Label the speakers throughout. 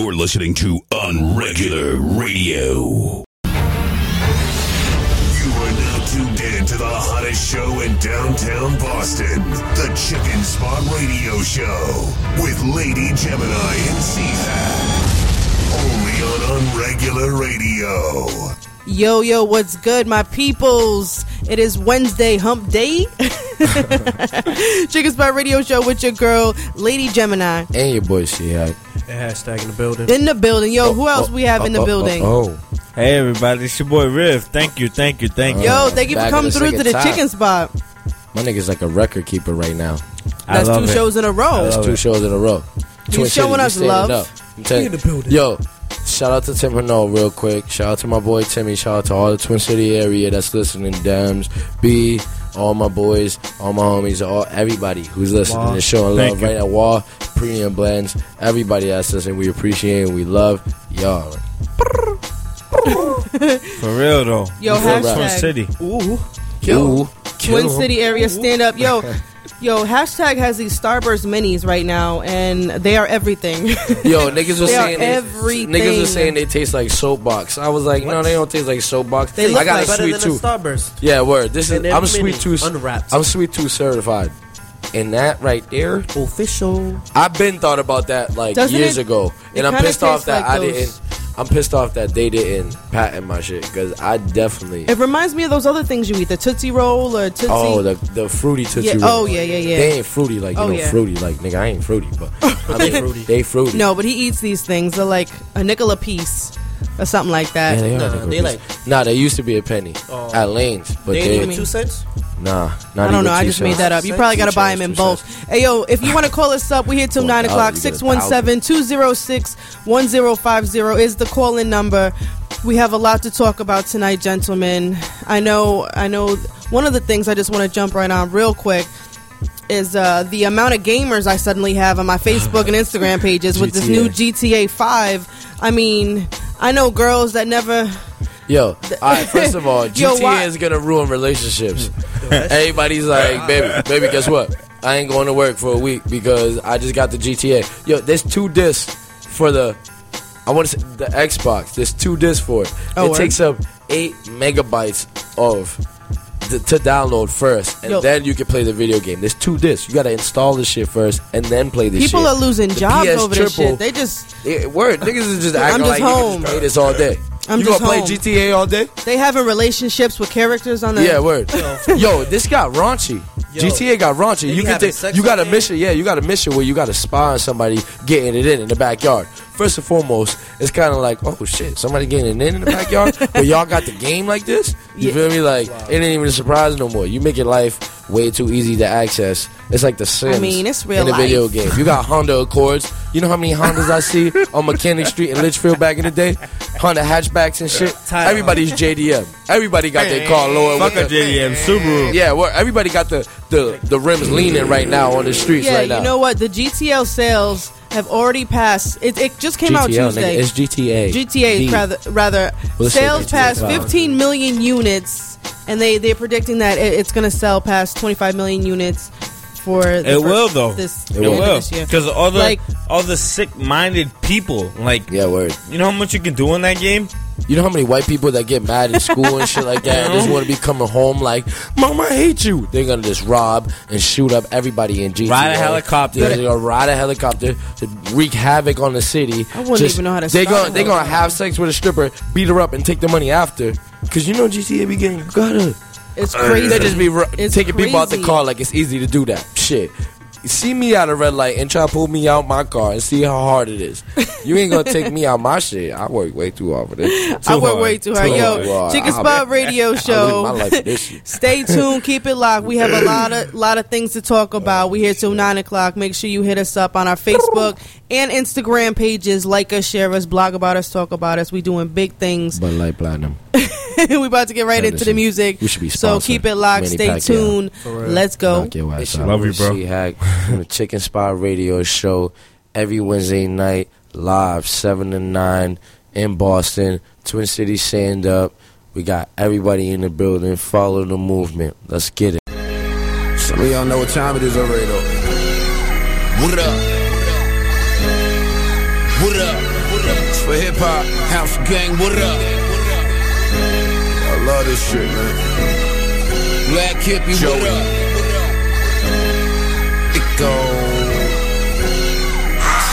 Speaker 1: You're listening to Unregular Radio.
Speaker 2: You are now tuned in to the hottest show in downtown Boston, the Chicken Spot Radio Show with Lady Gemini and C-Hack. Only on Unregular Radio.
Speaker 3: Yo, yo, what's good, my peoples? It is Wednesday, hump day. Chicken Spot Radio Show with your girl, Lady Gemini.
Speaker 4: And your boy Shiak.
Speaker 5: Hashtag in the building.
Speaker 3: In the building. Yo, who oh, else oh, we have in the
Speaker 4: Oh, oh,
Speaker 3: building?
Speaker 4: Oh, oh.
Speaker 6: Hey everybody, it's your boy Riff. Thank you, thank you, thank you.
Speaker 3: Yo, thank you for
Speaker 4: Back
Speaker 3: coming
Speaker 4: in the
Speaker 3: through to
Speaker 4: second
Speaker 3: the
Speaker 4: time.
Speaker 3: chicken spot.
Speaker 4: my nigga's like a record keeper right now.
Speaker 6: I
Speaker 3: That's
Speaker 6: love
Speaker 3: two
Speaker 6: it.
Speaker 3: shows in a row.
Speaker 4: That's
Speaker 6: love
Speaker 4: two
Speaker 6: it.
Speaker 4: shows in a row. Twin
Speaker 3: showing
Speaker 4: City,
Speaker 3: us
Speaker 4: we standing
Speaker 3: love.
Speaker 4: up. I'm telling
Speaker 5: in the building.
Speaker 4: Yo, shout out to Tim Hano real quick. Shout out to my boy Timmy. Shout out to all the Twin City area that's listening. Dams, B, all my boys, all my homies, all everybody who's listening
Speaker 5: Wah.
Speaker 4: and showing
Speaker 6: Thank
Speaker 4: love
Speaker 6: you.
Speaker 4: right at Wall, Premium Blends, everybody that's listening. We appreciate and we love y'all.
Speaker 6: For real though.
Speaker 3: Yo,
Speaker 4: You feel right.
Speaker 6: Twin City.
Speaker 5: Ooh.
Speaker 4: Ooh,
Speaker 3: Twin. City area stand up. Yo, yo, hashtag has these Starburst minis right now, and they are everything.
Speaker 4: Yo, niggas was
Speaker 3: They are
Speaker 4: saying they-
Speaker 3: everything.
Speaker 4: niggas was saying they taste like soapbox. I was like, no,
Speaker 5: What?
Speaker 4: they don't taste like soapbox.
Speaker 3: They look
Speaker 4: I got
Speaker 3: like-
Speaker 4: a
Speaker 5: better
Speaker 4: sweet
Speaker 5: than
Speaker 4: tooth.
Speaker 5: a Starburst.
Speaker 4: Yeah, word. This is
Speaker 5: And they're
Speaker 4: I'm
Speaker 5: mini,
Speaker 4: sweet tooth.
Speaker 5: unwrapped.
Speaker 4: I'm sweet tooth certified. And that right there,
Speaker 5: Official.
Speaker 4: I've been thought about that like
Speaker 3: Doesn't
Speaker 4: years
Speaker 3: it-
Speaker 4: ago,
Speaker 3: it
Speaker 4: and I'm
Speaker 3: kinda
Speaker 4: pissed off
Speaker 3: tastes
Speaker 4: that
Speaker 3: like
Speaker 4: I
Speaker 3: those-
Speaker 4: didn't. I'm pissed off that they didn't patent my shit because I definitely.
Speaker 3: it reminds me of those other things you eat, the Tootsie Roll or Tootsie.
Speaker 4: Oh, the the fruity tootsie
Speaker 3: Yeah,
Speaker 4: Rolls.
Speaker 3: oh, yeah, yeah, yeah.
Speaker 4: They ain't fruity like you
Speaker 3: Oh,
Speaker 4: know
Speaker 3: yeah.
Speaker 4: fruity like nigga. I ain't fruity, but I mean
Speaker 5: fruity.
Speaker 4: They fruity.
Speaker 3: no, but he eats these things. They're like a nickel a piece or something like that.
Speaker 4: Yeah, they are
Speaker 5: Nah,
Speaker 4: nickel
Speaker 5: they like-
Speaker 4: Nah, they used to be a penny
Speaker 5: Oh.
Speaker 4: at Lanes, but
Speaker 5: They
Speaker 4: they,
Speaker 5: ain't even two cents?
Speaker 4: nah. Not
Speaker 3: I don't
Speaker 4: even
Speaker 3: know. I
Speaker 4: two
Speaker 3: just made that up. You probably got to buy them in bulk. Hey, yo, if you want to call us up, we're here till 9 o'clock.
Speaker 4: you
Speaker 3: 617 206 1050 is the call in number. We have a lot to talk about tonight, gentlemen. I know, I know. One of the things I just want to jump right on real quick is uh, the amount of gamers I suddenly have on my Facebook and Instagram pages with this new GTA 5. I mean, I know girls that never.
Speaker 4: Yo, all right. First of all,
Speaker 3: Yo,
Speaker 4: GTA
Speaker 3: why-
Speaker 4: is gonna ruin relationships. Everybody's like, baby, baby, guess what? I ain't going to work for a week because I just got the GTA. Yo, there's two discs for the. I want to say the Xbox. There's two discs for it.
Speaker 3: Oh,
Speaker 4: it
Speaker 3: word?
Speaker 4: takes up eight megabytes of th- to download first, and
Speaker 3: Yo.
Speaker 4: then you can play the video game. There's two discs. You got to install the shit first, and then play the shit.
Speaker 3: People are losing
Speaker 4: The
Speaker 3: jobs
Speaker 4: PS
Speaker 3: over this
Speaker 4: triple-
Speaker 3: shit. They just.
Speaker 4: Word, niggas is just acting
Speaker 3: I'm just
Speaker 4: like you can
Speaker 3: home.
Speaker 4: just play this all day.
Speaker 3: I'm
Speaker 4: you
Speaker 3: just
Speaker 4: gonna play. GTA all day?
Speaker 3: They having relationships with characters on the.
Speaker 4: Yeah, word. Yo, this got raunchy.
Speaker 5: Yo.
Speaker 4: GTA got raunchy.
Speaker 5: They
Speaker 4: You can take, you got a mission. Yeah, you got a mission where you got to spy on somebody getting it in in the backyard. First and foremost, it's kind of like, oh shit, somebody getting in in the backyard. but y'all got the game like this. You
Speaker 3: Yeah.
Speaker 4: feel me? Like it ain't even a surprise no more. You making life way too easy to access. It's like the Sims.
Speaker 3: mean, it's real
Speaker 4: in a video game. You got Honda Accords. You know how many Hondas I see on Mechanic Street in Litchfield back in the day? Honda hatchbacks and shit.
Speaker 5: Tired.
Speaker 4: Everybody's JDM. Everybody got their car lower.
Speaker 6: Fuck
Speaker 4: with
Speaker 6: a
Speaker 4: the-
Speaker 6: JDM Subaru.
Speaker 4: yeah, well, everybody got the, the, the rims leaning right now on the streets
Speaker 3: Yeah,
Speaker 4: right now.
Speaker 3: you know what? The GTL sales have already passed. It, it just came out Tuesday.
Speaker 4: nigga, it's GTA.
Speaker 3: GTA
Speaker 4: D.
Speaker 3: rather rather
Speaker 4: Let's
Speaker 3: sales
Speaker 4: GTA
Speaker 3: past 15 million units, and they they're predicting that it, it's going to sell past 25 million units for the
Speaker 6: It
Speaker 3: fir-
Speaker 6: will though.
Speaker 3: This,
Speaker 4: It
Speaker 3: the
Speaker 6: It
Speaker 3: end of
Speaker 6: will because all the
Speaker 3: Like-
Speaker 6: all the sick-minded people. Like
Speaker 4: Yeah, word.
Speaker 6: you know how much you can do in that game.
Speaker 4: You know how many white people that get mad in school and shit like that and just want to be coming home like, Mama, I hate you. They're gonna just rob and shoot up everybody in GTA.
Speaker 6: Ride a helicopter.
Speaker 4: They're gonna ride a helicopter to wreak havoc on the city.
Speaker 3: I wouldn't even know how to
Speaker 4: They're
Speaker 3: start
Speaker 4: gonna they're gonna have sex with a stripper, beat her up, and take the money after. Cause you know GTA be getting gutter.
Speaker 3: It's crazy.
Speaker 4: They just be ru-
Speaker 3: It's
Speaker 4: taking people out the car like it's easy to do that. Shit. See me at a red light and try to pull me out my car and see how hard it is. You ain't gonna take me out my shit. I work way too hard for this.
Speaker 3: I work
Speaker 4: hard.
Speaker 3: way too hard.
Speaker 4: Too
Speaker 3: Yo,
Speaker 4: hard.
Speaker 3: Chicken
Speaker 4: I'll-
Speaker 3: Spot Radio
Speaker 4: I live
Speaker 3: Show.
Speaker 4: my life this shit.
Speaker 3: Stay tuned. Keep it locked. We have a lot of lot of things to talk about. We here till nine o'clock. Make sure you hit us up on our Facebook and Instagram pages. Like us, share us, blog about us, talk about us. We doing big things.
Speaker 4: Bud Light Platinum.
Speaker 3: we about to get right into the music.
Speaker 4: we should be
Speaker 3: so keep it locked.
Speaker 4: Manny
Speaker 3: Stay
Speaker 4: Pacquiao.
Speaker 3: tuned. Let's go.
Speaker 4: Knock your ass It's out.
Speaker 6: Love you, bro.
Speaker 4: Hack from the Chicken Spot Radio Show every Wednesday night, live seven to nine in Boston. Twin Cities stand up. We got everybody in the building. Follow the movement. Let's get it.
Speaker 7: Some of y'all know what time it is already though.
Speaker 1: What up? What up?
Speaker 7: For hip hop, house gang, what up?
Speaker 2: I love this shit, man.
Speaker 7: Black hippie,
Speaker 2: Joey.
Speaker 7: what up? It.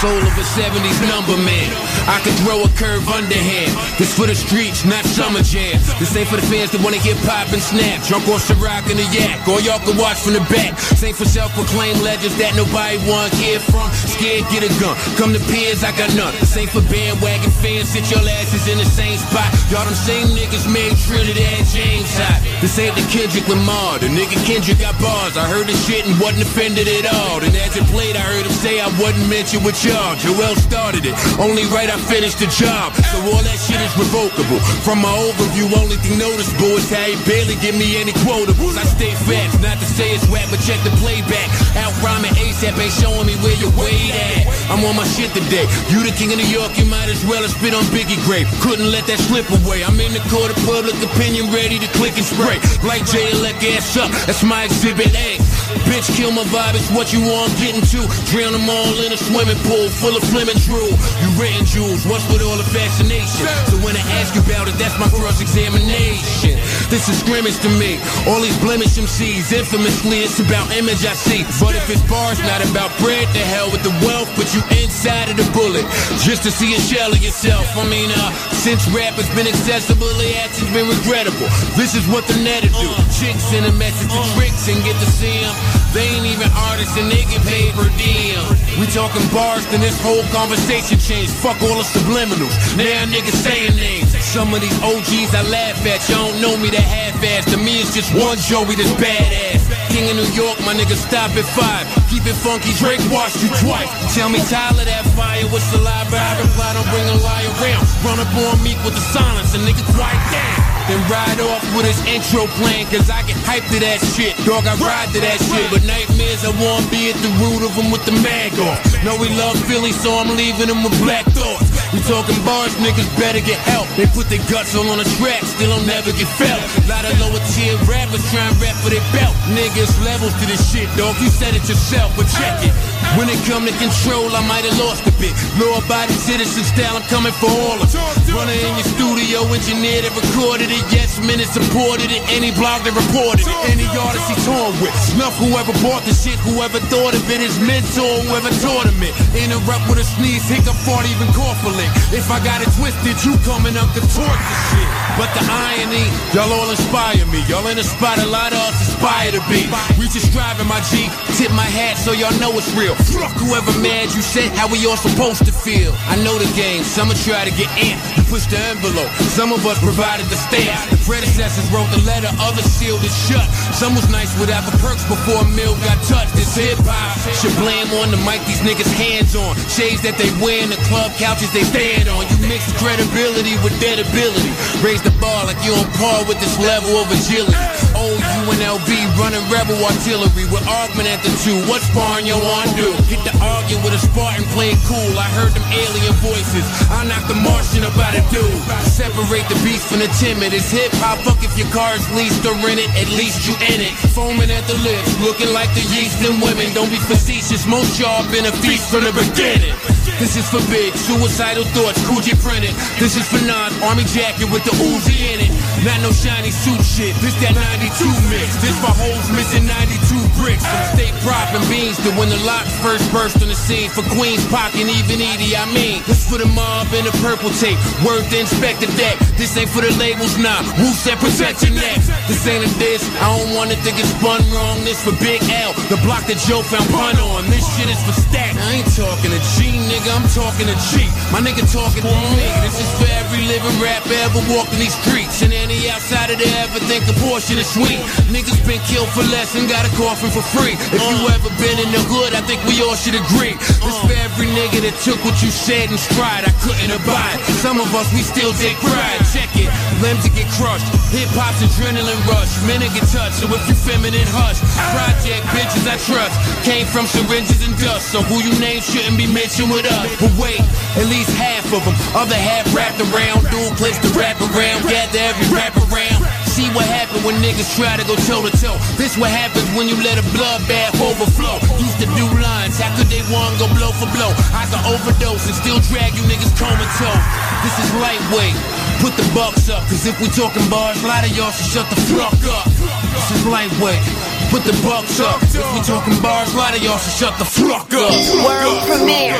Speaker 7: Soul of a 70s number man. I can throw a curve underhand. This for the streets, not summer jam. This ain't for the fans that wanna get pop and snap. Drunk off Ciroc and a yak. Or y'all can watch from the back. Same for self-proclaimed legends that nobody want hear from. Scared, get a gun. Come to peers, I got none. This ain't for bandwagon fans. Sit your asses in the same spot. Y'all them same niggas made Trinidad James hot. This ain't the Kendrick Lamar. The nigga Kendrick got bars. I heard the shit and wasn't offended at all. And as it played, I heard him say I wasn't mentioned with y'all. Joel started it. Only right I finished the job. So all that shit is revocable. From my overview, only thing noticeable is how he barely give me any quotables. I stay fast, not to say it's whack, but check the playback. Out rhyming ASAP ain't showing me where your weight at. I'm on my shit today. You the king of New York, you might as well have spit on Biggie grave. Couldn't let that slip away. I'm in the court of public opinion, ready to click and spray. Like Jay let gas up, that's my exhibit A. Bitch, kill my vibe, it's what you want, I'm getting to. Drown them all in a swimming pool full of Fleming Drew. You written jewels, what's with all the fascination? So when I ask you about it, that's my cross examination. This is scrimmage to me. All these blemish MCs, infamously, it's about image I see. But if it's bars, not about bread, the hell with the wealth, put you inside of the bullet. Just to see a shell of yourself. I mean, uh, since rap has been accessible, the action's been regrettable. This is what the net do. Chicks send a message to tricks and get to see them. They ain't even artists and they get paid per diem. We talking bars, then this whole conversation changed. Fuck all the subliminals. Now niggas saying names. Some of these OGs I laugh at, y'all don't know me that half-ass. To me, it's just one Joey that's badass. King of New York, my nigga, stop at five. Keep it funky, Drake washed you twice. Tell me, Tyler, that fire with saliva. I reply, don't bring a lie around. Run up on me with the silence, a nigga quiet down. Then ride off with his intro playing, cause I get hyped to that shit. Dog, I ride to that shit. But nightmares, I wanna be at the root of them with the mag off. Know we love Philly, so I'm leaving them with black thoughts. We talking bars, niggas better get help. They put their guts all on the track, still don't never get felt. Lot of lower tier rappers trying rap for their belt. Niggas levels to this shit, dog. You said it yourself, but check it. When it come to control, I might have lost a bit. Law abiding citizen style, I'm coming for all of them. Runner in your studio, engineer that recorded it. Yes, minute supported it. Any blog that reported it. Any artist he torn with. Snuff whoever bought the shit, whoever thought of it. His mentor, whoever taught him it. Interrupt with a sneeze, hiccup, fart, even cough a lick. If I got it twisted, you coming up to the shit. But the irony, y'all all inspire me. Y'all in a spot a lot of us aspire to be. We just striving, my G. Tip my hat so y'all know it's real. Fuck whoever mad you said how we all supposed to feel. I know the game. Some will try to get amped. Push the envelope. Some of us provided the stamp. The predecessors wrote the letter, others sealed it shut. Some was nice without the perks before a mill got touched. This hip hop should blame on the mic. These niggas hands on. Shades that they wear in the club couches they stand on. You mix credibility with deadability. Raise the bar like you on par with this level of agility. Old UNLV running rebel artillery with Augmon at the two. What sparring you want do? Hit the arguing with a Spartan playing cool. I heard them alien voices. I knocked the Martian about a dude. Separate the beast from the timid. It's hip hop. Fuck if your car's leased or rented. At least you in it. Foaming at the lips, looking like the yeast in women. Don't be facetious. Most y'all been a feast from the beginning. This is for big, suicidal thoughts, Coogi printed. This is for Nas, army jacket with the Uzi in it. Not no shiny suit shit, this that 92 mix. This for hoes missing 92 bricks. From state prop and beans to when the locks first burst on the scene. For Queens, Pac, and even Edie, I mean. This for the mob and the purple tape. Word to Inspectah Deck. This ain't for the labels, nah. Wu said protect your neck. This ain't a diss, I don't want it to get spun wrong. This for Big L, the block that Joe found pun on. This shit is for stack. I ain't talking to G, nigga, I'm talking to G. My nigga talking to me. This is for every living rap ever walking these streets. And any outsider that ever think the portion is sweet. Niggas been killed for less and got a coffin for free. If you uh. ever been in the hood, I think we all should agree. This for uh. every nigga that took what you said in stride. I couldn't abide. Some of us, we still take pride. Check it. Limbs to get crushed. Hip hop's adrenaline rush. Men to get touched. So if you feminine, hush. Project bitches I trust. Came from syringes and dust. So who you name shouldn't be mentioned with us. But wait, at least half of them. Other half wrapped around. Dual clips to wrap around. Gather every rap around. See what happens when niggas try to go toe to toe. This what happens when you let a bloodbath overflow. Used to do lines, how could they one go blow for blow? I can overdose and still drag you niggas comatose. This is lightweight. Put the bucks up, cause if we talking bars, a lot of y'all should shut the fuck up. This is lightweight. Put the bucks up. If we talking bars, a lot of y'all should shut the fuck up.
Speaker 8: World premiere.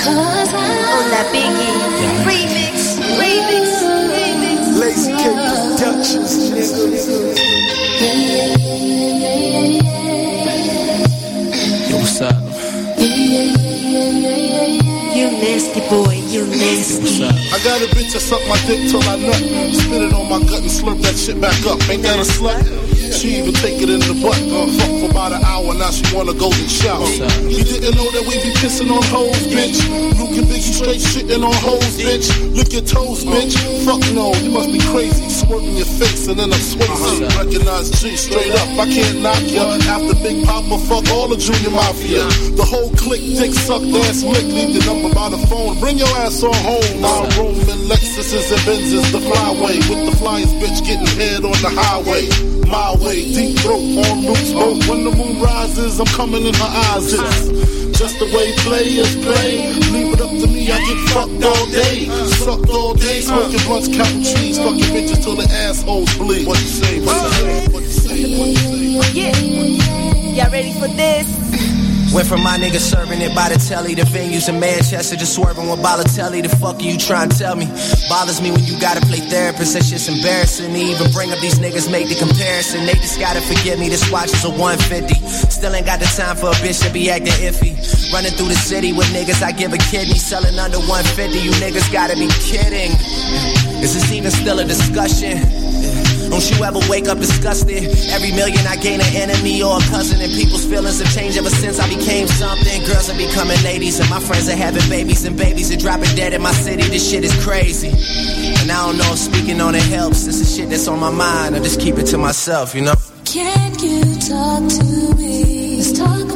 Speaker 8: Cause I'm on that Biggie remix, remix, remix.
Speaker 9: Lazy K Productions, nigga.
Speaker 7: Yo, what's up?
Speaker 8: You nasty boy, you nasty.
Speaker 9: I got a bitch that suck my dick till I nut. Spit it on my gut and slurp that shit back up. Ain't that a slut? She even take it in the butt. Uh, fuck for about an hour, now she wanna go and shout. You didn't know that we be pissing on hoes, bitch. Luke and Biggie straight shitting on hoes, bitch. Lick your toes, bitch. Fuck no, you must be crazy. Squirting your face and then I'm swayzy. Recognize G straight up, I can't knock ya. After Big Papa, fuck all the junior mafia. The whole clique, dick suck, ass lick. Leave the number by the phone. Bring your ass on home. Now Roman Lexuses and Benzes, the flyway. With the flyest bitch getting head on the highway. My way, deep throat on Luke's boat. When the moon rises, I'm coming in her eyes. It's just the way players play. Leave it up to me, I get fucked all day. Sucked all day, smoking blunts, counting trees, fucking bitches till the assholes bleed. What you say? What you say? What you say? What you say?
Speaker 8: Yeah. Y'all ready for this?
Speaker 10: Went from my niggas serving it by the telly to venues in Manchester, just swerving with Balotelli. The fuck are you trying to tell me? Bothers me when you gotta play therapist. That shit's embarrassing to even bring up these niggas, make the comparison. They just gotta forgive me. This watch is a 150. Still ain't got the time for a bitch to be acting iffy. Running through the city with niggas, I give a kidney. Selling under 150. You niggas gotta be kidding. Is this even still a discussion? Don't you ever wake up disgusted? Every million I gain an enemy or a cousin, and people's feelings have changed ever since I became something. Girls are becoming ladies, and my friends are having babies, and babies are dropping dead in my city. This shit is crazy. And I don't know if speaking on it helps. This is shit that's on my mind. I just keep it to myself, you know?
Speaker 8: Can you talk to me? Let's talk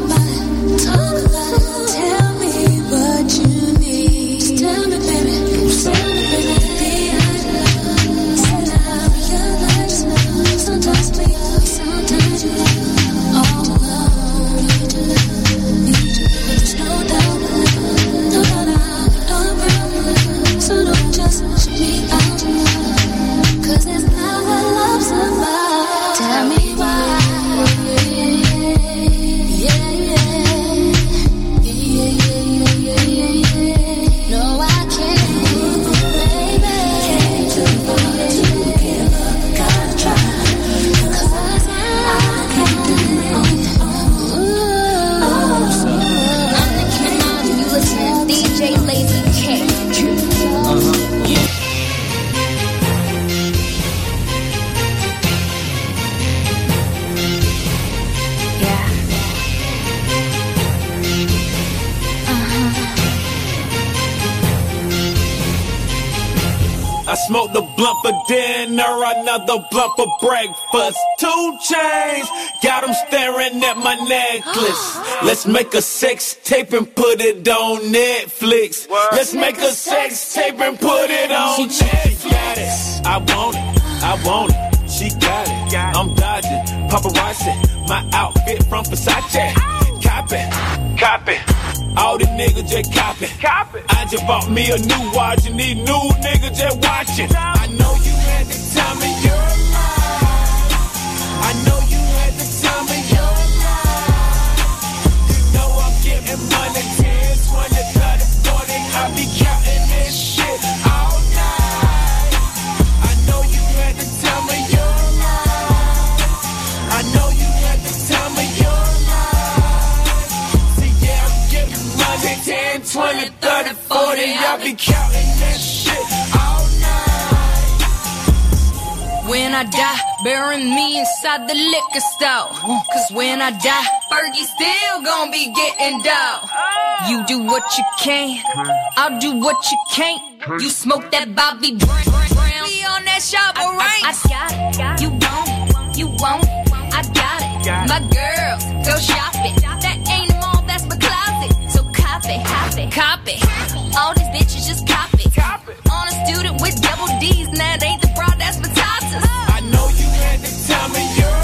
Speaker 11: dinner, another blunt for breakfast. Two chains, got 'em staring at my necklace. Let's make a sex tape and put it on Netflix. Let's make a sex tape and put it on Netflix. I want it, I want it, she got it. I'm dodging, paparazzi, my outfit from Versace. Cop it, cop it. All the niggas just copy. Copy. I just bought me a new watch and these new niggas just watching. I know you had the time of your life. I know you had the time of your life. You know I'm getting money 10, 20, 30, 40. I be counting 10, 20, 30, 40. I'll be counting that shit all night.
Speaker 12: When I die, bury me inside the liquor store. Cause when I die, Fergie still gonna be getting dough. You do what you can, I'll do what you can't. You smoke that Bobby Brown, on that shop, alright? I, I got it, you it, you it, I got it. My girls, go shopping cop it, cop it, cop it. All these bitches just cop it. Cop it. On a student with double D's, now it ain't the broad that's potatoes.
Speaker 11: I know you had the time of
Speaker 10: your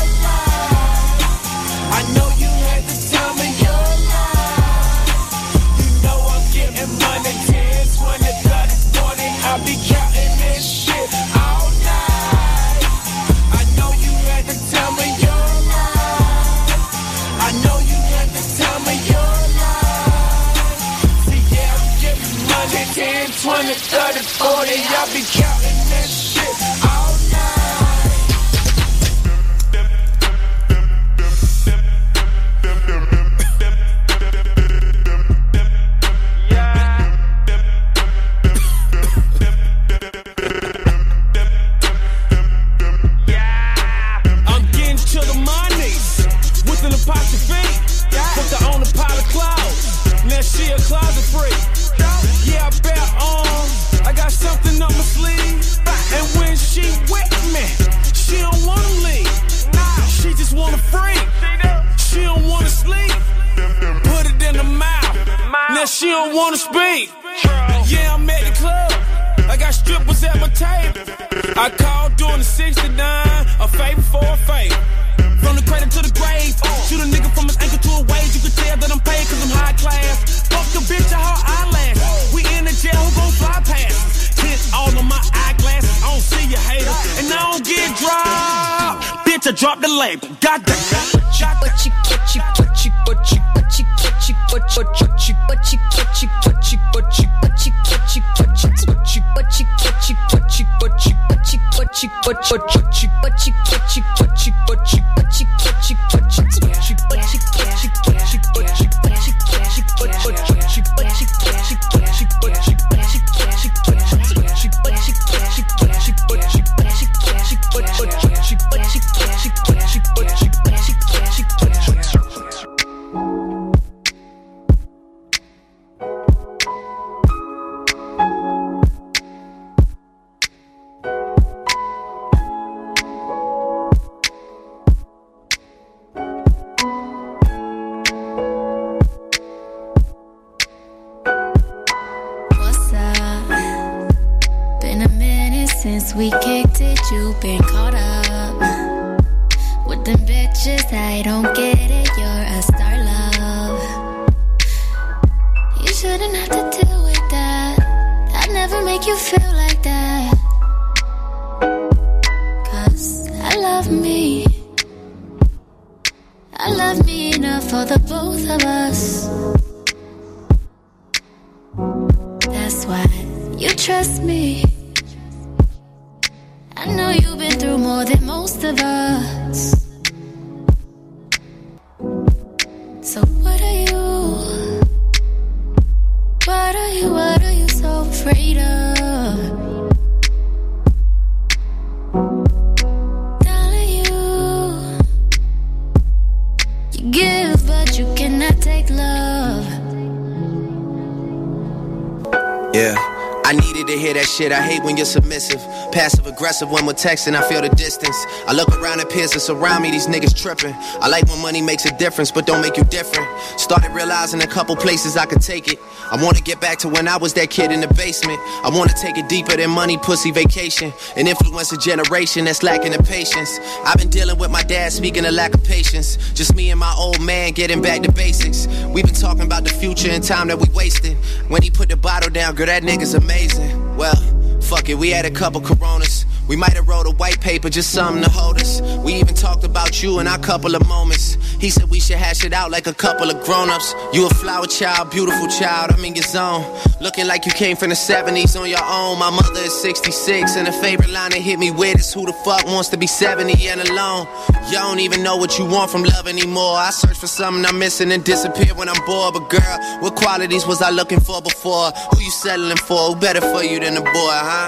Speaker 10: you're submissive. Passive aggressive when we're texting, I feel the distance. I look around at peers that's around me, these niggas tripping. I like when money makes a difference, but don't make you different. Started realizing a couple places I could take it. I wanna get back to when I was that kid in the basement. I wanna take it deeper than money, pussy, vacation. And influence a generation that's lacking the patience. I've been dealing with my dad, speaking of lack of patience. Just me and my old man getting back to basics. We've been talking about the future and time that we wasted. When he put the bottle down, girl, that nigga's amazing. Well, fuck it, we had a couple coronas. We might have wrote a white paper, just something to hold us. We even talked about you in our couple of moments. He said we should hash it out like a couple of grown-ups. You a flower child, beautiful child, I'm in your zone. Looking like you came from the 70s on your own. My mother is 66, and a favorite line that hit me with is who the fuck wants to be 70 and alone? You don't even know what you want from love anymore. I search for something I'm missing and disappear when I'm bored. But girl, what qualities was I looking for before? Who you settling for? Who better for you than a boy, huh?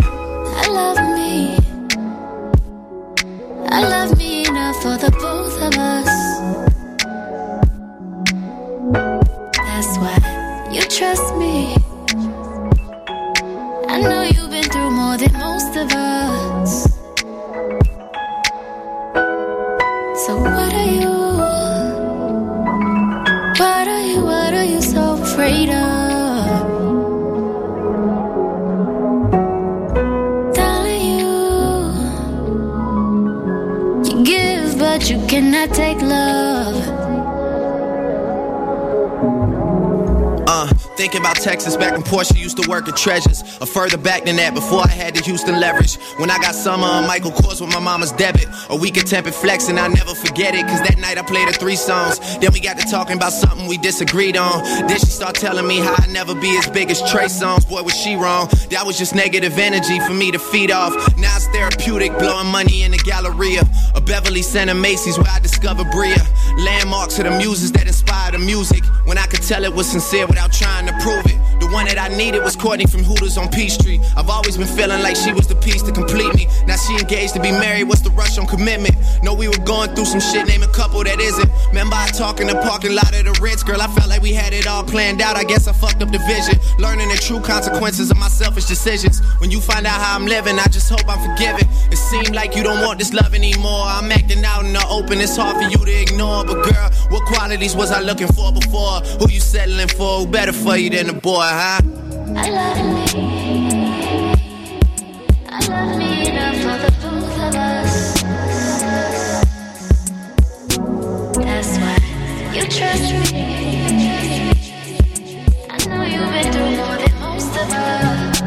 Speaker 8: I love me. I love me enough for the both of us. That's why you trust me. I know you've been through more than most of us. So what? You cannot take love.
Speaker 10: Thinking about Texas back when Portia used to work at Treasures. Or further back than that, before I had the Houston leverage. When I got summer on Michael Kors with my mama's debit. A week of tempered and I never forget it. Cause that night I played her three songs. Then we got to talking about something we disagreed on. Then she start telling me how I never be as big as Trey Songz. Boy, was she wrong. That was just negative energy for me to feed off. Now it's therapeutic, blowing money in the Galleria. A Beverly Center Macy's where I discovered Bria. Landmarks of the muses that inspire the music. When I could tell it was sincere without trying to prove it. One that I needed was Courtney from Hooters on Peachtree. I've always been feeling like she was the piece to complete me. Now she engaged to be married, what's the rush on commitment? Know we were going through some shit, name a couple that isn't. Remember I talk in the parking lot of the Ritz, girl, I felt like we had it all planned out. I guess I fucked up the vision. Learning the true consequences of my selfish decisions. When you find out how I'm living, I just hope I'm forgiven. It seemed like you don't want this love anymore. I'm acting out in the open, it's hard for you to ignore. But girl, what qualities was I looking for before? Who you settling for? Who better for you than the boy?
Speaker 8: I love me. I love me enough for the both of us. That's why you trust me. I know you've been through more than most of us.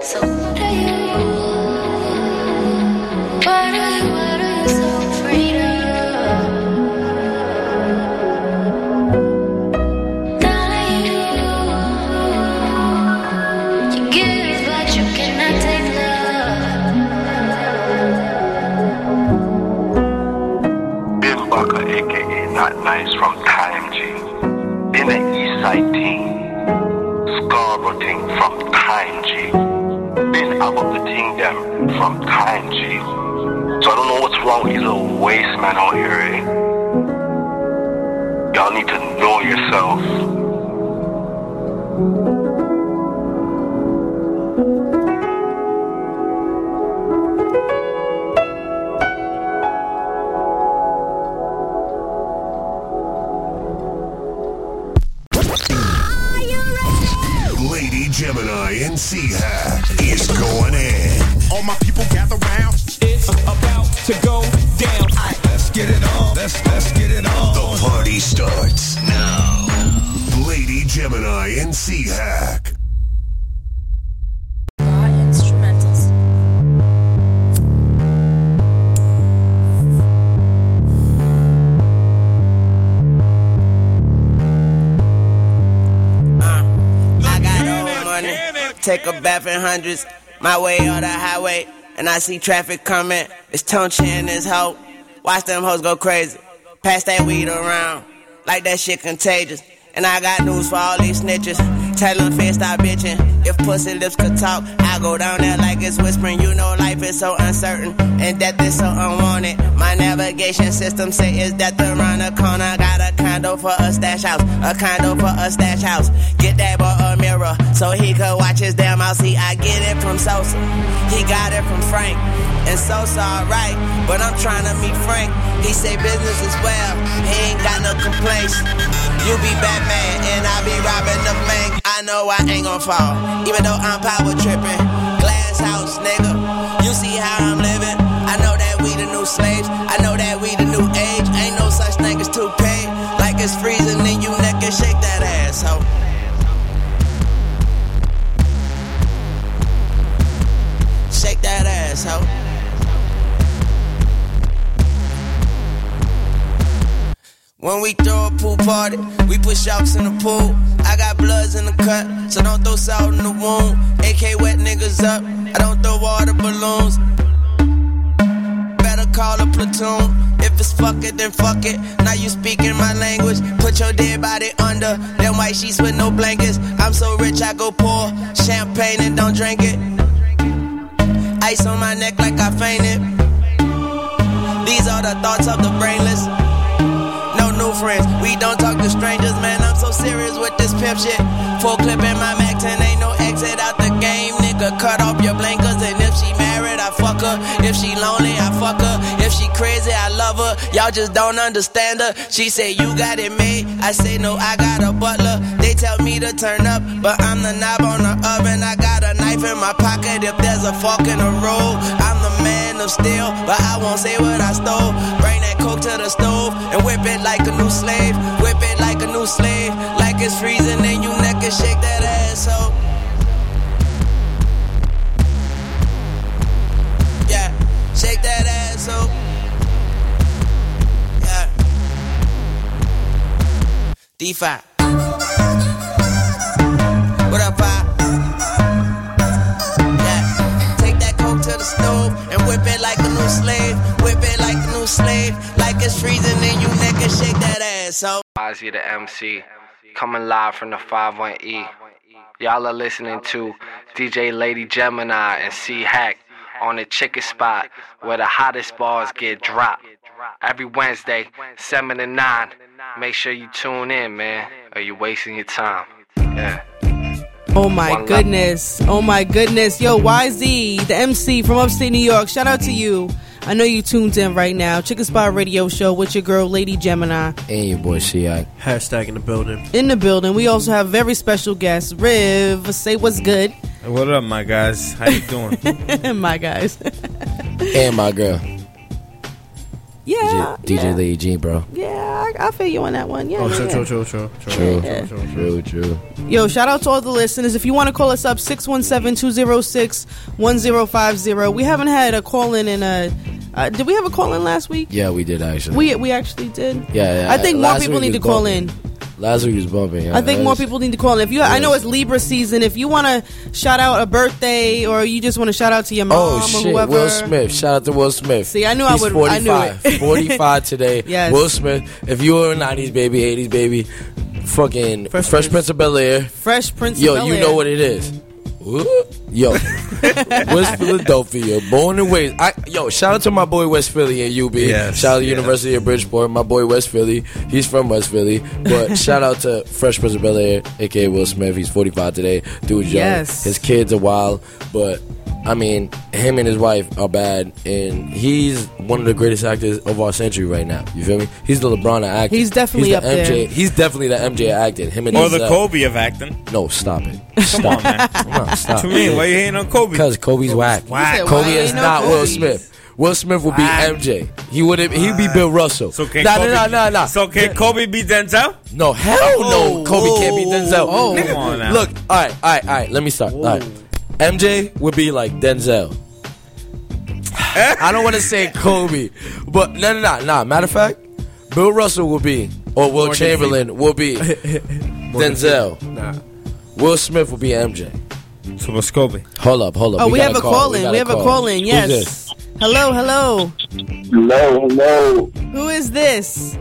Speaker 8: So what are you? What are you? What are you so
Speaker 13: Not Nice from Time G. The East Side team. Scarborough team from Time G. Been about the team from Time G. So I don't know what's wrong with you little waste man out here, eh? Y'all need to know yourself.
Speaker 14: Hundreds, my way on the highway, and I see traffic coming. It's Tunechi and this hoe. Watch them hoes go crazy. Pass that weed around, like that shit contagious. And I got news for all these snitches. Tell them face stop bitching. If pussy lips could talk, I go down there like it's whispering. You know life is so uncertain and death is so unwanted. My navigation system say it's death around the corner. Got a condo for a stash house, a condo for a stash house. Get that boy a mirror so he could watch his damn house. See, I get it from Sosa, he got it from Frank. And Sosa alright, but I'm trying to meet Frank. He say business is well, he ain't got no complaints. You be Batman and I be robbing the bank. I know I ain't gon' fall, even though I'm power tripping. Glass house, nigga. You see how I'm living. I know that we the new slaves. I know that we the new age. Ain't no such thing as too paid. Like it's freezing and you naked, shake that ass, ho. Shake that ass, When we throw a pool party, we put sharks in the pool. I got bloods in the cut, so don't throw salt in the wound. AK wet niggas up, I don't throw water balloons. Better call a platoon. If it's fuck it, then fuck it. Now you speaking my language. Put your dead body under them white sheets with no blankets. I'm so rich, I go pour champagne and don't drink it. Ice on my neck like I fainted. These are the thoughts of the brainless. New friends, we don't talk to strangers, man. I'm so serious with this pimp shit. Full clip in my Mac 10, ain't no exit out the game, nigga. Cut off your blinkers, and fuck her. If she lonely, I fuck her. If she crazy, I love her. Y'all just don't understand her. She say you got it made. I say no, I got a butler. They tell me to turn up, but I'm the knob on the oven. I got a knife in my pocket. If there's a fork in the road, I'm the man of steel, but I won't say what I stole. Bring that coke to the stove and whip it like a new slave. Whip it like a new slave, like it's freezing and you and shake that asshole. Shake that asshole. Yeah. D5. What up, Pop? Yeah. Take that coke to the stove and whip it like a new slave. Whip it like a new slave. Like it's freezing and you and shake that ass. So.
Speaker 15: Ozzy the MC, coming live from the 51E. Y'all are listening to DJ Lady Gemini and C Hack on the chicken spot where the hottest bars get dropped. Every Wednesday, 7 to 9. Make sure you tune in, man, or you're wasting your time. Yeah.
Speaker 3: Oh my goodness. Oh my goodness. Yo, YZ, the MC from upstate New York. Shout out to you. I know you tuned in right now. Chicken Spot Radio Show with your girl, Lady Gemini.
Speaker 4: And your boy C.I.
Speaker 5: Hashtag in the building.
Speaker 3: In the building, we also have very special guest, Riv. Say what's good,
Speaker 6: What up, my guys? How you doing?
Speaker 3: my guys.
Speaker 4: And my girl.
Speaker 3: Yeah,
Speaker 4: DJ, DJ Lady G, bro.
Speaker 3: yeah, I, I feel you on that one. Yeah,
Speaker 5: Oh,
Speaker 3: yeah,
Speaker 5: true,
Speaker 3: yeah.
Speaker 5: true, true, true,
Speaker 4: True,
Speaker 3: Yeah.
Speaker 4: true, true.
Speaker 3: Yo, shout out to all the listeners. If you want to call us up, 617-206-1050. We haven't had a call in in a. Uh, did we have a call in last week?
Speaker 4: Yeah, we did actually.
Speaker 3: We we actually did.
Speaker 4: yeah, yeah.
Speaker 3: I think more people need to call
Speaker 4: bumping.
Speaker 3: in.
Speaker 4: Last week was bumping. Yeah.
Speaker 3: I think more
Speaker 4: was-
Speaker 3: people need to call in. If you, I know it's Libra season. If you want to shout out a birthday or you just want to shout out to your mom
Speaker 4: Oh
Speaker 3: or
Speaker 4: shit!
Speaker 3: whoever,
Speaker 4: Will Smith. Shout out to Will Smith.
Speaker 3: See, I knew I
Speaker 4: He's
Speaker 3: would- I
Speaker 4: 45.
Speaker 3: knew it.
Speaker 4: 45 today.
Speaker 3: Yes.
Speaker 4: Will Smith. If you were a 90s baby, 80s baby, fucking Fresh, Prince. of Bel Air.
Speaker 3: Fresh Prince.
Speaker 4: Yo, you know what it is. Yo, West Philadelphia, born and raised. I, yo, shout out to my boy West Philly and UB.
Speaker 6: Yes,
Speaker 4: shout out to
Speaker 6: yeah.
Speaker 4: University of Bridgeport. My boy West Philly, he's from West Philly. But shout out to Fresh Prince of Bel Air, aka Will Smith. He's 45 today. Dude's young.
Speaker 3: Yes.
Speaker 4: His kids are wild, but I mean, him and his wife are bad, and he's one of the greatest actors of our century right now. You feel me? He's the LeBron of acting.
Speaker 3: He's definitely
Speaker 4: the
Speaker 3: up
Speaker 4: MJ.
Speaker 3: there.
Speaker 4: He's definitely the MJ of acting. Him and
Speaker 6: or the
Speaker 4: Denzel.
Speaker 6: Kobe of acting.
Speaker 4: No, stop it.
Speaker 6: Come on, man.
Speaker 4: Come on, stop.
Speaker 6: What you mean? Why you hating on Kobe?
Speaker 4: Because Kobe's whack.
Speaker 6: whack.
Speaker 3: said,
Speaker 4: Kobe
Speaker 3: why
Speaker 4: is
Speaker 3: ain't no
Speaker 4: not Will Smith. Will Smith would be
Speaker 6: Whack.
Speaker 4: MJ. He would he'd be Bill Russell.
Speaker 6: So can
Speaker 4: nah,
Speaker 6: Kobe,
Speaker 4: nah, nah, nah.
Speaker 6: So can Kobe beat Denzel?
Speaker 4: No, hell no. Kobe can't beat Denzel.
Speaker 3: oh.
Speaker 4: Nigga,
Speaker 6: Come on now.
Speaker 4: Look, all right, all right, all right. Let me start. All right. MJ would be like Denzel. I don't want to say Kobe, but no, no, no, nah. Matter of fact, Bill Russell will be, or Will
Speaker 5: Morgan
Speaker 4: Chamberlain will be Denzel.
Speaker 5: Nah.
Speaker 4: Will Smith will be MJ.
Speaker 6: So what's Kobe?
Speaker 4: Hold up, hold up.
Speaker 3: Oh, we,
Speaker 4: got
Speaker 3: have a call in.
Speaker 4: got
Speaker 3: We have a call in.
Speaker 4: Who's
Speaker 3: Yes.
Speaker 4: this?
Speaker 3: Hello, hello.
Speaker 16: Hello, hello.
Speaker 3: Who is this?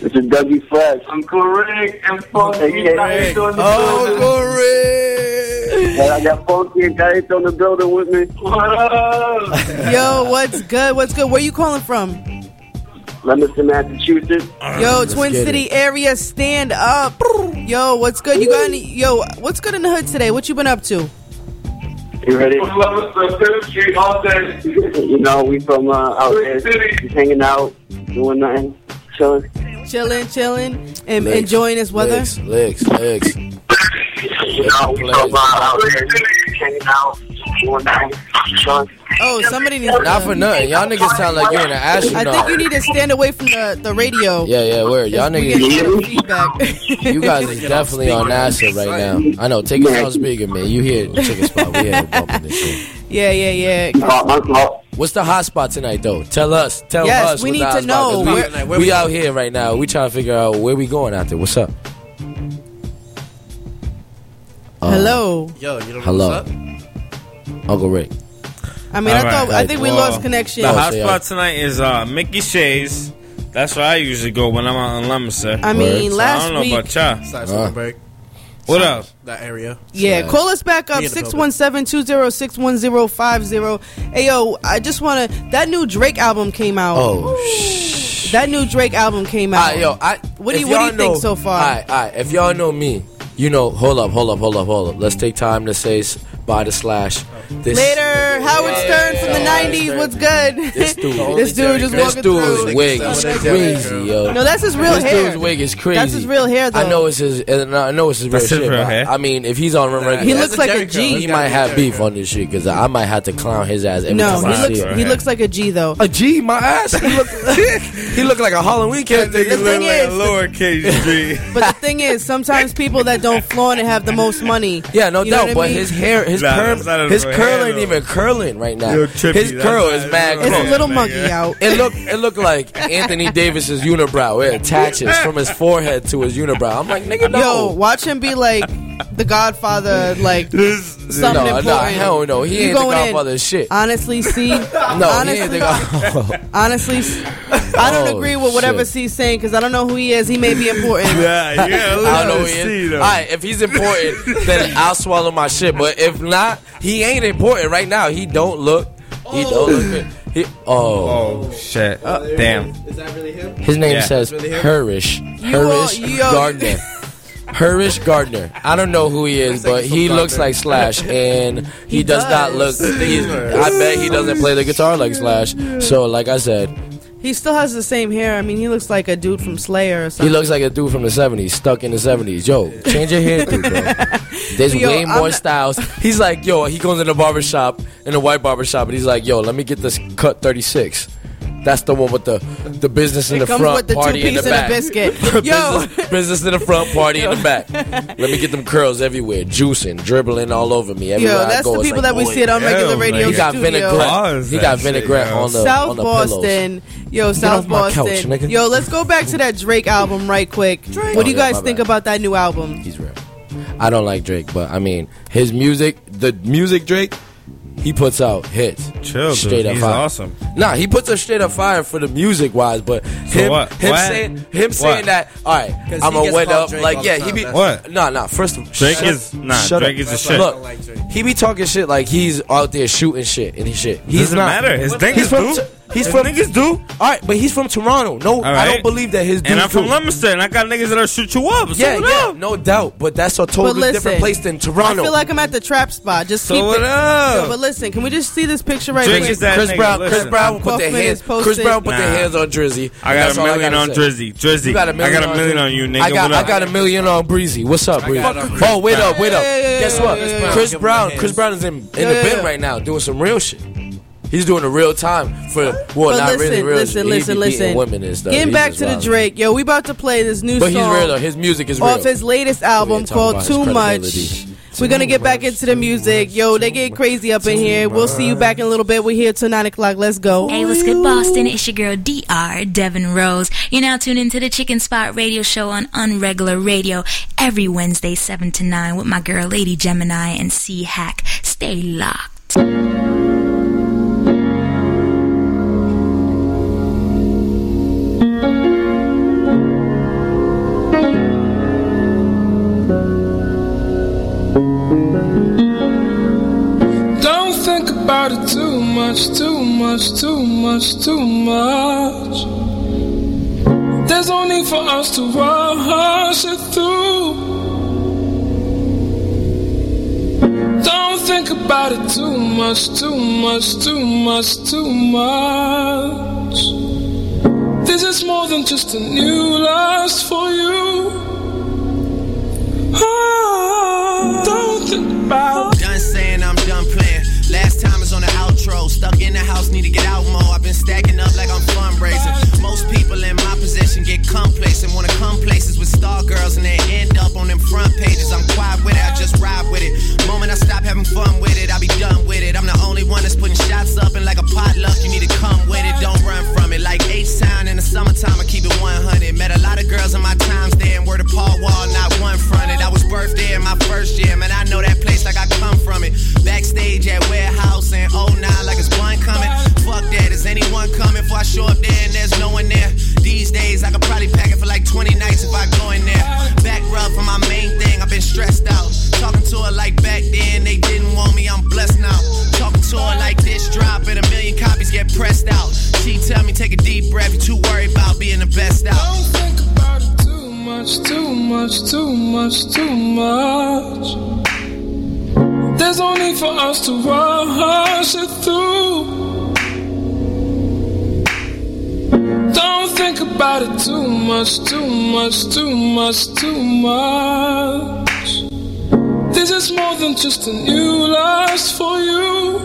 Speaker 16: This is Dougie Fresh. I'm correct. I'm funky.
Speaker 4: Oh, correct.
Speaker 16: And I got Funky and Kate on the building with me. What up?
Speaker 3: Yo, what's good? What's good? Where you calling from?
Speaker 16: Leominster, Massachusetts.
Speaker 3: Yo, Twin
Speaker 4: get
Speaker 3: City area, stand up. Yo, what's good? You got any? Yo, what's good in the hood today? What you been up to?
Speaker 16: You ready? You know, we from uh, out there, just hanging out, doing nothing, chilling.
Speaker 3: Chilling, chilling, and
Speaker 4: Licks,
Speaker 3: enjoying this weather.
Speaker 4: Licks, licks, licks.
Speaker 16: You know, we from out there, hanging out, doing nothing, chilling.
Speaker 3: Oh, somebody needs.
Speaker 4: Not for nothing. Y'all niggas sound like you're in an astronaut.
Speaker 3: I think you need to stand away from the, the radio.
Speaker 4: Yeah, yeah, where Y'all
Speaker 3: We get
Speaker 4: niggas,
Speaker 3: a lot feedback.
Speaker 4: you guys are definitely on NASA right now. I know. Take it on speaker, man. You hear chicken spot. We hear bumping this shit.
Speaker 3: yeah, yeah, yeah.
Speaker 4: What's the hot spot tonight, though? Tell us. Tell
Speaker 3: Yes,
Speaker 4: us.
Speaker 3: we need to
Speaker 4: know. spot,
Speaker 3: know.
Speaker 4: 'cause
Speaker 3: Where-
Speaker 4: We, we out here right now. We trying to figure out where we going out there. What's up? Uh,
Speaker 3: Hello.
Speaker 5: Yo, you know
Speaker 4: Hello.
Speaker 5: what's up?
Speaker 4: Uncle Rick.
Speaker 3: I mean, I
Speaker 6: All right.
Speaker 3: thought I think we
Speaker 6: Well,
Speaker 3: lost connection.
Speaker 6: The
Speaker 4: Oh,
Speaker 6: hot
Speaker 4: so
Speaker 6: spot tonight is uh, Mickey Shays. That's where I usually go when I'm out in Leominster.
Speaker 3: I mean,
Speaker 6: So
Speaker 3: last
Speaker 6: I don't know
Speaker 3: week.
Speaker 6: about y'all.
Speaker 5: Side
Speaker 4: Uh.
Speaker 5: Silverberg.
Speaker 6: What up?
Speaker 5: That area.
Speaker 3: Yeah,
Speaker 4: Sad.
Speaker 3: call us back up
Speaker 5: Me
Speaker 3: 617-206-1050. Hey yo, I just want to that new Drake album came out.
Speaker 4: Oh, shh.
Speaker 3: That new Drake album came out.
Speaker 4: Alright, yo, I,
Speaker 3: What do you- what do
Speaker 4: y'all
Speaker 3: you think so far?
Speaker 4: Alright, alright. If y'all know me, you know. Hold up, hold up, hold up, hold up. Let's take time to say s- by the slash. This-
Speaker 3: Later, Howard Stern from the '90s. What's good?
Speaker 4: This dude,
Speaker 3: this dude just
Speaker 4: this
Speaker 3: walking
Speaker 4: dude's
Speaker 3: through.
Speaker 4: wig is crazy, yo.
Speaker 3: No, that's his real
Speaker 4: this
Speaker 3: hair.
Speaker 4: dude's wig is crazy.
Speaker 3: That's his real hair, though.
Speaker 4: I know it's his. and I know it's his real
Speaker 6: That's his
Speaker 4: shit.
Speaker 6: real hair.
Speaker 4: I mean, if he's on regular,
Speaker 3: He looks like a G.
Speaker 4: He might have beef on this shit because I might have to clown his ass every
Speaker 3: No,
Speaker 4: time
Speaker 3: he
Speaker 4: I
Speaker 3: looks
Speaker 4: see him.
Speaker 3: he looks like a G though.
Speaker 4: A G, my ass. He looked look like a Halloween character.
Speaker 3: The thing is,
Speaker 6: lowercase G.
Speaker 3: but the thing is, sometimes people that don't flaunt it have the most money.
Speaker 4: Yeah, no doubt. But his hair, his
Speaker 6: Nah,
Speaker 4: perm,
Speaker 6: that's
Speaker 4: his
Speaker 6: his
Speaker 4: curl ain't even curling right now.
Speaker 6: Trippy,
Speaker 4: his curl is
Speaker 6: his
Speaker 4: mad
Speaker 6: real
Speaker 3: It's a little
Speaker 6: nigga.
Speaker 3: monkey out.
Speaker 4: It look it look like Anthony Davis's unibrow. It attaches from his forehead to his unibrow. I'm like, nigga, no.
Speaker 3: Yo, watch him be like the Godfather, like this, something
Speaker 4: no,
Speaker 3: important.
Speaker 4: no, hell no. He
Speaker 3: You
Speaker 4: ain't the
Speaker 3: going in.
Speaker 4: Godfather of shit.
Speaker 3: Honestly, see,
Speaker 4: No,
Speaker 3: honestly,
Speaker 4: he ain't the God.
Speaker 3: honestly, s- I don't
Speaker 4: Oh,
Speaker 3: agree with whatever
Speaker 4: shit.
Speaker 3: C's saying because I don't know who he is. He may be important.
Speaker 6: Yeah, yeah.
Speaker 4: I don't know
Speaker 6: at
Speaker 4: who he is.
Speaker 6: Though.
Speaker 4: All right, if he's important, then I'll swallow my shit. But if not, he ain't important right now. He don't look. He don't look oh. good. He, oh,
Speaker 6: Oh shit! Oh, damn.
Speaker 5: Is that really him?
Speaker 4: his name
Speaker 6: Yeah.
Speaker 4: says
Speaker 5: Really him?
Speaker 4: Hurish. Hurish. Gardner. Hurish Gardner. I don't know who he is, but he looks like Slash, and he,
Speaker 3: He
Speaker 4: does, not look.
Speaker 3: does.
Speaker 4: He's, I bet he doesn't play the guitar like Slash. So, like I said,
Speaker 3: He still has the same hair. I mean, he looks like a dude from Slayer or
Speaker 4: he
Speaker 3: something.
Speaker 4: looks like a dude from the '70s, stuck in the '70s. Yo, change your hair, too, bro. There's
Speaker 3: Yo,
Speaker 4: way
Speaker 3: I'm
Speaker 4: more
Speaker 3: not-
Speaker 4: styles. He's like, yo, he goes in the barber shop, in the white barber shop, and he's like, yo, let me get this cut 36. That's the one with the the business in
Speaker 3: It
Speaker 4: the
Speaker 3: comes
Speaker 4: front,
Speaker 3: with the
Speaker 4: party in the
Speaker 3: two-piece and a
Speaker 4: back.
Speaker 3: biscuit. Yo.
Speaker 4: business, business in the front, party in the back. Let me get them curls everywhere, juicing, dribbling all over me. Everywhere
Speaker 3: Yo,
Speaker 4: I
Speaker 3: that's
Speaker 4: go,
Speaker 3: the
Speaker 4: it's
Speaker 3: people
Speaker 4: like,
Speaker 3: that we
Speaker 4: boy,
Speaker 3: see it on regular
Speaker 6: Hell,
Speaker 3: radio
Speaker 4: He got
Speaker 3: studio.
Speaker 4: vinaigrette. He got vinaigrette
Speaker 6: yo.
Speaker 4: on the
Speaker 3: South
Speaker 4: on the pillows.
Speaker 3: Boston. Yo, South
Speaker 4: off my couch,
Speaker 3: Boston. Yo, let's go back to that Drake album right quick. What do oh, you
Speaker 4: Oh,
Speaker 3: guys think about that new album?
Speaker 4: He's real. I don't like Drake, but I mean his music, the music Drake, he puts out hits.
Speaker 6: Chill, dude.
Speaker 4: straight up
Speaker 6: He's
Speaker 4: fire.
Speaker 6: awesome.
Speaker 4: Nah, he puts a straight up fire for the music wise, but him,
Speaker 6: what?
Speaker 4: him
Speaker 6: What?
Speaker 4: saying him saying that. All right, I'm
Speaker 5: he
Speaker 4: gonna
Speaker 5: gets
Speaker 4: wet up.
Speaker 5: Drake
Speaker 4: Like yeah,
Speaker 5: the
Speaker 4: he be
Speaker 6: What?
Speaker 4: Nah, nah. First, of- all,
Speaker 6: Drake
Speaker 4: shut-
Speaker 6: is- nah,
Speaker 4: shut
Speaker 6: Drake
Speaker 4: up.
Speaker 6: is the shit.
Speaker 4: Look,
Speaker 5: like
Speaker 4: he be talking shit like he's out there shooting shit and shit. He's
Speaker 6: Doesn't
Speaker 4: not.
Speaker 6: matter. His
Speaker 4: He's
Speaker 6: is
Speaker 4: from. T- he's
Speaker 6: His
Speaker 4: from.
Speaker 6: niggas do.
Speaker 4: All right, but he's from Toronto. No, I don't believe that his.
Speaker 6: And I'm from
Speaker 4: do.
Speaker 6: Leominster, and I got niggas that'll shoot you up. So
Speaker 4: Yeah,
Speaker 6: what
Speaker 4: yeah,
Speaker 6: up?
Speaker 4: no doubt. But that's a totally
Speaker 3: listen,
Speaker 4: different place than
Speaker 3: I
Speaker 4: Toronto.
Speaker 3: feel like I'm at the trap spot. Just
Speaker 6: So
Speaker 3: keep
Speaker 6: what
Speaker 3: it.
Speaker 6: up?
Speaker 3: Yo, but listen, can we just see this picture right
Speaker 6: Drake
Speaker 3: quick?
Speaker 4: Chris
Speaker 6: nigga,
Speaker 4: Brown, Chris. Brown put their hands. Chris Brown put their hands on Drizzy.
Speaker 6: I got a million on
Speaker 4: say.
Speaker 6: Drizzy. Drizzy.
Speaker 4: You got a
Speaker 6: I got a million on you, nigga.
Speaker 4: I got, I got a million on Breezy. What's up, Breezy? Oh, wait up, wait up. Guess what? Chris Brown. Chris Brown is in, in the
Speaker 3: yeah,
Speaker 4: bin right now doing some real shit. He's doing a real time for well,
Speaker 3: But
Speaker 4: not
Speaker 3: listen,
Speaker 4: really real
Speaker 3: listen,
Speaker 4: shit.
Speaker 3: Listen, listen.
Speaker 4: women and stuff.
Speaker 3: Getting
Speaker 4: He's
Speaker 3: back
Speaker 4: just
Speaker 3: to the. Drake, yo, we about to play this new song.
Speaker 4: But he's
Speaker 3: song
Speaker 4: real though. His music is real.
Speaker 3: off his latest album
Speaker 4: talking
Speaker 3: called Too Much.
Speaker 4: credibility.
Speaker 3: We're gonna get back into the music, yo. They get crazy up in here. We'll see you back in a little bit. We're here till nine o'clock. Let's go.
Speaker 17: Hey, what's good, Boston? It's your girl DR Devin Rose. You're now tuned into the Chicken Spot Radio Show on Unregular Radio every Wednesday, seven to nine, with my girl Lady Gemini and C Hack. Stay locked.
Speaker 18: Much, too much, too much, too much. There's no need for us to rush it through. Don't think about it too much, too much, too much, too much. This is more than just a new lust for you.
Speaker 10: Star girls and they end up on them front pages. I'm quiet with it, I just ride with it. Moment I stop having fun with it, I'll be done with it. I'm the only one that's putting shots up and like a potluck, you need to come with it. Don't run from it. Like H Town in the summertime, I keep it 100. Met a lot of girls in my times there and word of Paul Wall, not one fronted. I was birthed there in my first year, man. I know that place like I come from it. Backstage at warehouse and oh nine like it's one coming. Fuck that, is anyone coming? Before I show up there and there's no one there. These days I could probably pack it for like 20 nights if I go in there. Back rub for my main thing, I've been stressed out. Talking to her like back then, they didn't want me, I'm blessed now. Talking to her like this drop and a million copies get pressed out. She tell me take a deep breath, you too worried about being the best out.
Speaker 18: Don't think about it too much, too much, too much, too much. There's no need for us to rush it through. Don't think about it too much, too much, too much, too much. This is more than just a new lust for you.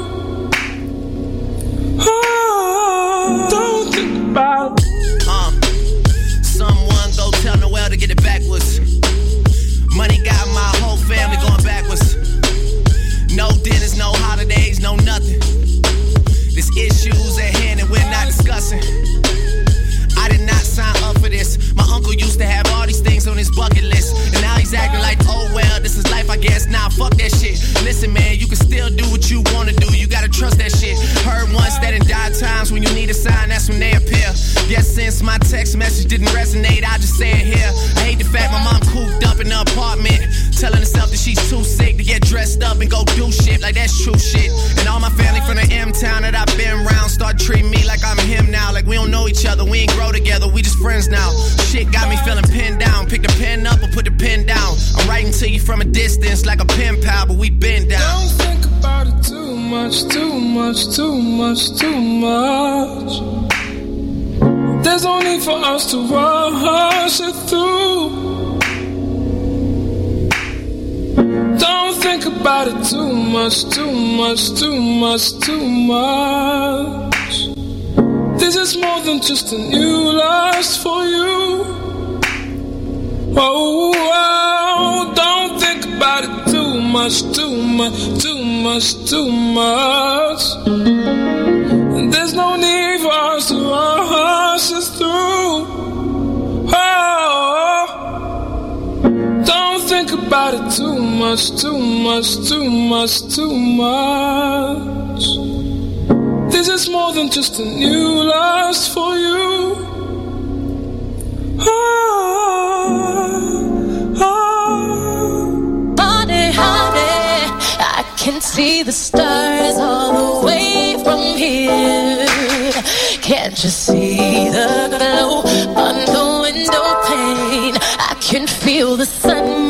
Speaker 18: Ah, don't think about it.
Speaker 10: Uh, someone go tell Noel to get it backwards. Money got my whole family going backwards. No dinners, no holidays, no nothing. There's issues at hand and we're not discussing. Uncle used to have all these things on his bucket list. And now he's acting like, oh well, this is life, I guess. Nah, fuck that shit. Listen, man, you can still do what you wanna do. You gotta trust that shit. Heard once that in die times when you need a sign, that's when they appear. Guess since my text message didn't resonate, I just say it here. I hate the fact my mom cooped up in the apartment. Telling herself that she's too sick to get dressed up and go do shit like that's true shit. And all my family from the M town that I've been around start treating me like I'm him now. Like we don't know each other, we ain't grow together, we just friends now. Shit got me feeling pinned down. Pick the pen up or put the pen down. I'm writing to you from a distance like a pen pal, but we been down.
Speaker 18: Don't think about it too much, too much, too much, too much. There's no need for us to rush it through. Think about it too much, too much, too much, too much. This is more than just a new lust for you. Oh, oh, don't think about it too much, too much, too much, too much. There's no need for us to rush this through. Oh, about it too much, too much, too much, too much. This is more than just a new lust for you. Oh, oh.
Speaker 8: Honey, honey, I can see the stars all the way from here. Can't you see the glow on the window pane? I can feel the sun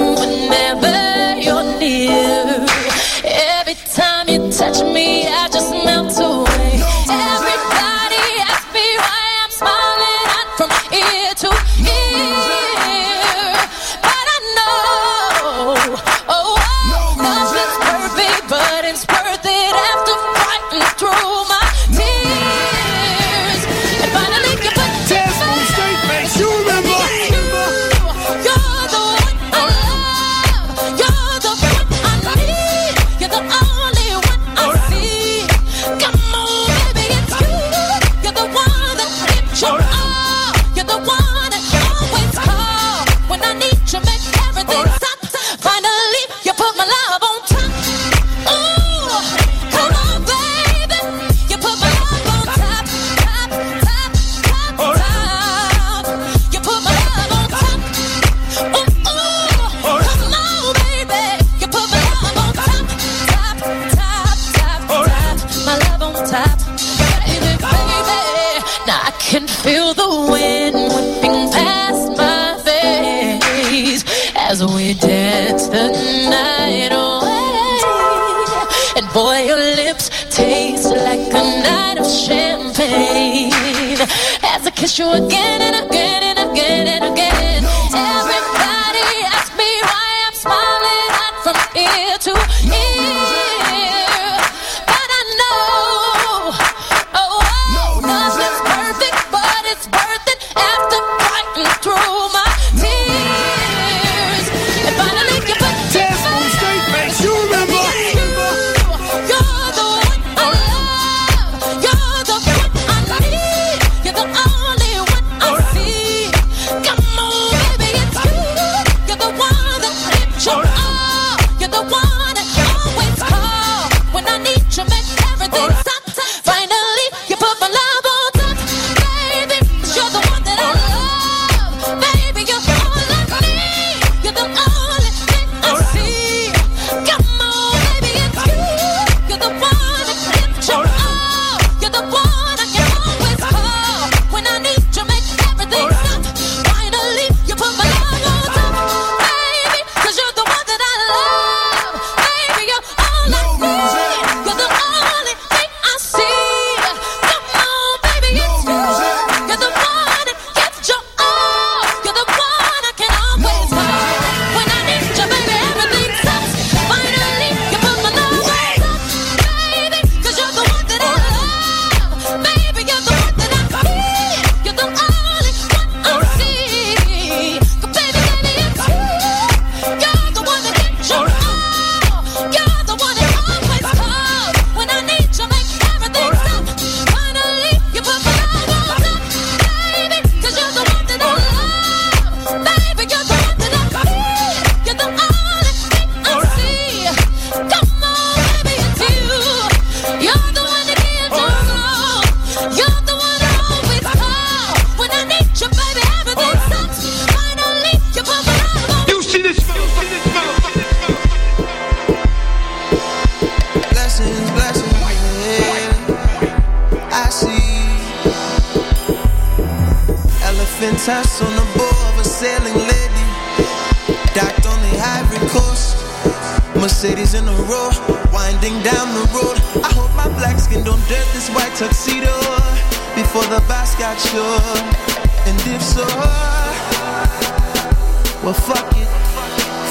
Speaker 19: well, fuck it,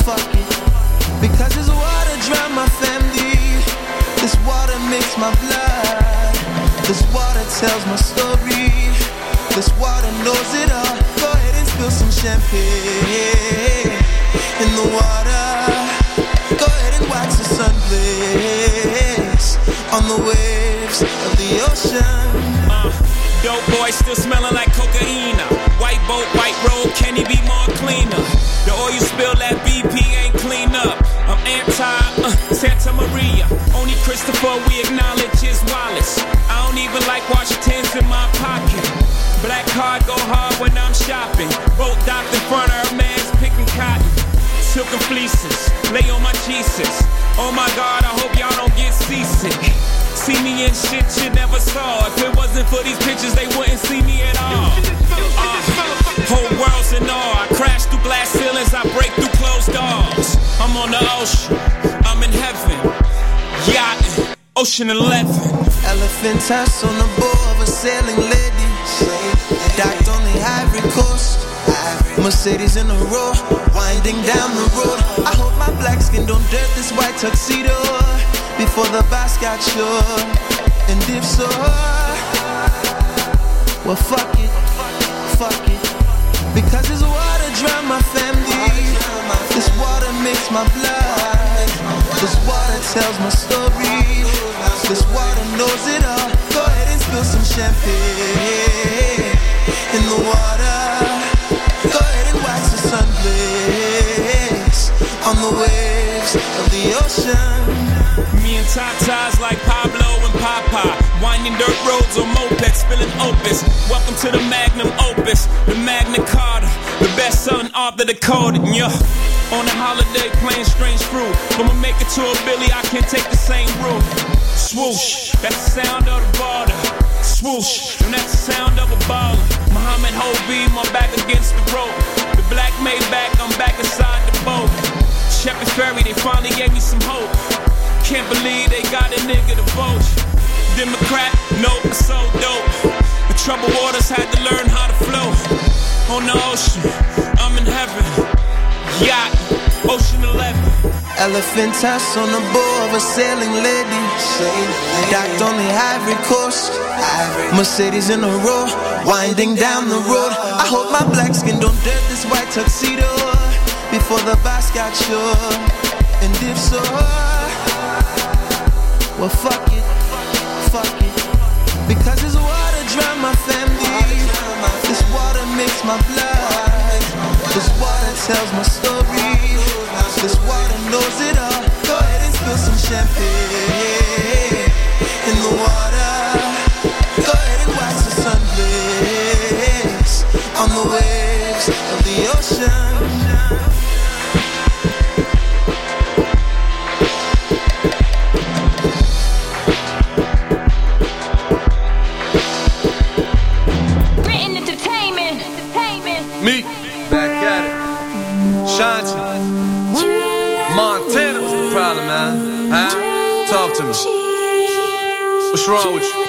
Speaker 19: fuck it. Because this water drown my family. This water makes my blood. This water tells my story. This water knows it all. Go ahead and spill some champagne in the water. Go ahead and watch the sun blaze on the waves of the ocean.
Speaker 11: Uh, dope boy still smelling like cocaine. White boat, white road, can he be more cleaner? The oil spill that BP ain't clean up. I'm anti uh, Santa Maria. Only Christopher we acknowledge his Wallace. I don't even like Washington's in my pocket. Black card go hard when I'm shopping. Boat docked in front of her man's picking cotton. Silken fleeces, lay on my Jesus. Oh my God, I hope y'all don't get seasick. See me in shit you never saw. If it wasn't for these pictures, they wouldn't see me at all. Uh, whole world's in awe. I crash through glass ceilings, I break through closed doors. I'm on the ocean, I'm in heaven. Yachting, ocean 11.
Speaker 19: Elephant tusk on the bow of a sailing lady. Docked on the Ivory Coast. Mercedes in a row, winding down the road. I hope my black skin don't dirt this white tuxedo before the bus got sure. And if so, well, fuck it, fuck it. Because this water drown my family. This water makes my blood. This water tells my story. This water knows it all. Go ahead and spill some champagne in the water. Go ahead and watch the sun blaze on the waves of the ocean.
Speaker 11: Me and Tatas like Pablo and Papa. Winding dirt roads on mopeds, spilling opus. Welcome to the magnum opus, the Magna Carta, the best selling off the Dakota. Yeah. On a holiday playing strange fruit. I'ma make it to a Billy, I can't take the same route. Swoosh, that's the sound of the border. Swoosh, and that's the sound of a baller. Muhammad Hobie, my back against the rope. The black made back, I'm back inside the boat. Shepard Fairey, they finally gave me some hope. Can't believe they got a nigga to vote. Democrat, nope, so dope. The troubled waters had to learn how to flow. On the ocean, I'm in heaven. Yacht, Ocean 11.
Speaker 19: Elephant tusk on the board of a sailing lady. Docked on the Ivory Coast. Mercedes in a row, winding down the road. I hope my black skin don't dirt this white tuxedo before the bus got sure. And if so, well, fuck it, fuck it. Because this water drown my family. This water makes my blood. This water tells my story. This water knows it all. Go ahead and spill some champagne in the water. Go ahead and watch the sun blaze on the waves of the ocean.
Speaker 20: What's wrong with you?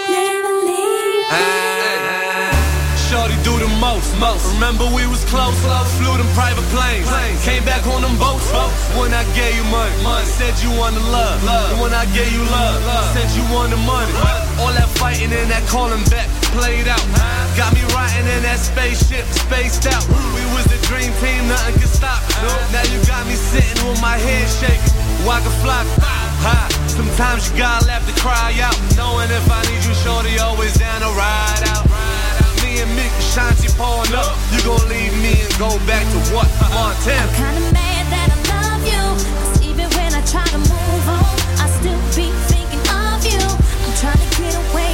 Speaker 20: Shorty do the most, most. Remember we was close, close. flew them private planes. Came back on them boats, when I gave you money. Said you wanted love, and when I gave you love, said you wanted money. All that fighting and that calling back played out. Got me riding in that spaceship, spaced out. We was the dream team, nothing could stop. Now you got me sitting with my head shaking, waka flocka. Ha, sometimes you gotta laugh to cry out. Knowing if I need you, shorty, always down to ride out. Me and Mick Shanti pulling up. You gon' leave me and go back to what? Montana.
Speaker 8: I'm Kinda mad that I love you. 'Cause even when I try to move on, I still be thinking of you. I'm trying to get away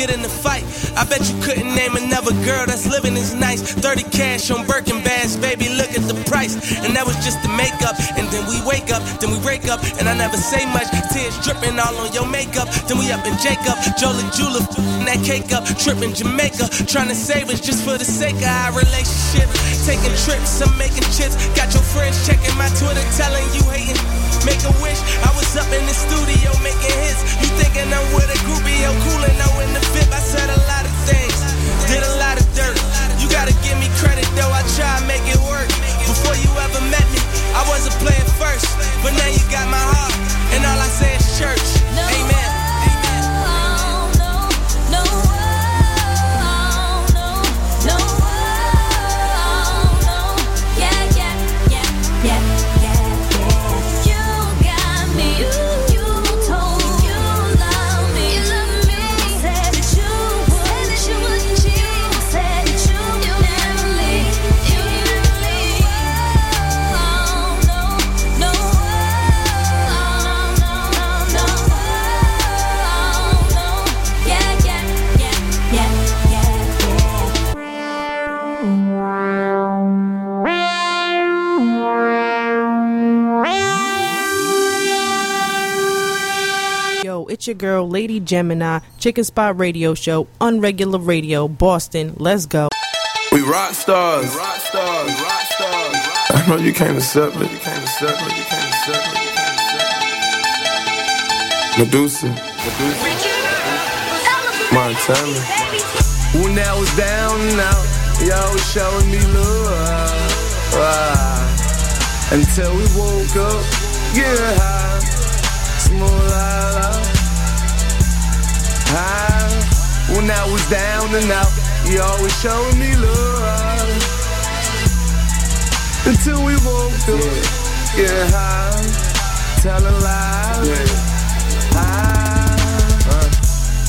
Speaker 8: get in the fight. I bet you couldn't name another girl that's living as nice. 30 cash on Birkin bags, baby, look at the price. And that was just the makeup. And then we wake up, then we break up, and I never say much. Tears dripping all on your makeup. Then we up in Jacob, Jolie Jula, that cake up, tripping Jamaica, trying to save us just for the sake of our relationship. Taking trips, I'm making chips. Got your friends checking my Twitter, telling you hating. Make a wish. I was up in the studio making hits. You thinking I'm with a groupie, I'm coolin' no in the VIP. I said a lot of things, did a lot of dirt. You gotta give me credit though, I try and make it work. Before you ever met me, I wasn't playing first, but now you got my heart, and all I say is church. Amen.
Speaker 3: It's your girl, Lady Gemini, Chicken Spot Radio Show, Unregular Radio, Boston. Let's go.
Speaker 21: We rock stars. rock stars. rock stars. I know you can't accept it. You can't accept it. You can't accept it. You can't accept it. Medusa. Medusa. Montana.
Speaker 22: When I was down and out, y'all was showing me love. Ah. Until we woke up, get high, small la la. High. When I was down and out, you always showing me love. Until we woke up, get high, telling lies. High.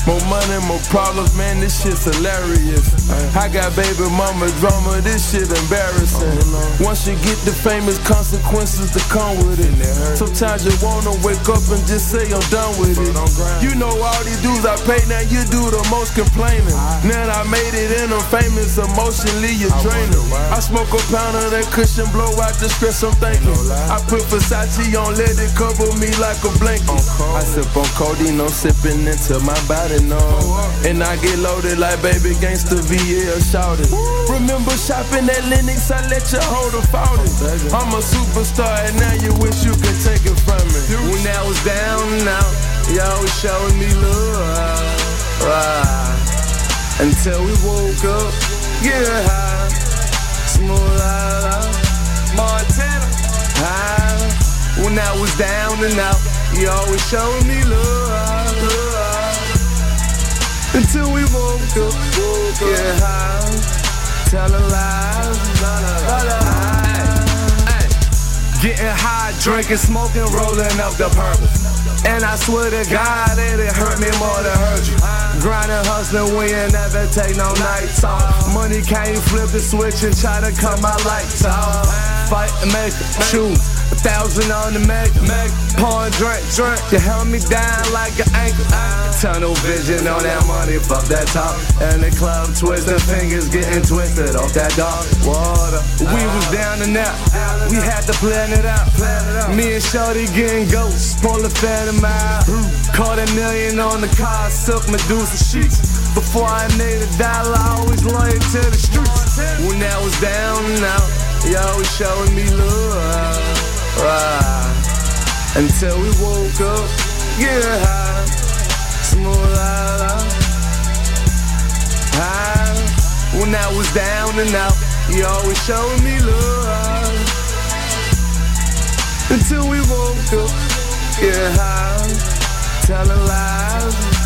Speaker 21: More money, more problems, man, this shit's hilarious. I got baby mama drama, this shit embarrassing. Once you get the famous consequences that come with it. Sometimes you wanna wake up and just say I'm done with it. You know all these dudes I pay, now you do the most complaining. Now I made it and I'm famous, emotionally you're draining. I smoke a pound of that cushion, blow out the stress I'm thinking. I put Versace on, let it cover me like a blanket. I sip on codeine, I'm sipping into my body numb. And I get loaded like baby gangsta VL shouted. Remember shopping at Lennox, I let you hold a fountain. I'm a superstar and now you wish you could take it from me.
Speaker 22: When I was down and out, y'all was showing me love. Ah. Until we woke up, get high, small la la, Montana. High. When I was down and out, you always showing me love. Until we woke up, get high, telling lies, la la. Getting high, drinking, smoking, rolling up the purple. And I swear to God, it, it hurt me more than hurt you. Grinding, hustling, we ain't never take no nights off. Money can't flip the switch and try to cut my lights off. Fight make choose. Thousand on the mega, Pawn drink, drink. You held me down like an anchor. Tunnel vision on that money, fuck that talk. And the club twisting fingers, getting twisted off that dark water. We was down and out, we had to plan it out. Me and Shorty getting ghosts, pull a phantom out. Caught a million on the car, silk Medusa sheets. Before I made a dollar, I always loyal to the streets. When I was down and out, you always showing me love. Ah. Until we woke up, get high, la la. High. When I was down and out, you always showing me love. Until we woke up, get high, telling lies.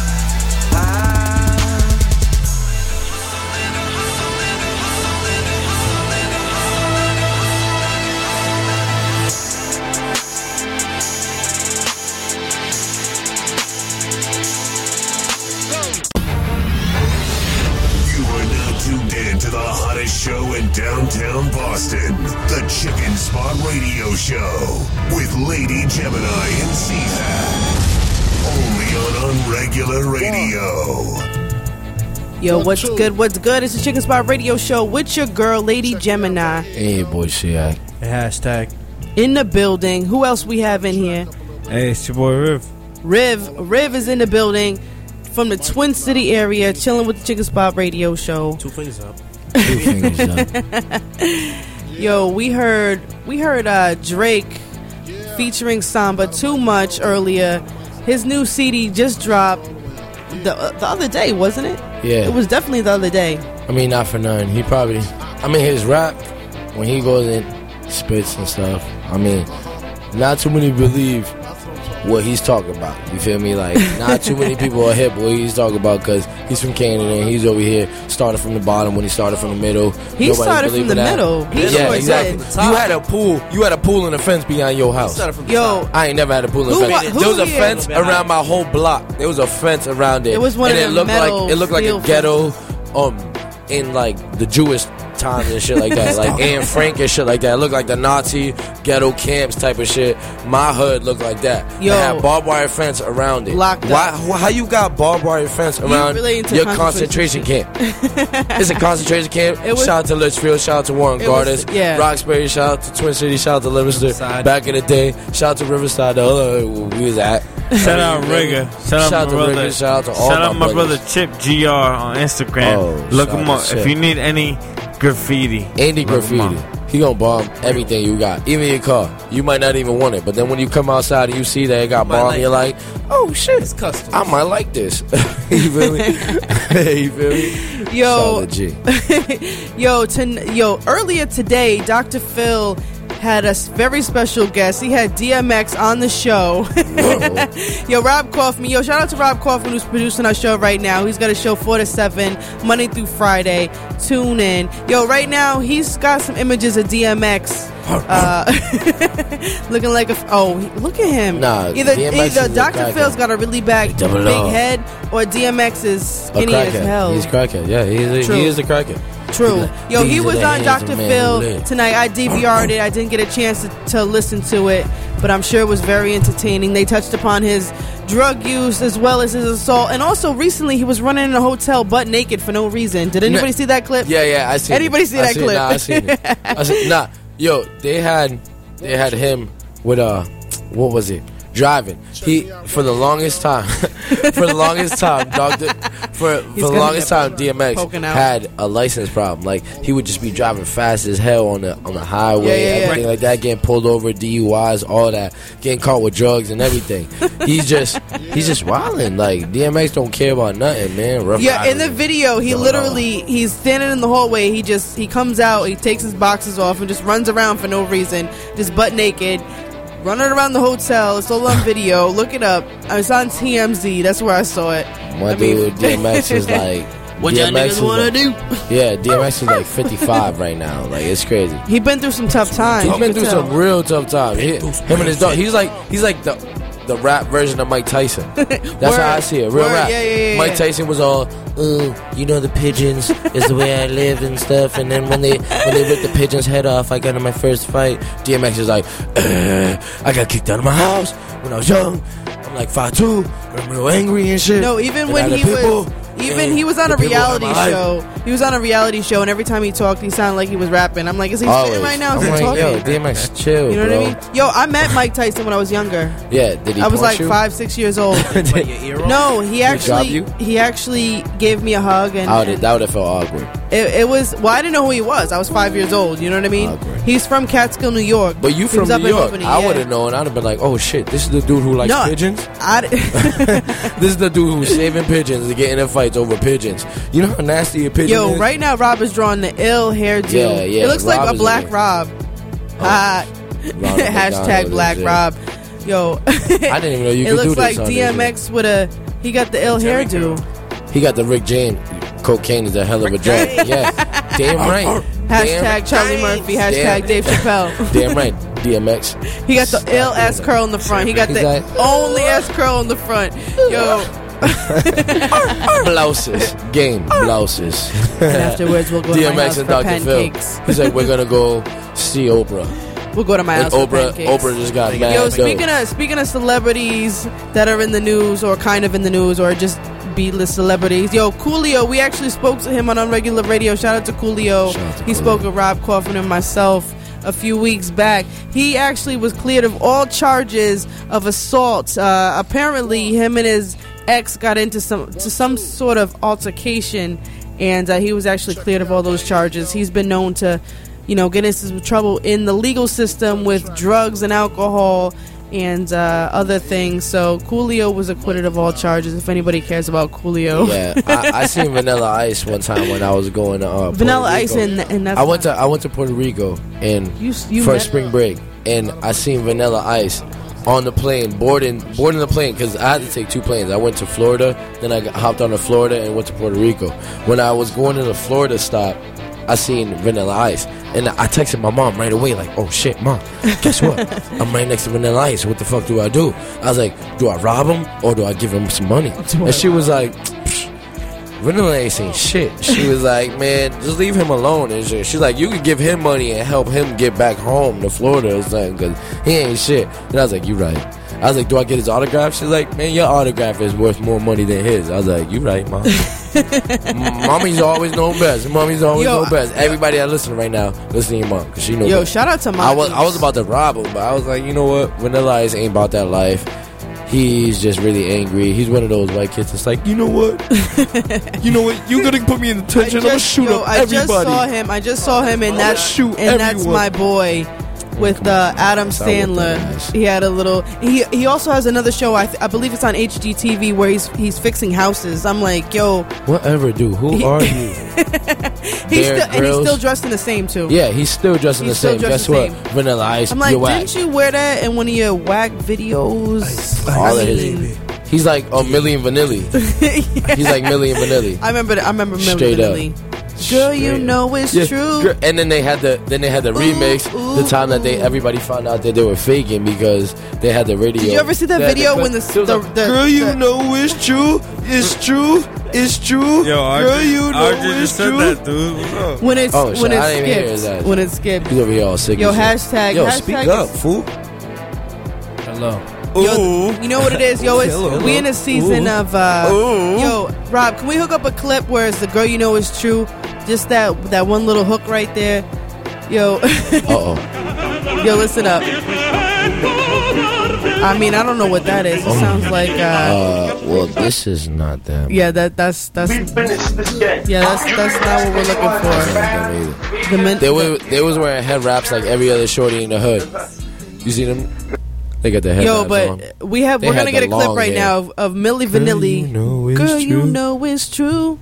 Speaker 2: To the hottest show in downtown Boston, the Chicken Spot Radio Show with Lady Gemini and C-Hat. Only on Unregular Radio.
Speaker 3: Yo, what's good? What's good? It's the Chicken Spot Radio Show with your girl, Lady Gemini,
Speaker 4: Hey, boy, shit.
Speaker 6: Hashtag.
Speaker 3: in the building. Who else we have in here?
Speaker 6: Hey, it's your boy Riv.
Speaker 3: Riv. Riv is in the building from the Twin City area, chilling with the Chicken Spot Radio Show.
Speaker 5: Two fingers up.
Speaker 4: Two fingers up.
Speaker 3: Yo, we heard we heard uh, Drake featuring Sampha too much earlier. His new CD just dropped the uh, the other day, wasn't it?
Speaker 4: Yeah.
Speaker 3: It was definitely the other day.
Speaker 4: I mean, not for nothing. He probably. I mean, his rap when he goes in, spits and stuff. I mean, not too many believe what he's talking about. You feel me? Like, not too many people are hip what he's talking about because he's from Canada and he's over here started from the bottom when he started from the middle.
Speaker 3: He
Speaker 4: Nobody's
Speaker 3: started from the
Speaker 4: that.
Speaker 3: middle. He
Speaker 4: yeah,
Speaker 3: sure
Speaker 4: exactly. You had a pool. You had a pool and a fence behind your house.
Speaker 3: Yo,
Speaker 4: I ain't never had a pool and
Speaker 3: Who
Speaker 4: a fence.
Speaker 3: who
Speaker 4: there was a
Speaker 3: here-
Speaker 4: fence around my whole block. There was a fence around it.
Speaker 3: It was one
Speaker 4: and
Speaker 3: of
Speaker 4: it looked
Speaker 3: metal
Speaker 4: like it looked like a ghetto, um, in like the Jewish times and shit like that, like Anne Frank and shit like that. It looked like the Nazi ghetto camps type of shit. My hood looked like that.
Speaker 3: Yo.
Speaker 4: it had barbed wire fence around it.
Speaker 3: Locked
Speaker 4: Why?
Speaker 3: up.
Speaker 4: How you got barbed wire fence around
Speaker 3: relating to
Speaker 4: your
Speaker 3: concentration
Speaker 4: concentration camp? it's a concentration camp.
Speaker 3: Was-
Speaker 4: shout out to Litchfield. Shout out to Warren
Speaker 3: It was-
Speaker 4: Gardens.
Speaker 3: yeah.
Speaker 4: Roxbury. Shout out to Twin City. Shout out to Livingston. Back in the day. Shout out to Riverside. The other we was at.
Speaker 6: Shout out Rigger. Shout out my
Speaker 4: to
Speaker 6: brother.
Speaker 4: Rigger. Shout out to all
Speaker 6: Shout
Speaker 4: my
Speaker 6: out my
Speaker 4: brothers.
Speaker 6: brother Chip Gr on Instagram.
Speaker 4: Oh,
Speaker 6: Look
Speaker 4: shout
Speaker 6: him up
Speaker 4: to
Speaker 6: if you need any graffiti. Andy
Speaker 4: graffiti.
Speaker 6: up.
Speaker 4: He gonna bomb everything you got, even your car. You might not even want it, but then when you come outside and you see that it got
Speaker 5: might
Speaker 4: bomb,
Speaker 5: like
Speaker 4: you're
Speaker 5: it.
Speaker 4: like, "Oh shit,
Speaker 5: It's custom.
Speaker 4: I might like this." you feel me? you feel me?
Speaker 3: Yo,
Speaker 4: Shout G.
Speaker 3: yo, ton- yo. Earlier today, Dr. Phil had a very special guest. He had DMX on the show. yo, Rob Kaufman. Yo, shout out to Rob Kaufman who's producing our show right now. He's got a show four to seven, Monday through Friday. Tune in. Yo, right now he's got some images of DMX. Uh, looking like a f- oh look at him
Speaker 4: Nah,
Speaker 3: either
Speaker 4: DMX
Speaker 3: either Dr. Phil's got a really big big head or DMX is skinny as hell
Speaker 4: He's crackhead. Yeah, he's a, he is a crackhead.
Speaker 3: True. Yo, he was on Dr. Phil tonight. I DVR'd it. I didn't get a chance to, to listen to it, but I'm sure it was very entertaining. They touched upon his drug use as well as his assault. And also, recently, he was running in a hotel butt naked for no reason. Did anybody see that clip?
Speaker 4: Yeah, yeah, I see.
Speaker 3: Anybody see that clip?
Speaker 4: Nah, I seen it. I seen, nah, yo, they had they had him with uh, what was it? Driving. He for the longest time, for the longest time, Doctor, for for the longest time, DMX had a license problem. Like he would just be driving fast as hell on the on the highway,
Speaker 3: Yeah, yeah,
Speaker 4: everything like that, getting pulled over, DUIs, all that, getting caught with drugs and everything. he's just he's just wilding. Like DMX don't care about nothing, man. Rough
Speaker 3: Yeah, in the video, he literally he's standing in the hallway. He just he comes out, he takes his boxes off, and just runs around for no reason, just butt naked, running around the hotel. It's all on video. Look it up. It's on TMZ. That's where I saw it.
Speaker 4: My
Speaker 3: I mean-
Speaker 4: dude DMX is like
Speaker 3: What y'all niggas wanna
Speaker 4: like-
Speaker 3: do?
Speaker 4: Yeah, DMX is like 55 right now. Like it's crazy.
Speaker 3: He been through some tough times.
Speaker 4: He's been through
Speaker 3: tell.
Speaker 4: some real tough times. He- him and his dog. He's like he's like the the rap version of Mike Tyson. That's
Speaker 3: Word.
Speaker 4: how I see it. Real
Speaker 3: Word.
Speaker 4: rap.
Speaker 3: Yeah, yeah, yeah,
Speaker 4: Mike. Tyson was all, uh, you know, the pigeons is the way I live and stuff. And then when they when they ripped the pigeon's head off, I got in my first fight. DMX is like, uh, I got kicked out of my house when I was young. I'm like five two. I'm real angry and shit.
Speaker 3: No, even
Speaker 4: And
Speaker 3: when he
Speaker 4: people,
Speaker 3: was even he was on a reality show. He was on a reality show, and every time he talked, he sounded like he was rapping. I'm like, is he
Speaker 4: Always.
Speaker 3: spitting right now? Is
Speaker 4: I'm
Speaker 3: he
Speaker 4: like,
Speaker 3: talking?
Speaker 4: yo, DMX, chill,
Speaker 3: you know
Speaker 4: bro.
Speaker 3: what I mean? Yo, I met Mike Tyson when I was younger.
Speaker 4: Yeah, did he?
Speaker 3: I was like
Speaker 4: you?
Speaker 3: five, six years old. no, he
Speaker 4: Did he drop
Speaker 3: actually
Speaker 4: you?
Speaker 3: he actually gave me a hug, and,
Speaker 4: I would that would have felt awkward.
Speaker 3: It, it was. Well, I didn't know who he was. I was five years old. You know what I mean? He's from Catskill, New York.
Speaker 4: But you from New York?
Speaker 3: Albany,
Speaker 4: I
Speaker 3: yeah.
Speaker 4: would have known. I'd have been like, "Oh shit, this is the dude who likes
Speaker 3: No,
Speaker 4: pigeons.
Speaker 3: I,
Speaker 4: This is the dude who's saving pigeons and getting in fights over pigeons. You know how nasty a pigeon
Speaker 3: Yo,
Speaker 4: is.
Speaker 3: right now Rob is drawing the ill hairdo.
Speaker 4: Yeah, yeah,
Speaker 3: It looks
Speaker 4: Rob
Speaker 3: like a black
Speaker 4: in
Speaker 3: Rob. Ah,
Speaker 4: Ronald
Speaker 3: hashtag Black. Rob. Yo,
Speaker 4: I didn't even know you
Speaker 3: it
Speaker 4: could
Speaker 3: looks
Speaker 4: do
Speaker 3: like
Speaker 4: this. on this
Speaker 3: DMX with a. He got the ill hairdo.
Speaker 4: He got the Rick James. Cocaine is a hell of a drug. yeah, damn right.
Speaker 3: Hashtag Charlie Murphy. Hashtag
Speaker 4: Damn.
Speaker 3: Dave Chappelle.
Speaker 4: Damn right. DMX.
Speaker 3: He got the ill S curl in the front. He got the
Speaker 4: like-
Speaker 3: only S curl in the front. Yo,
Speaker 4: Blouses. Game. Blouses.
Speaker 3: And afterwards we'll go to my house
Speaker 4: DMX and
Speaker 3: for
Speaker 4: Dr. Phil.
Speaker 3: pancakes.
Speaker 4: He's like, we're gonna go see Oprah.
Speaker 3: We'll go to my
Speaker 4: And
Speaker 3: house.
Speaker 4: Oprah. Oprah just got mad.
Speaker 3: Yo,
Speaker 4: dope.
Speaker 3: speaking of speaking of celebrities that are in the news or kind of in the news or just B-list celebrities. Yo, Coolio, we actually spoke to him on Unregular Radio. Shout out to Coolio. he spoke with Rob Kaufman and myself a few weeks back. He actually was cleared of all charges of assault. Uh, apparently, him and his ex got into some to some sort of altercation, and uh, he was actually cleared of all those charges. He's been known to, you know, get into some trouble in the legal system with drugs and alcohol and uh, other things. So Coolio was acquitted of all charges. If anybody cares about Coolio,
Speaker 4: Yeah, I, I seen Vanilla Ice one time when I was going to uh,
Speaker 3: Vanilla Ice and- and that's
Speaker 4: I went to I went to Puerto Rico and
Speaker 3: You- you
Speaker 4: for spring break, and I seen Vanilla Ice on the plane boarding boarding the plane because I had to take two planes. I went to Florida, then I got, hopped on to Florida and went to Puerto Rico. When I was going to the Florida stop, I seen Vanilla Ice, and I texted my mom right away like, "Oh shit, mom, guess what? I'm right next to Vanilla Ice. What the fuck do I do?" I was like, "Do I rob him or do I give him some money?" And she was like. Vanilla Ice ain't shit. She was like, man, just leave him alone and shit. She's like, you could give him money and help him get back home to Florida or something because he ain't shit. And I was like, you right. I was like, do I get his autograph? She's like, man, your autograph is worth more money than his. I was like, you right, mom. Mommy's always know best. Mommy's always
Speaker 3: Yo,
Speaker 4: know best. Everybody that listen right now, listen to your mom because she knows.
Speaker 3: Yo,
Speaker 4: best.
Speaker 3: shout out to
Speaker 4: I was I was about to rob him, but I was like, you know what? Vanilla Ice ain't about that life. He's just really angry. He's one of those white kids that's like, you know what? you know what? You're gonna put me in detention. I'm gonna shoot
Speaker 3: yo,
Speaker 4: up
Speaker 3: I just saw him. I just saw him, and that's
Speaker 4: shoot
Speaker 3: and that's my boy with uh, Adam
Speaker 4: That's how I look
Speaker 3: Sandler. He had a little. He he also has another show. I, th- I believe it's on HGTV where he's he's fixing houses. I'm like, yo,
Speaker 4: Whatever, dude. Who are you?
Speaker 3: he's still, and he's still dressed in the same too.
Speaker 4: Yeah, he's still dressed in
Speaker 3: He's
Speaker 4: the same. Guess
Speaker 3: the
Speaker 4: what?
Speaker 3: same.
Speaker 4: Vanilla Ice.
Speaker 3: I'm like,
Speaker 4: you're whack.
Speaker 3: didn't you wear that in one of your whack videos?
Speaker 4: All
Speaker 3: I
Speaker 4: of his. He's like a million vanilli. He's like million vanilli.
Speaker 3: I remember. I remember.
Speaker 4: Straight up.
Speaker 3: Millie. Girl, you know it's
Speaker 4: Yeah,
Speaker 3: true.
Speaker 4: gr- And then they had the then they had the remix. The time that they everybody found out that they were faking because they had the radio.
Speaker 3: Did you ever see that
Speaker 4: They
Speaker 3: video
Speaker 4: the-
Speaker 3: when the,
Speaker 4: it was
Speaker 3: the, the
Speaker 4: girl, you
Speaker 3: the-
Speaker 4: know it's true, it's true, it's true.
Speaker 6: Yo,
Speaker 4: girl,
Speaker 6: RJ,
Speaker 4: you know
Speaker 6: RJ
Speaker 4: it's
Speaker 6: just said
Speaker 4: true.
Speaker 6: that, dude.
Speaker 3: When it's
Speaker 4: Oh,
Speaker 3: when
Speaker 4: I didn't even hear
Speaker 3: it's
Speaker 4: his
Speaker 3: skipped
Speaker 4: ass.
Speaker 3: when it's skipped.
Speaker 4: He's over here all sick.
Speaker 3: Yo, hashtag-
Speaker 4: Yo,
Speaker 3: hashtag
Speaker 4: speak
Speaker 3: is-
Speaker 4: up, fool.
Speaker 5: Hello.
Speaker 3: Yo, you know what it is, yo. It's
Speaker 5: Hello.
Speaker 3: we in a season
Speaker 5: Ooh.
Speaker 3: of. uh
Speaker 5: Ooh.
Speaker 3: Yo, Rob, can we hook up a clip where it's the girl you know is true? Just that that one little hook right there. Yo,
Speaker 4: Uh oh.
Speaker 3: yo, listen up. I mean, I don't know what that is. It sounds like. uh
Speaker 4: Uh, well, this is not that.
Speaker 3: Yeah, that that's that's. Yeah, that's that's not what we're looking for. The men-
Speaker 4: They were they was wearing head wraps like every other shorty in the hood. You see them? They got the head
Speaker 3: Yo, but
Speaker 4: on.
Speaker 3: we have
Speaker 4: They
Speaker 3: we're gonna get a clip right
Speaker 4: hair.
Speaker 3: now of, of Milli Vanilli. Girl, you know it's true.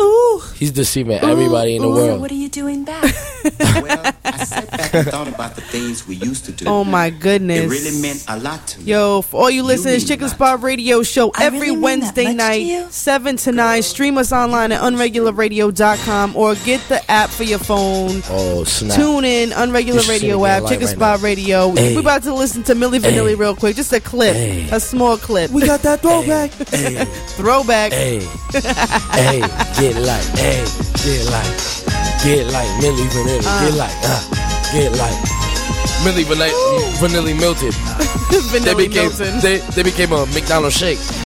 Speaker 3: Ooh.
Speaker 4: He's deceiving everybody in the world.
Speaker 23: What are you doing back? well, I sat back and thought about the things we used to do.
Speaker 3: Oh my goodness.
Speaker 23: It really meant a lot to me.
Speaker 3: Yo, for all you listeners, Chicken Spot Radio Show every Wednesday night, 7 to 9. Stream us online at unregularradio.com or get the app for your phone.
Speaker 4: Oh snap!
Speaker 3: Tune in, Unregular
Speaker 4: This
Speaker 3: Radio app, Chicken
Speaker 4: right
Speaker 3: Spot Radio.
Speaker 4: Hey.
Speaker 3: We're about to listen to Milli Vanilli
Speaker 4: Hey.
Speaker 3: real quick. Just a clip, a small clip.
Speaker 4: We got that throwback.
Speaker 3: Throwback.
Speaker 4: Hey, hey, get like, hey, get like, get like Milli Vanilli, get like, uh, get like Milli Vanilli, Vanilli melted. they became
Speaker 3: Milton.
Speaker 4: they they became a McDonald's shake.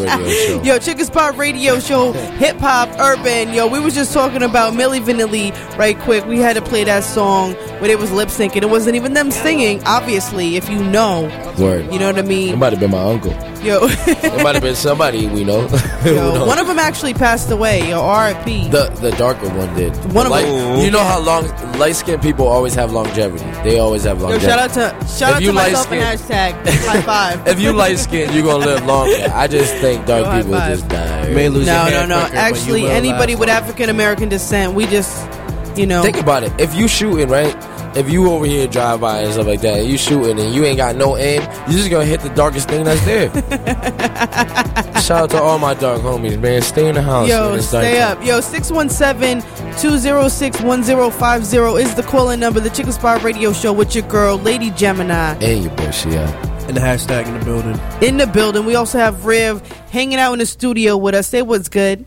Speaker 4: Radio show.
Speaker 3: Yo, Chicken Spot Radio Show, hip hop, urban. Yo, we was just talking about Milli Vanilli right quick. We had to play that song where it was lip syncing. It wasn't even them singing, obviously, if you know.
Speaker 4: Word.
Speaker 3: You know what I mean?
Speaker 4: It might have been my uncle.
Speaker 3: Yo,
Speaker 4: It might have been somebody we know. Who
Speaker 3: yo
Speaker 4: knows?
Speaker 3: one of them actually passed away. Yo, R.I.P.
Speaker 4: The the darker one did.
Speaker 3: One of
Speaker 4: Light-
Speaker 3: them-
Speaker 4: You know how long light skinned people always have longevity. They always have
Speaker 3: Yo,
Speaker 4: longevity.
Speaker 3: shout out to shout
Speaker 4: If
Speaker 3: out
Speaker 4: you
Speaker 3: to myself and
Speaker 4: light-skinned-
Speaker 3: hashtag high five.
Speaker 4: if you light skinned, you're gonna live longer. I just think dark
Speaker 3: Yo,
Speaker 4: people
Speaker 3: five.
Speaker 4: just die.
Speaker 5: may lose
Speaker 3: no,
Speaker 5: your
Speaker 3: no,
Speaker 5: hair
Speaker 3: no.
Speaker 5: quicker, but
Speaker 3: Actually, anybody with. African American descent, we just, you know,
Speaker 4: Think about it. If you shooting right, if you over here drive by and stuff like that, and you shooting and you ain't got no aim, you just gonna hit the darkest thing that's there. Shout out to all my dark homies, man. Stay in the house.
Speaker 3: Yo, stay up. Yo, 617-206-1050 is the calling number. The Chicken Spot Radio Show with your girl, Lady Gemini.
Speaker 4: And your boy, Shia.
Speaker 5: And the hashtag in the building.
Speaker 3: In the building. We also have Riv hanging out in the studio with us. Say what's good.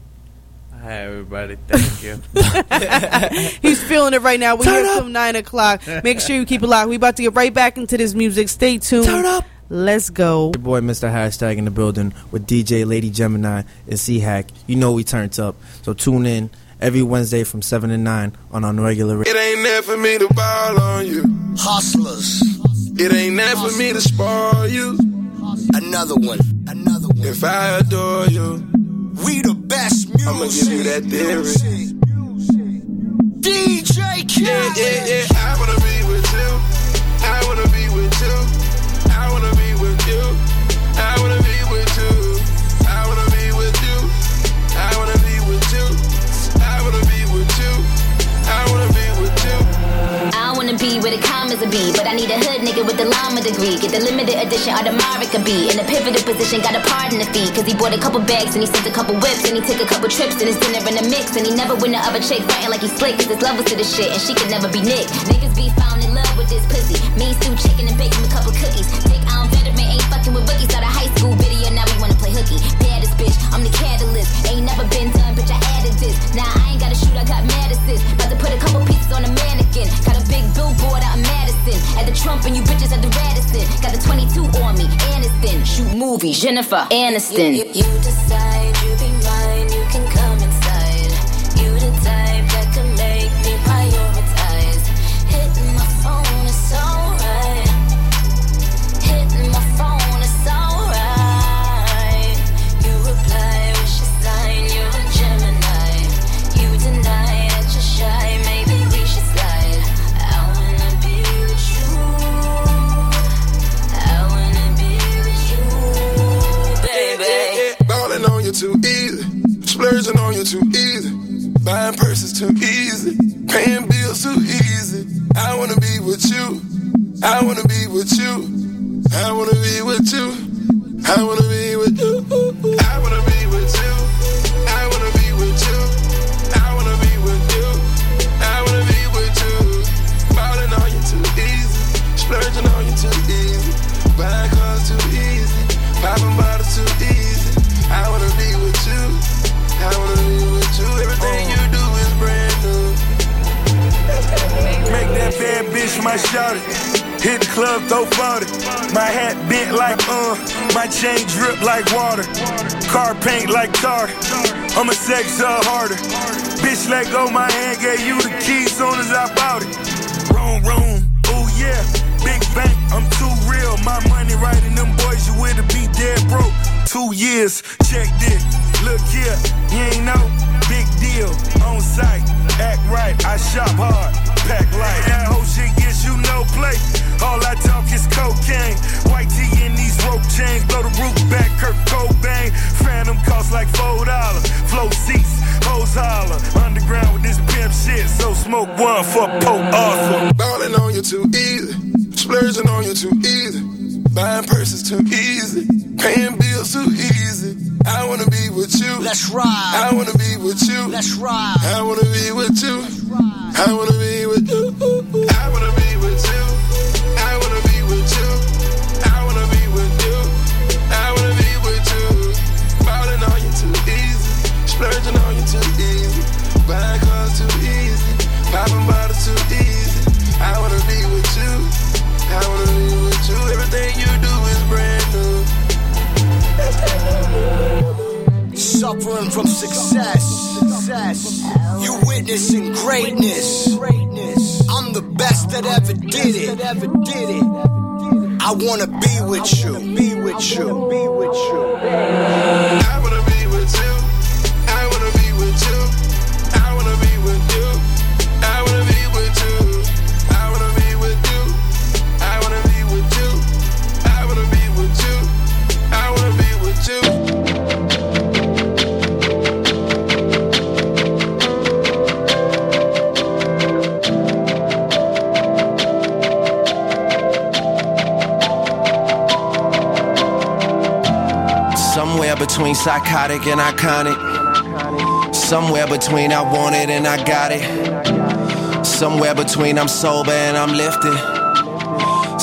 Speaker 24: Hi, everybody. Thank you.
Speaker 3: He's feeling it right now. We're here till 9 o'clock. Make sure you keep it locked. We about to get right back into this music. Stay tuned. Turn up. Let's go.
Speaker 5: Your boy, Mr. Hashtag in the building with DJ Lady Gemini and C Hack. You know we turned up. So tune in every Wednesday from 7 to 9 on Unregular Radio.
Speaker 21: It ain't there for me to ball on you.
Speaker 25: Hustlers.
Speaker 21: It ain't there for me to spoil you.
Speaker 25: Another one. Another one.
Speaker 21: If I adore you,
Speaker 25: We the best music.
Speaker 21: I'ma give you that theory.
Speaker 25: DJ Khaled.
Speaker 21: Yeah, yeah, yeah. I wanna be with you. I wanna be with you. I wanna be with you. I wanna be with you.
Speaker 26: Where the commas will be, but I need a hood nigga with the llama degree. Get the limited edition Audemars could be in a pivotal position. Got a pardon the fee, cause he bought a couple bags and he sent a couple whips and he took a couple trips and his dinner in the mix and he never win the other chick fighting like he slick, cause his levels to the shit and she could never be Nick. Niggas be found in love with this pussy. Me stew chicken and him a couple cookies. Dick on veteran ain't fucking with rookies. Started high school video, now we wanna play hooky. Baddest bitch, I'm the catalyst. Ain't never been done, bitch, I added this. Now I ain't gotta shoot, I got mad assist. About to put a couple pieces on a mannequin. Got a At the Trump and you bitches at the Radisson. Got the 22 on me, Aniston. Shoot movies, Jennifer Aniston.
Speaker 8: You, you decide you be mine, you can come inside. You the
Speaker 21: Splurging on you too easy. Buying purses too easy. Paying bills too easy. I wanna be with you. I wanna be with you. I wanna be with you. I wanna be with you. I wanna be with you. I wanna be with you. I wanna be with you. I wanna be with you. Balling on you too easy. Splurging on you too easy. Buying cars too easy. Popping bottles too easy. I wanna be with you.
Speaker 27: Make that bad bitch my shawty. Hit the club, throw 40. My hat bent like uh, my chain drip like water. Car paint like tar. I'm a sex up harder. Bitch, let go my hand, gave you the keys soon as I bought it. Room, room, ooh yeah. Big bank, I'm too real. My money right in them boys, you with be dead broke. Two years, check this. Look here, you ain't know. Big deal, on site, act right. I shop hard, pack light. That whole shit gets you no play. All I talk is cocaine. White tee in these rope chains. Blow the roof back, Kurt Cobain. Phantom cost like four dollars. Flow seats, hoes holler. Underground with this pimp shit. So smoke one for Pope Arthur.
Speaker 21: Balling on you too easy. Splurging on you too easy. Buying purses too easy. Paying bills too easy. I wanna be with you.
Speaker 25: Let's ride.
Speaker 21: I wanna be with you.
Speaker 25: Let's ride.
Speaker 21: I wanna be with you. I wanna be with you. I wanna be with you. I wanna be with you. I wanna be with you. I wanna be with you. Balling on you too easy. Splurging on you too easy. Buying cars too easy. Popping bottles too easy. I wanna be with you. I wanna be with you you. Everything you do is brand new.
Speaker 28: Suffering from success. success. You witnessing greatness. greatness. I'm the best that ever did it. Ever did it.
Speaker 29: I wanna be with you. Be with you. Be with you.
Speaker 10: Between psychotic and iconic. Somewhere between I want it and I got it. Somewhere between I'm sober and I'm lifted.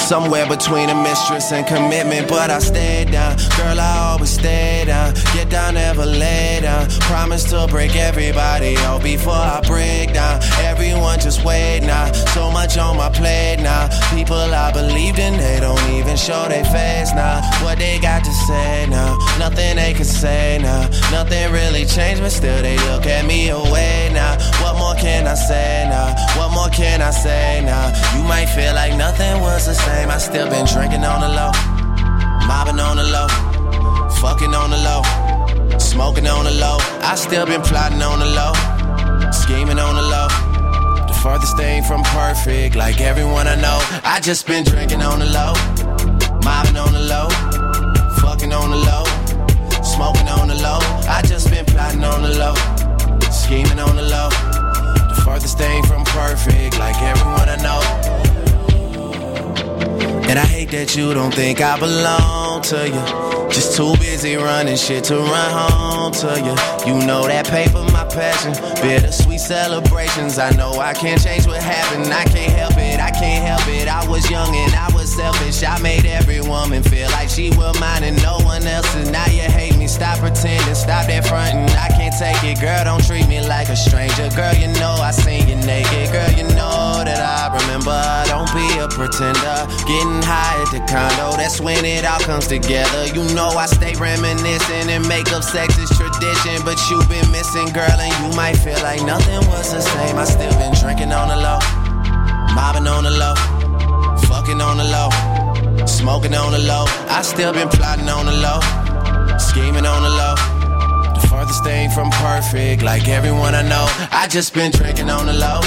Speaker 10: Somewhere between a mistress and commitment, but I stay down. Girl, I always stay down. Get down, never lay down. Promise to break everybody out before I break down. Everyone just wait now. So much on my plate now. People I believed in, they don't even show their face now. What they got to say now? Nothing they can say now. Nothing really changed, but still they look at me away now. What more can I say now? What more can I say now? You might feel like nothing was the same. I still been drinking on the low, mobbing on the low, fucking on the low, smoking on the low. I still been plotting on the low, scheming on the low. The farthest thing from perfect, like everyone I know. I just been drinking on the low, mobbing on the low, fucking on the low, smoking on the low. I just been plotting on the low, scheming on the low. Farthest thing from perfect, like everyone I know. And I hate that you don't think I belong to you. Just too busy running shit to run home to you. You know that paper, my passion. Bittersweet celebrations. I know I can't change what happened. I can't help it. I can't help it. I was young and I was selfish. I made every woman feel like she was mine and no one else. And now you hate Stop pretending. Stop that fronting. I can't take it. Girl, don't treat me like a stranger. Girl, you know I seen you naked. Girl, you know that I remember. Don't be a pretender. Getting high at the condo. That's when it all comes together. You know I stay reminiscing and make up sex is tradition. But you been missing, girl, and you might feel like nothing was the same. I still been drinking on the low, mobbing on the low, fucking on the low, smoking on the low. I still been plotting on the low, scheming on the low. The farthest thing from perfect, like everyone I know. I just been drinking on the low,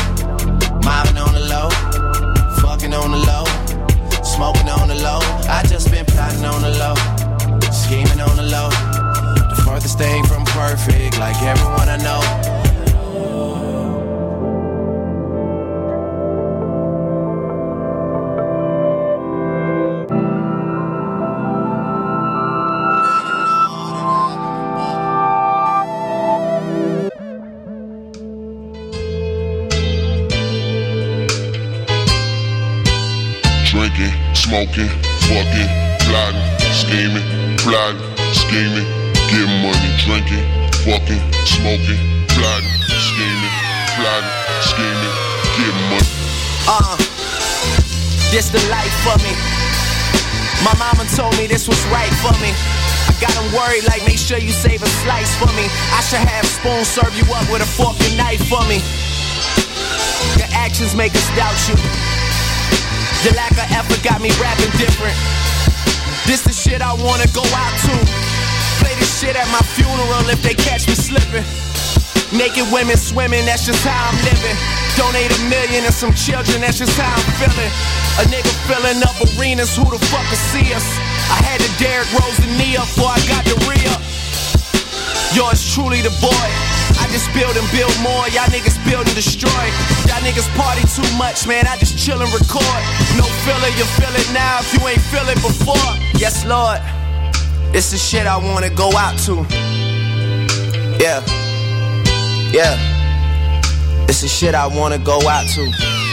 Speaker 10: mobbing on the low, fucking on the low, smoking on the low. I just been plotting on the low, scheming on the low. The farthest thing from perfect, like everyone I know.
Speaker 30: Smoking, fucking, plotting, scheming, plotting, scheming, getting money, drinking, fucking, smoking, plotting, scheming, plotting, scheming, getting money.
Speaker 10: Uh, this the life for me. My mama told me this was right for me. I got 'em worried, like make sure you save a slice for me. I should have spoon serve you up with a fork and knife for me. Your actions make us doubt you. Your lack of effort got me rapping different. This the shit I wanna go out to. Play this shit at my funeral if they catch me slipping. Naked women swimming, that's just how I'm living. Donate a million and some children, that's just how I'm feeling. A nigga filling up arenas, who the fuck will see us? I had to Derrick Rose and knee up before I got the re-up. Yours truly the boy. Just build and build more. Y'all niggas build and destroy. Y'all niggas party too much, man. I just chill and record. No filler, you feel it now if you ain't feel it before. Yes, Lord. This is shit I wanna go out to. Yeah. Yeah. This is shit I wanna go out to.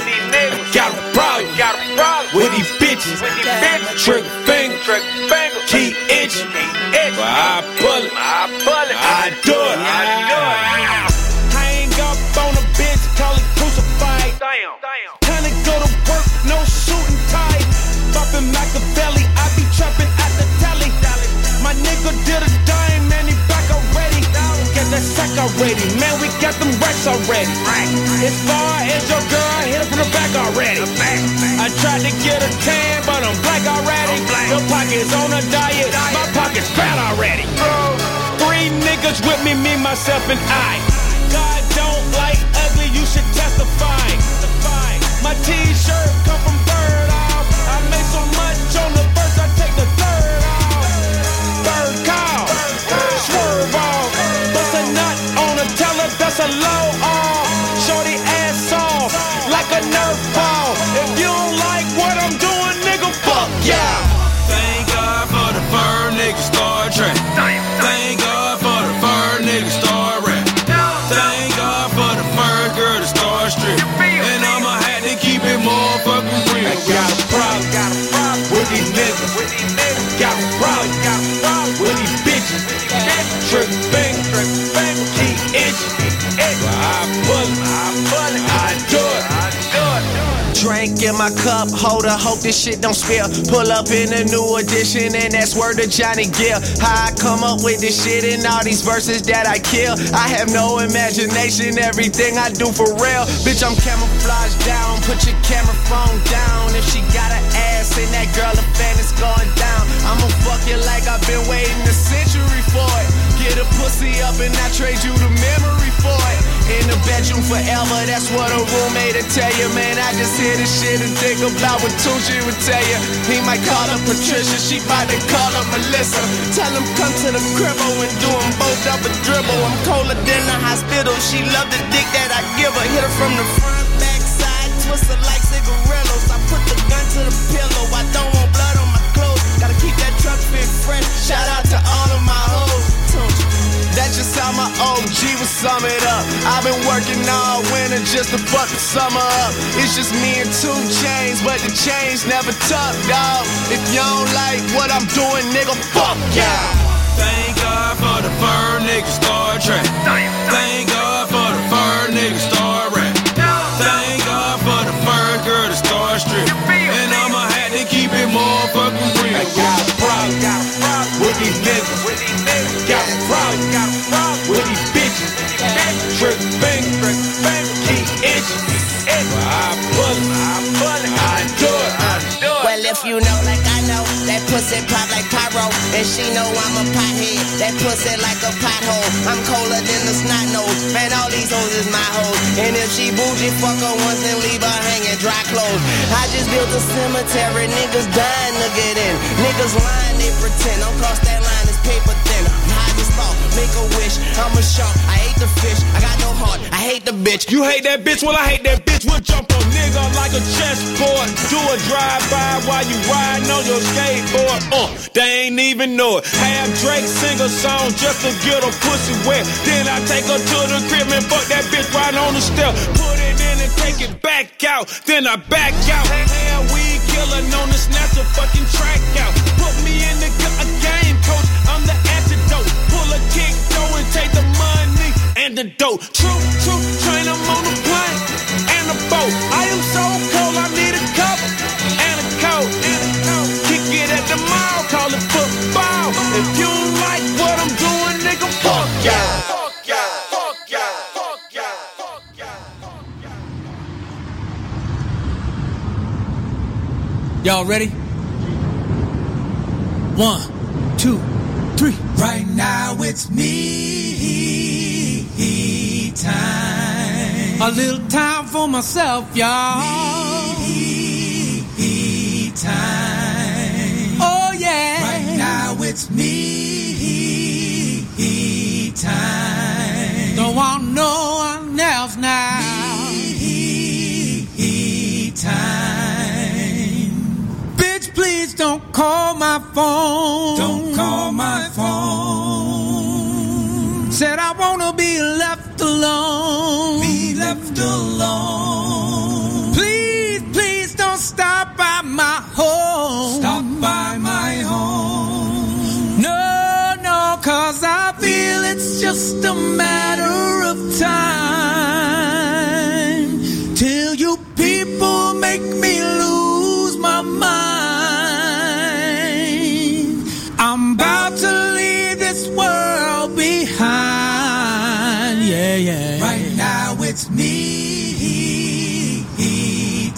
Speaker 11: Niggas. I got a problem. With these bitches. Trigger finger. Keep itching. But I pull it. I do it. I Hang up on a bitch, call it crucified. Time to go to work, no suit and tie. Bumping Machiavelli, I be trapping at the telly. My nigga did a That sack already, man, we got them racks already. As far as your girl, hit her from the back already. I tried to get a tan, but I'm black already. Your pocket's on a diet, my pocket's fat already. Three niggas with me, me, myself, and I. God don't like ugly, you should testify. My t-shirt a low off. Shorty ass off, like a nerf ball. If you don't like what I'm doing, nigga, fuck yeah.
Speaker 10: In my cup, holder, hope this shit don't spill. Pull up in a new edition, and that's word to Johnny Gill. How I come up with this shit and all these verses that I kill. I have no imagination, everything I do for real. Bitch, I'm camouflaged down, put your camera phone down. If she got an ass and that girl a fan, it's going down. I'ma fuck you like I've been waiting a century for it. Get a pussy up and I trade you the memory for it. In the bedroom forever, that's what a roommate will tell you, man. I just hear this shit and think about what Tucci would tell you. He might call her Patricia, she might to call her Melissa. Tell him come to the cribbo and do them both up a dribble. I'm colder than the hospital. She love the dick that I give her. Hit her from the front, back, side, twist her like cigarillos. I put the gun to the pillow. I don't want blood on my clothes. Gotta keep that truck fit fresh. Shout out to all of my hoes. That's just how my OG would sum it up. I've been working all winter just to fuck the summer up. It's just me and two chains, but the chains never tuck, dog. If you don't like what I'm doing, nigga, fuck yeah.
Speaker 11: Thank God for the fur nigga Star Trek. Thank God for the fur nigga And
Speaker 10: she know I'm a pothead, that pussy like a pothole. I'm colder than the snot nose. Man, all these hoes is my hoes. And if she bougie, fuck her once and leave her hanging dry clothes. I just built a cemetery, niggas dying to get in. Niggas lying, they pretend. Don't cross that line, it's paper thin. Make a wish. I'm a shark, I hate the fish. I got no heart, I hate the bitch.
Speaker 11: You hate that bitch? Well, I hate that bitch. We'll jump a nigga like a chessboard. Do a drive-by while you riding on your skateboard. Uh, they ain't even know it. Have Drake sing a song just to get a pussy wet. Then I take her to the crib and fuck that bitch right on the step. Put it in and take it back out. Then I back out. We killer known to snatch fucking track out. Put me in the g- a money and the dope. True, true, train 'em on the plane and the boat. I am so cold, I need a cover and a coat. And a coat. Kick it at the mall, call it football. If you don't like what I'm doing, nigga, fuck yeah.
Speaker 31: Y'all ready? One, two, three. Right now it's me time. A little time for myself, y'all. Me time. Oh yeah. Right now it's me time. Don't want no one else now. Me time. Bitch, please don't call my phone. Don't call my phone. Said I wanna be left alone. Be left alone. Please, please don't stop by my home. Stop by my home. No, no, cause I feel it's just a matter of time. Till you people make me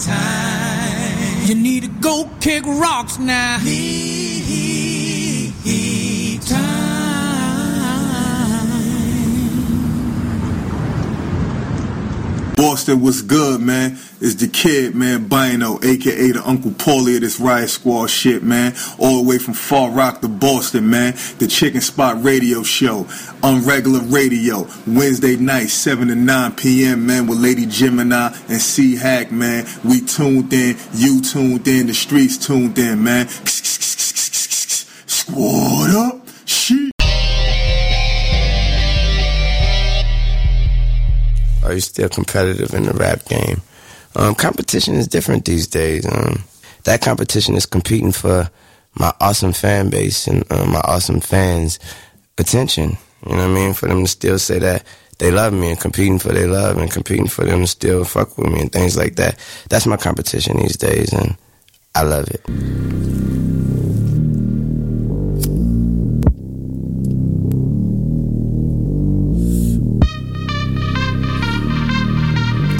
Speaker 31: time. You need to go kick rocks now. Need time.
Speaker 32: Boston was good, man. It's the kid, man, Bino, aka the Uncle Paulie of this Riot Squad shit, man. All the way from Far Rock to Boston, man. The Chicken Spot Radio Show, on regular radio, Wednesday night, 7 to 9 p.m., man, with Lady Gemini and C Hack, man. We tuned in, you tuned in, the streets tuned in, man. Squad up, shit.
Speaker 33: Are you still competitive in the rap game? Um, competition is different these days. Um, that competition is competing for my awesome fan base and uh, my awesome fans' attention. You know what I mean? For them to still say that they love me and competing for their love and competing for them to still fuck with me and things like that. That's my competition these days, and I love it.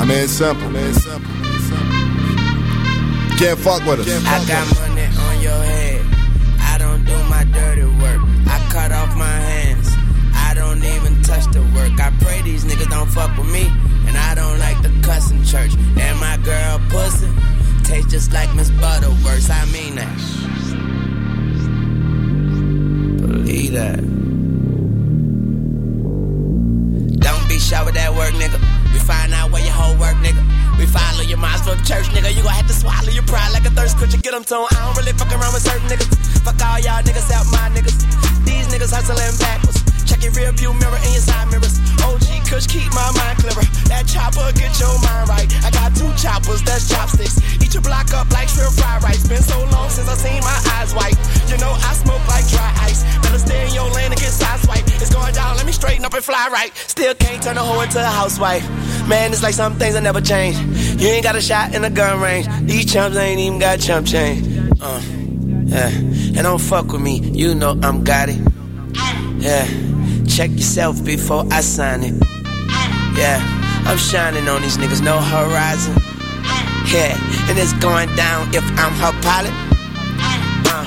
Speaker 34: I simple. Man, it's simple. Can't fuck with us.
Speaker 14: I got money on your head. I don't do my dirty work. I cut off my hands. I don't even touch the work. I pray these niggas don't fuck with me. And I don't like the cuss in church. And my girl pussy tastes just like Miss Butterworth. I mean that. Believe that. Don't be shy with that work, nigga. Find out where your whole work, nigga. We follow your minds from church, nigga. You gon' have to swallow your pride like a thirst quencher. Get them to. I don't really fuck around with certain niggas. Fuck all y'all niggas out my niggas. These niggas hustling backwards. Your rear view mirror and your side mirrors. OG Kush, keep my mind clearer. That chopper, get your mind right. I got two choppers, that's chopsticks. Eat your block up like shrimp fried rice. Been so long since I seen my eyes white. You know I smoke like dry ice. Better stay in your lane and get sideswiped. It's going down, let me straighten up and fly right. Still can't turn a hoe into a housewife. Man, it's like some things that never change. You ain't got a shot in the gun range. These chumps ain't even got chump change. Uh, yeah. And don't fuck with me, you know I'm got it. Yeah. Check yourself before I sign it. Yeah. I'm shining on these niggas, no horizon. Yeah. And it's going down if I'm her pilot. Uh,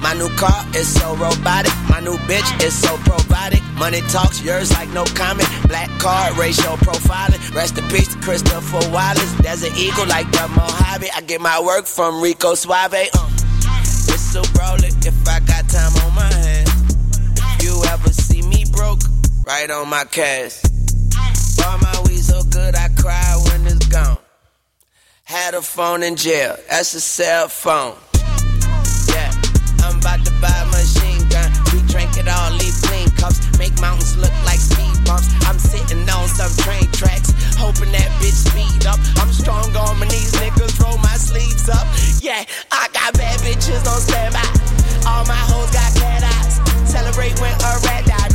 Speaker 14: my new car is so robotic. My new bitch is so provided. Money talks, yours like no comment. Black card, racial profiling. Rest in peace to Christopher Wallace. There's an eagle like the Mojave. I get my work from Rico Suave. Uh. Whistle roll it if I got time on my hands. You ever see broke, right on my cash. Boy, my weed so good I cry when it's gone. Had a phone in jail, that's a cell phone. Yeah, I'm about to buy a machine gun. We drink it all, leave clean cups. Make mountains look like speed bumps. I'm sitting on some train tracks, hoping that bitch speed up. I'm strong on my knees, niggas roll my sleeves up. Yeah, I got bad bitches on standby. All my hoes got cat eyes. Celebrate when a rat die.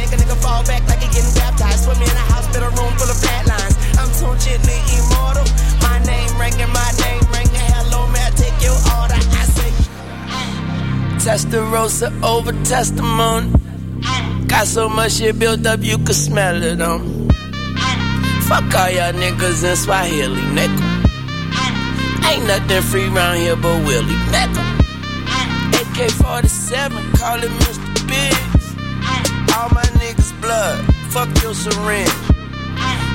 Speaker 14: Fall back like he getting baptized. Put me in a hospital room full of flat lines. I'm too gently immortal. My name ringing, my name ringing. Hello, man, take your order. I say, Testarossa over testimony. Got so much shit built up, you could smell it on. me. Fuck all y'all niggas in Swahili, nigga. Ain't nothing free round here but Willie, nigga. AK 47, call it Mr. Biggs. All my blood, fuck your syringe.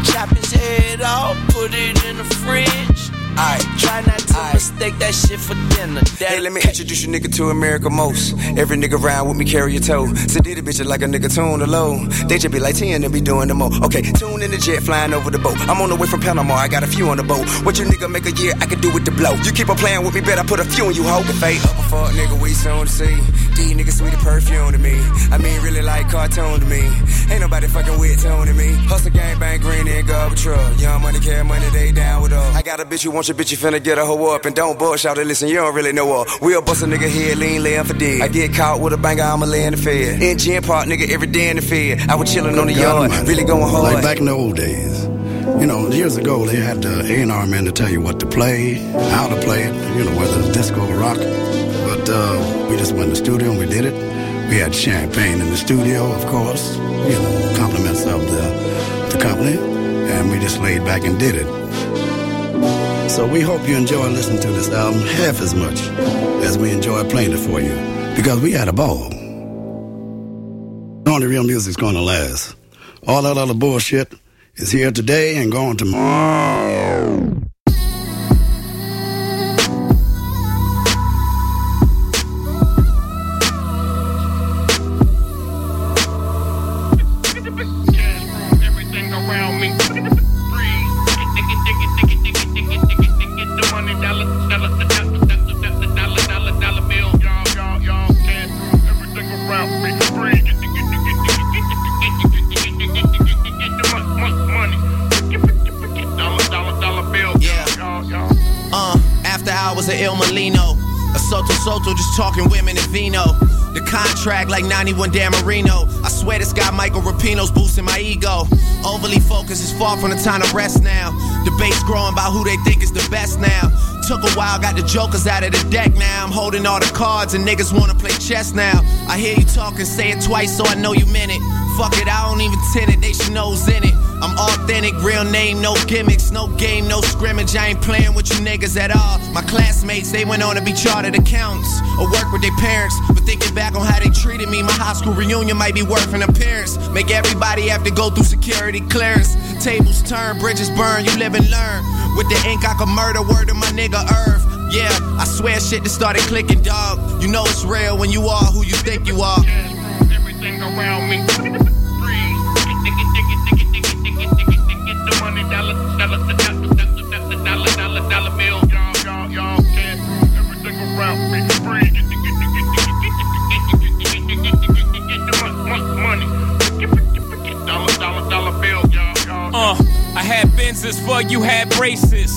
Speaker 14: Chop his head off, put it in the fridge. Alright, try not to mistake that shit for dinner.
Speaker 25: Hey, let me introduce you nigga to America most. Every nigga round with me carry a toe. So did a bitch like a nigga tune alone. They just be like 10 and be doing the mo. Okay, tune in the jet flying over the boat. I'm on the way from Panama, I got a few on the boat. What you nigga make a year, I can do with the blow. You keep on playing with me, bet I put a few on you, hoe. The fate up a fuck nigga, we soon to see. These niggas sweet perfume to me. I mean, really like cartoon to me. Ain't nobody fucking with tone to me. Hustle gang bang green and garbage truck. Young money, care money, they down with us. I got a bitch who wants your bitch, you finna get a hoe up. And don't bullshit out and listen, you don't really know her. We'll bust a nigga head, lean, laying for dead. I get caught with a banger, I'ma lay in the fed. In gym park, nigga, every day in the fed. I was chillin' on the yard, really going hard.
Speaker 35: Like back in the old days. You know, years ago, they had the A&R man to tell you what to play, how to play it, you know, whether it's disco or rock. But uh, we just went in the studio and we did it. We had champagne in the studio, of course, you know, compliments of the, the company. And we just laid back and did it.
Speaker 36: So we hope you enjoy listening to this album half as much as we enjoy playing it for you because we had a ball. Only real music's gonna last. All that other bullshit is here today and gone tomorrow.
Speaker 10: Just talking women and vino. The contract like 91 Dan Marino. I swear this guy Michael Rapino's boosting my ego. Overly focused is far from the time to rest now. Debates growing about who they think is the best now. Took a while, got the jokers out of the deck now. I'm holding all the cards and niggas wanna play chess now. I hear you talking, say it twice so I know you meant it. Fuck it, I don't even tend it, they should know's in it. I'm authentic, real name, no gimmicks, no game, no scrimmage. I ain't playing with you niggas at all. My classmates, they went on to be chartered accountants or work with their parents. But thinking back on how they treated me, my high school reunion might be worth an appearance. Make everybody have to go through security clearance. Tables turn, bridges burn, you live and learn. With the ink, I can murder word to my nigga Irv. Yeah, I swear shit just started clicking, dog. You know it's real when you are who you think you are.
Speaker 37: everything around me.
Speaker 11: had Benzes for you had braces.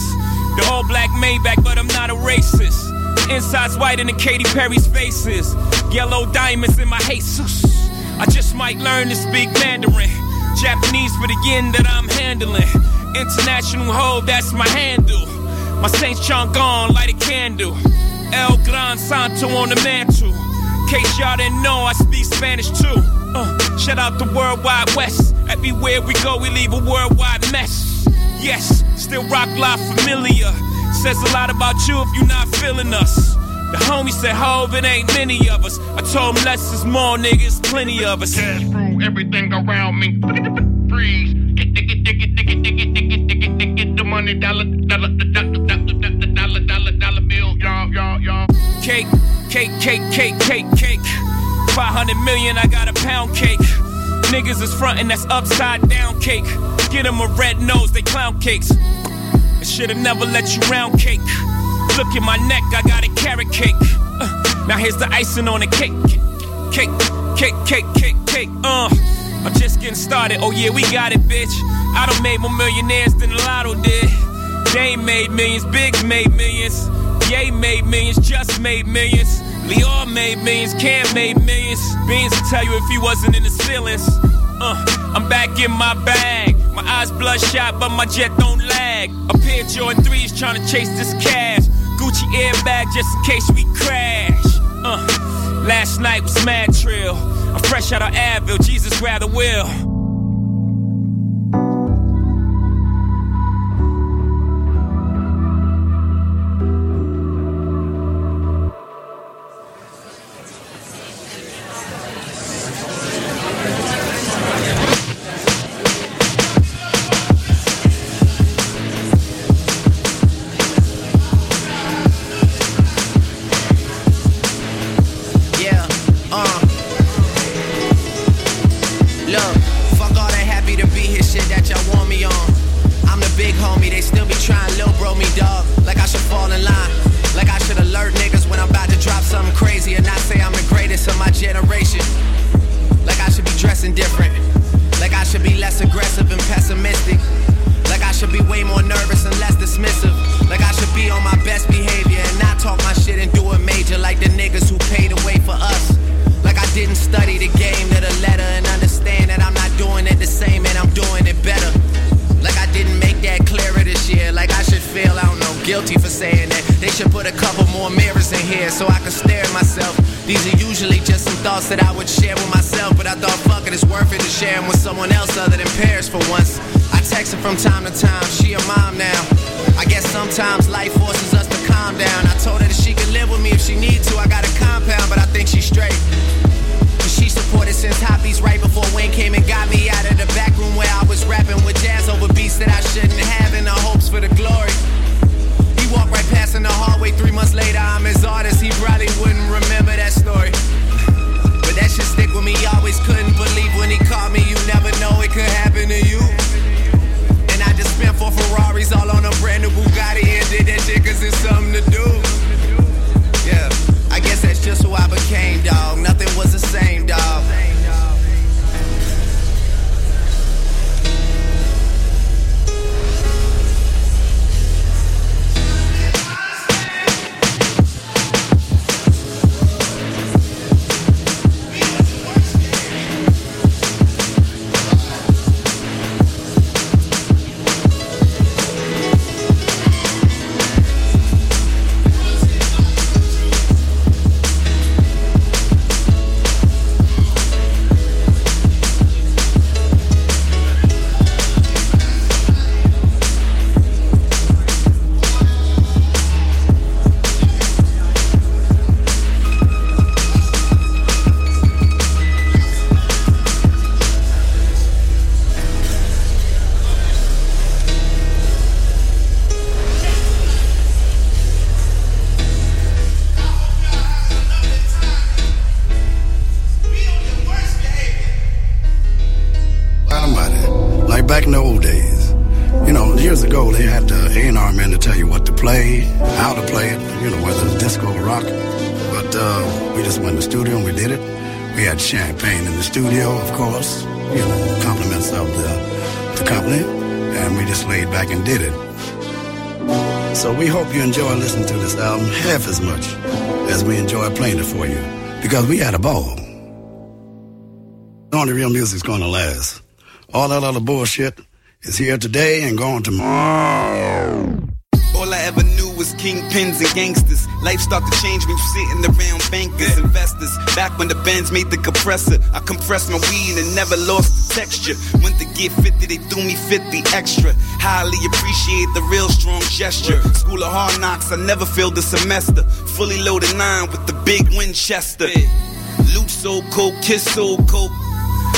Speaker 11: The all black Maybach, but I'm not a racist. Inside's whiter than Katy Perry's faces. Yellow diamonds in my Jesus. I just might learn to speak Mandarin. Japanese for the yen that I'm handling. International hoe, that's my handle. My Saint John gone, light a candle. El Gran Santo on the mantle. Case y'all didn't know, I speak Spanish too. Uh, shout out the Worldwide West. Everywhere we go, we leave a worldwide mess. Yes, still rock live familiar. Says a lot about you if you're not feeling us. The homie said, Hove, it ain't many of us. I told him less is more, niggas, plenty of us.
Speaker 37: Cash through everything around me. Freeze. Dig it, dig it, dig it, dig it, dig it, dig it, dig it. The money dollar, dollar, dollar, dollar, dollar, dollar, dollar, dollar bill. Y'all, y'all, y'all.
Speaker 11: Cake, cake, cake, cake, cake, cake. 500 million, I got a pound cake. Niggas is frontin', that's upside down cake. Get 'em a red nose, they clown cakes. I should've never let you round cake. Look at my neck, I got a carrot cake. Uh, now here's the icing on the cake. Cake, cake, cake, cake, cake. Uh, I'm just getting started. Oh yeah, we got it, bitch. I done made more millionaires than the Lotto did. They made millions, Biggs made millions. Ye made millions, just made millions. Lyor made millions, Cam made millions. Beans will tell you if he wasn't in his feelings. Uh, I'm back in my bag. My eyes bloodshot, but my jet don't lag. A pair of Jordan 3s trying to chase this cash. Gucci airbag just in case we crash. Uh, last night was mad trill. I'm fresh out of Advil, Jesus grab the wheel.
Speaker 35: How to play it, you know, whether it's disco or rock. But uh, we just went in the studio and we did it. We had champagne in the studio, of course, you know, compliments of the, the company. And we just laid back and did it. So we hope you enjoy listening to this album half as much as we enjoy playing it for you. Because we had a ball. Only real music's gonna last. All that other bullshit is here today and gone tomorrow.
Speaker 25: Was kingpins and gangsters. Life started to change when you sitting around bankers, investors. Back when the bands made the compressor, I compressed my weed and never lost the texture. Went to get 50, they threw me 50 extra. Highly appreciate the real strong gesture. School of hard knocks, I never failed the semester. Fully loaded nine with the big Winchester. Loot so coke, kiss so coke.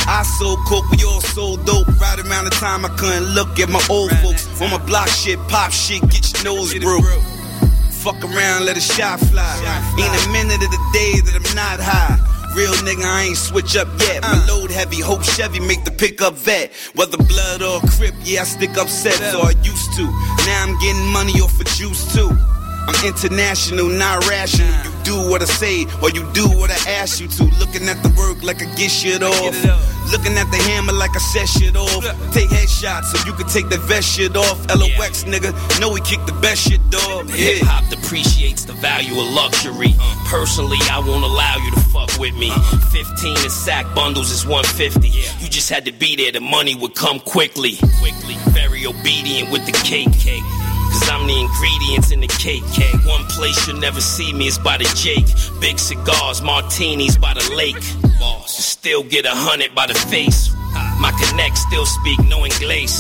Speaker 25: I sold coke, we all sold dope. Right around the time I couldn't look at my old folks. On my block shit, pop shit, get your nose broke. Fuck around, let a shot fly. Ain't a minute of the day that I'm not high. Real nigga, I ain't switch up yet. My uh. load heavy, hope Chevy make the pickup vet. Whether blood or crip, yeah, I stick up sets, or I used to. Now I'm getting money off of juice too. I'm international, not rational. You do what I say, or you do what I ask you to. Looking at the work like I get shit off. Looking at the hammer like I set shit off. Take headshots so you can take the vest shit off. LOX nigga, know we kick the best shit, dog.
Speaker 38: Hip
Speaker 25: Yeah.
Speaker 38: hop depreciates the value of luxury. Uh. Personally, I won't allow you to fuck with me. Uh. 15 in sack bundles is 150. You just had to be there, the money would come quickly. Quickly, very obedient with the cake cake. Cause I'm the ingredients in the cake cake. One place you'll never see me is by the Jake. Big cigars, martinis by the lake. Still get a hundred by the face. My connect still speak no English.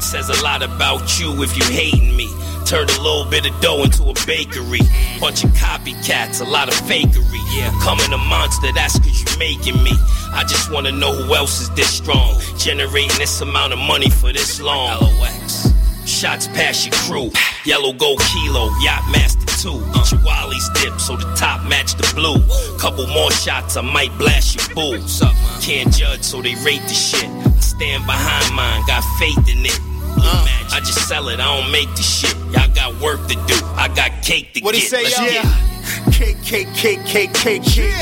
Speaker 38: Says a lot about you if you hating me. Turned a little bit of dough into a bakery. Bunch of copycats, a lot of fakery. Yeah, coming a monster, that's cause you making me. I just wanna know who else is this strong. Generating this amount of money for this long. LOX. Shots past your crew. Yellow gold kilo, yacht master two. Get your Wally's dip so the top match the blue. Couple more shots, I might blast your boo. Can't judge, so they rate the shit. I stand behind mine, got faith in it. Blue magic. I just sell it, I don't make the shit. Y'all got work to do. I got cake to
Speaker 39: What he
Speaker 38: get.
Speaker 39: say,
Speaker 38: Let's
Speaker 39: y'all?
Speaker 38: get it.
Speaker 39: Cake, cake, cake, cake, cake, cake.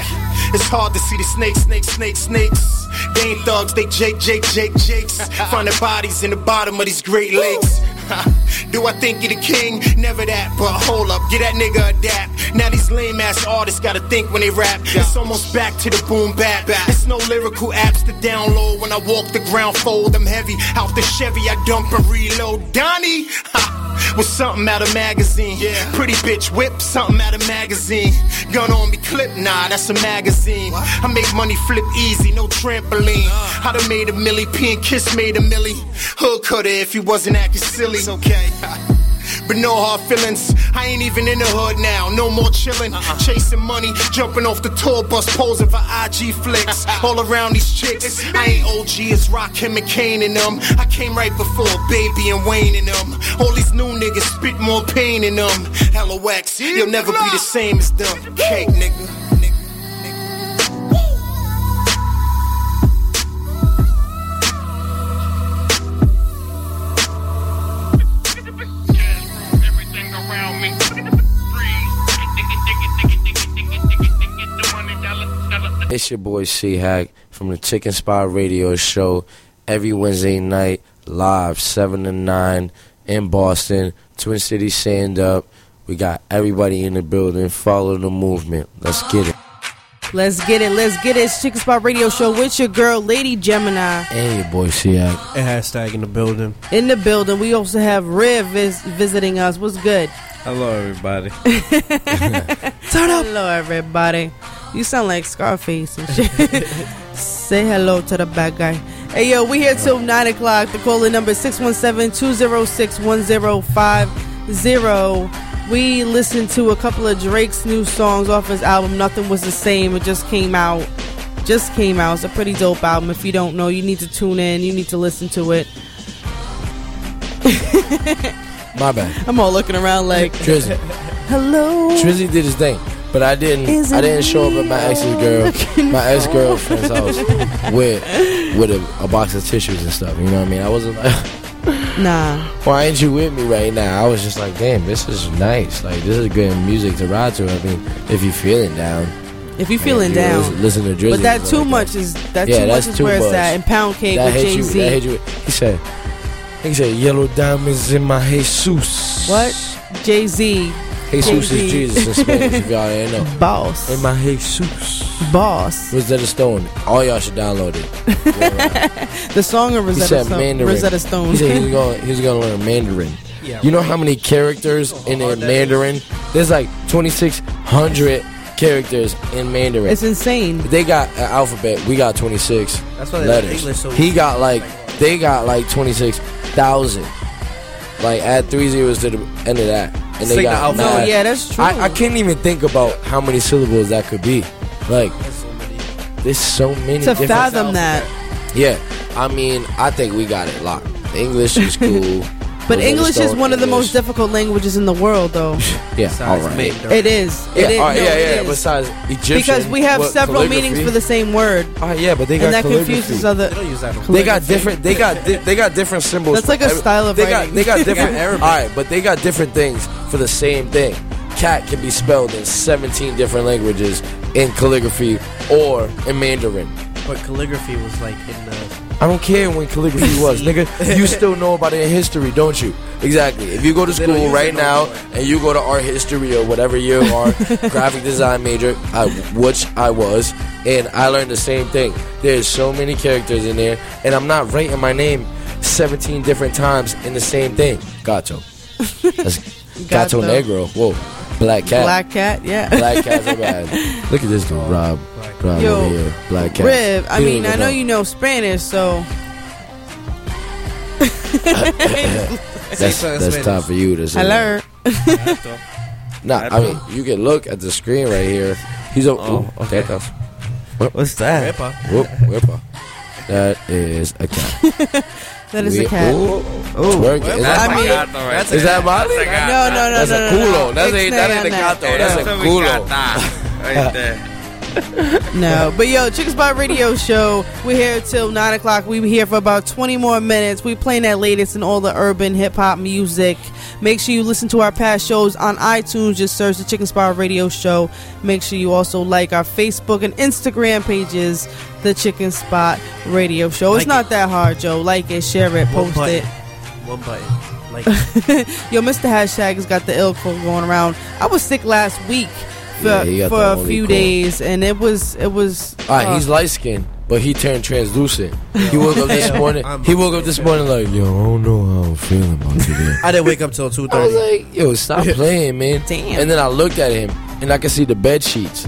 Speaker 39: It's hard to see the snakes, snakes, snakes, snakes. They ain't thugs, they Jake, Jake, Jake, Jakes. Find Finding bodies in the bottom of these Great Lakes. Do I think you the king? Never that, but hold up, get that nigga a dap. Now these lame ass artists gotta think when they rap. It's almost back to the boom bap. It's no lyrical apps to download. When I walk the ground, fold I'm heavy. Out the Chevy, I dump and reload. Donnie! Ha, with something out of magazine. Yeah. Pretty bitch whip, something out of magazine. Gun on me clip, nah, that's a magazine. I make money flip easy, no trampoline. I done made a milli, P and Kiss made a milli. Hood cutter if he wasn't acting silly. It's okay. but no hard feelings. I ain't even in the hood now, no more chillin'. Uh-uh. Chasing money, jumping off the tour bus, posing for IG flicks. All around these chicks. I ain't OG, it's Rakim and Kane in them. I came right before Baby and Wayne in them. All these new niggas spit more pain in them. LOX, you'll never be the same as them. Cake, nigga.
Speaker 37: Around me.
Speaker 4: It's your boy C Hack from the Chicken Spot Radio Show every Wednesday night, live 7 to 9 in Boston, Twin City Stand Up. We got everybody in the building. Follow the movement. Let's get it.
Speaker 3: Let's get it. Let's get it. It's Chicken Spot Radio Show with your girl, Lady Gemini.
Speaker 4: Hey, boy C Hack.
Speaker 5: And hashtag in the building.
Speaker 3: In the building, we also have Riv vis- visiting us. What's good?
Speaker 6: Hello, everybody.
Speaker 3: Turn up. Hello, everybody. You sound like Scarface and shit. Say hello to the bad guy. Hey, yo, we here till 9 o'clock. The caller number is 617-206-1050. We listened to a couple of Drake's new songs off his album, Nothing Was the Same. It just came out. Just came out. It's a pretty dope album. If you don't know, you need to tune in. You need to listen to it.
Speaker 4: My bad.
Speaker 3: I'm all looking around like,
Speaker 4: Drizzy.
Speaker 3: hello.
Speaker 4: Trizzy did his thing. But I didn't.
Speaker 3: Is
Speaker 4: I didn't show up at my ex's girl, my ex girlfriend's house with with a, a box of tissues and stuff. You know what I mean? I wasn't like,
Speaker 3: Nah.
Speaker 4: why ain't you with me right now? I was just like, damn, this is nice. Like this is good music to ride to. I mean, if you're feeling down,
Speaker 3: If you're feeling
Speaker 4: you
Speaker 3: down,
Speaker 4: listen, to Drizzy.
Speaker 3: but that too
Speaker 4: like
Speaker 3: much is that
Speaker 4: Yeah,
Speaker 3: too much is
Speaker 4: too
Speaker 3: where it's at. And Pound Cake
Speaker 4: That
Speaker 3: with Jay Z.
Speaker 4: That hit you. He said, he said, yellow diamonds in my Jesus.
Speaker 3: What? Jay Z.
Speaker 4: Jesus is Jesus in Spanish. If y'all didn't know.
Speaker 3: Boss.
Speaker 4: In my Jesus.
Speaker 3: Boss.
Speaker 4: Rosetta Stone. All y'all should download it.
Speaker 3: The song of
Speaker 4: He
Speaker 3: Rosetta,
Speaker 4: said
Speaker 3: Stone,
Speaker 4: Mandarin.
Speaker 3: Rosetta Stone.
Speaker 4: He said he was going. He was going to learn Mandarin.
Speaker 3: Yeah,
Speaker 4: you know how many characters in a Mandarin? There's like 2,600 characters in Mandarin.
Speaker 3: it's insane.
Speaker 4: They got an alphabet. We got 26
Speaker 5: That's why
Speaker 4: letters.
Speaker 5: English so
Speaker 4: he got like they got like 26,000. Like add three zeros to the end of that, and they
Speaker 5: like the
Speaker 4: got
Speaker 5: alphabet.
Speaker 3: No,
Speaker 4: nine.
Speaker 3: yeah, that's true.
Speaker 4: I, I can't even think about how many syllables that could be. Like, there's so many.
Speaker 3: to
Speaker 4: different-
Speaker 3: fathom that.
Speaker 4: Yeah, I mean, I think we got it locked. English is cool.
Speaker 3: But
Speaker 4: Rosetta
Speaker 3: English is one of the most difficult languages in the world, though.
Speaker 4: Yeah, all right.
Speaker 3: It is.
Speaker 4: Yeah,
Speaker 3: it is.
Speaker 4: all right,
Speaker 3: no,
Speaker 4: yeah, yeah.
Speaker 3: is.
Speaker 4: Besides Egyptian,
Speaker 3: because we have
Speaker 4: what,
Speaker 3: several meanings for the same word.
Speaker 4: Oh yeah, but they got
Speaker 3: and that confuses other.
Speaker 4: They got different. They got di- they got different symbols.
Speaker 3: That's like a style of
Speaker 4: they
Speaker 3: writing.
Speaker 4: got they got different. All right, but they got different things for the same thing. Cat can be spelled in 17 different languages in calligraphy or in Mandarin.
Speaker 5: But calligraphy was like in the.
Speaker 4: I don't care when calligraphy was, nigga. You still know about it in history, don't you? Exactly. If you go to school right now and you go to art history or whatever you are, graphic design major, I, which I was, and I learned the same thing. There's so many characters in there, and I'm not writing my name 17 different times in the same thing. Gato. That's Gato
Speaker 3: Gato.
Speaker 4: Negro. Whoa. Black cat.
Speaker 3: Black cat, yeah.
Speaker 4: Black cats are bad. Look at this dude, Rob. Rob
Speaker 3: Yo,
Speaker 4: over here. Black cat.
Speaker 3: Riv, I mean, I know you know Spanish, so.
Speaker 4: That's that's time for you to say.
Speaker 3: Hello.
Speaker 4: Nah, I mean you can look at the screen right here. He's a oh, okay.
Speaker 5: What's that? Whipper.
Speaker 4: Whoop, whipper. That is a cat.
Speaker 3: That is a cat.
Speaker 4: Ooh,
Speaker 3: Ooh.
Speaker 4: twerking. Is
Speaker 3: That's
Speaker 4: that
Speaker 3: a
Speaker 4: Molly?
Speaker 3: gato right
Speaker 4: That's
Speaker 3: there.
Speaker 4: is that Molly?
Speaker 3: That's a gato. No, no, no,
Speaker 4: That's
Speaker 3: no,
Speaker 4: a
Speaker 3: no, no,
Speaker 4: culo.
Speaker 3: no.
Speaker 4: That's a, that ain't a
Speaker 3: Ixnay on
Speaker 4: gato. That's a
Speaker 6: That's a
Speaker 4: culo.
Speaker 6: Right there.
Speaker 3: No, but yo, Chicken Spot Radio Show. We're here till nine o'clock. We be here for about twenty more minutes. We playing that latest in all the urban hip hop music. Make sure you listen to our past shows on iTunes. Just search the Chicken Spot Radio Show. Make sure you also like our Facebook and Instagram pages, the Chicken Spot Radio Show. It's
Speaker 5: Like
Speaker 3: not that hard, Joe. Like it, share it,
Speaker 5: One
Speaker 3: post
Speaker 5: button.
Speaker 3: it.
Speaker 5: One button. Like
Speaker 3: Yo, Mr. Hashtag has got the ill quote going around. I was sick last week for,
Speaker 4: Yeah,
Speaker 3: for a few
Speaker 4: cold.
Speaker 3: days, and it was it was.
Speaker 4: All right,
Speaker 3: uh,
Speaker 4: he's light skinned, but he turned translucent. He woke up this morning. He woke up this morning like, yo, I don't know how I'm feeling about today.
Speaker 5: I didn't wake up till two
Speaker 4: I was
Speaker 5: thirty.
Speaker 4: like, yo, stop playing, man.
Speaker 3: Damn.
Speaker 4: And then I looked at him, and I could see the bed sheets.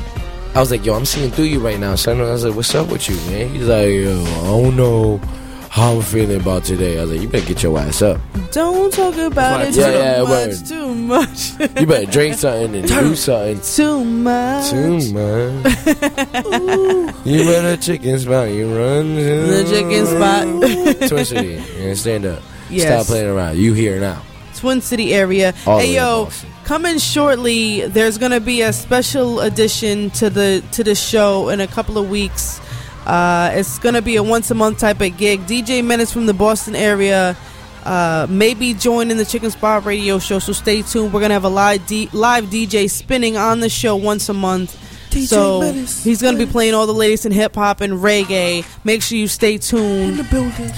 Speaker 4: I was like, yo, I'm seeing through you right now, son. I was like, what's up with you, man? He's like, yo, I don't know. How I'm feeling about today. I was like, you better get your ass up.
Speaker 3: Don't talk about it
Speaker 4: Yeah,
Speaker 3: too
Speaker 4: yeah,
Speaker 3: much.
Speaker 4: word.
Speaker 3: Too much.
Speaker 4: You better drink something and do something.
Speaker 3: Too much.
Speaker 4: Too much. you better chicken spot. You run to
Speaker 3: The chicken spot.
Speaker 4: Twin City. And stand up.
Speaker 3: Yes.
Speaker 4: Stop playing around. You here now.
Speaker 3: Twin City area.
Speaker 4: All
Speaker 3: hey yo, coming shortly. There's gonna be a special edition to the to the show in a couple of weeks. Uh, it's gonna be a once a month type of gig. DJ Menace from the Boston area. Uh, maybe joining the Chicken Spot Radio Show, so stay tuned. We're gonna have a live D- live DJ spinning on the show once a month.
Speaker 5: DJ
Speaker 3: so
Speaker 5: Menace.
Speaker 3: he's gonna be playing all the latest in hip hop and reggae. Make sure you stay tuned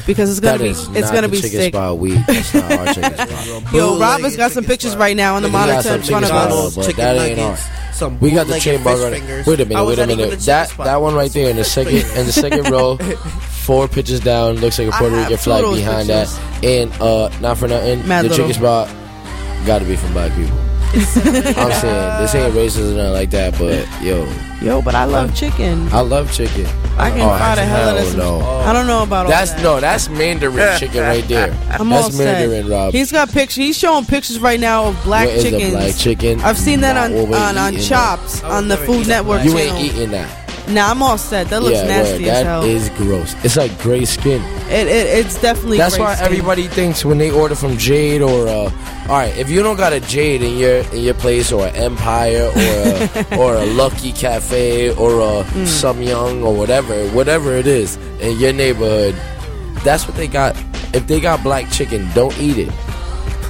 Speaker 3: because it's gonna
Speaker 4: That
Speaker 3: be
Speaker 4: is
Speaker 3: it's
Speaker 4: not
Speaker 3: gonna
Speaker 4: the
Speaker 3: be sick.
Speaker 4: spot weed. That's not our chicken spot.
Speaker 3: Yo, Rob has got some pictures right now on the
Speaker 4: We got
Speaker 3: monitor
Speaker 4: some
Speaker 3: in front of us.
Speaker 4: spot, but that ain't ours.
Speaker 5: some
Speaker 4: We got the
Speaker 5: bootlegged
Speaker 4: chain bar
Speaker 5: fish
Speaker 4: running. Wait a
Speaker 5: I
Speaker 4: minute, wait a minute. That
Speaker 5: spot.
Speaker 4: that one right there in the second in the second row, four pitches down, looks like a Puerto Rican flag behind
Speaker 3: pictures.
Speaker 4: that. And uh, not for nothing,
Speaker 3: Mad
Speaker 4: the
Speaker 3: little.
Speaker 4: chicken spot got to be from black people. I'm saying this ain't racist or nothing like that, but yo,
Speaker 3: Yo, but I love chicken.
Speaker 4: I love chicken.
Speaker 3: I can
Speaker 4: Oh,
Speaker 3: fry the hell out of some.
Speaker 4: no.
Speaker 3: I don't know about all
Speaker 4: That's
Speaker 3: that.
Speaker 4: no, that's Mandarin chicken right there.
Speaker 3: I'm all
Speaker 4: that's
Speaker 3: set.
Speaker 4: Mandarin, Rob.
Speaker 3: He's got pictures. He's showing pictures right now of black
Speaker 4: What is a
Speaker 3: chickens.
Speaker 4: black chicken?
Speaker 3: I've seen that on on, on Chops
Speaker 4: that.
Speaker 3: on the Food Network
Speaker 4: You
Speaker 3: channel.
Speaker 4: ain't eating that.
Speaker 3: Nah, I'm all set. That looks
Speaker 4: yeah,
Speaker 3: nasty
Speaker 4: word.
Speaker 3: as
Speaker 4: That
Speaker 3: hell.
Speaker 4: is gross. It's like gray skin.
Speaker 3: it, it, it's definitely.
Speaker 4: That's why
Speaker 3: skin.
Speaker 4: everybody thinks when they order from Jade or uh, all right, if you don't got a Jade in your in your place or an Empire or a, or a Lucky Cafe or a
Speaker 3: Mm.
Speaker 4: Some Young or whatever, whatever it is in your neighborhood, that's what they got. If they got black chicken, don't eat it.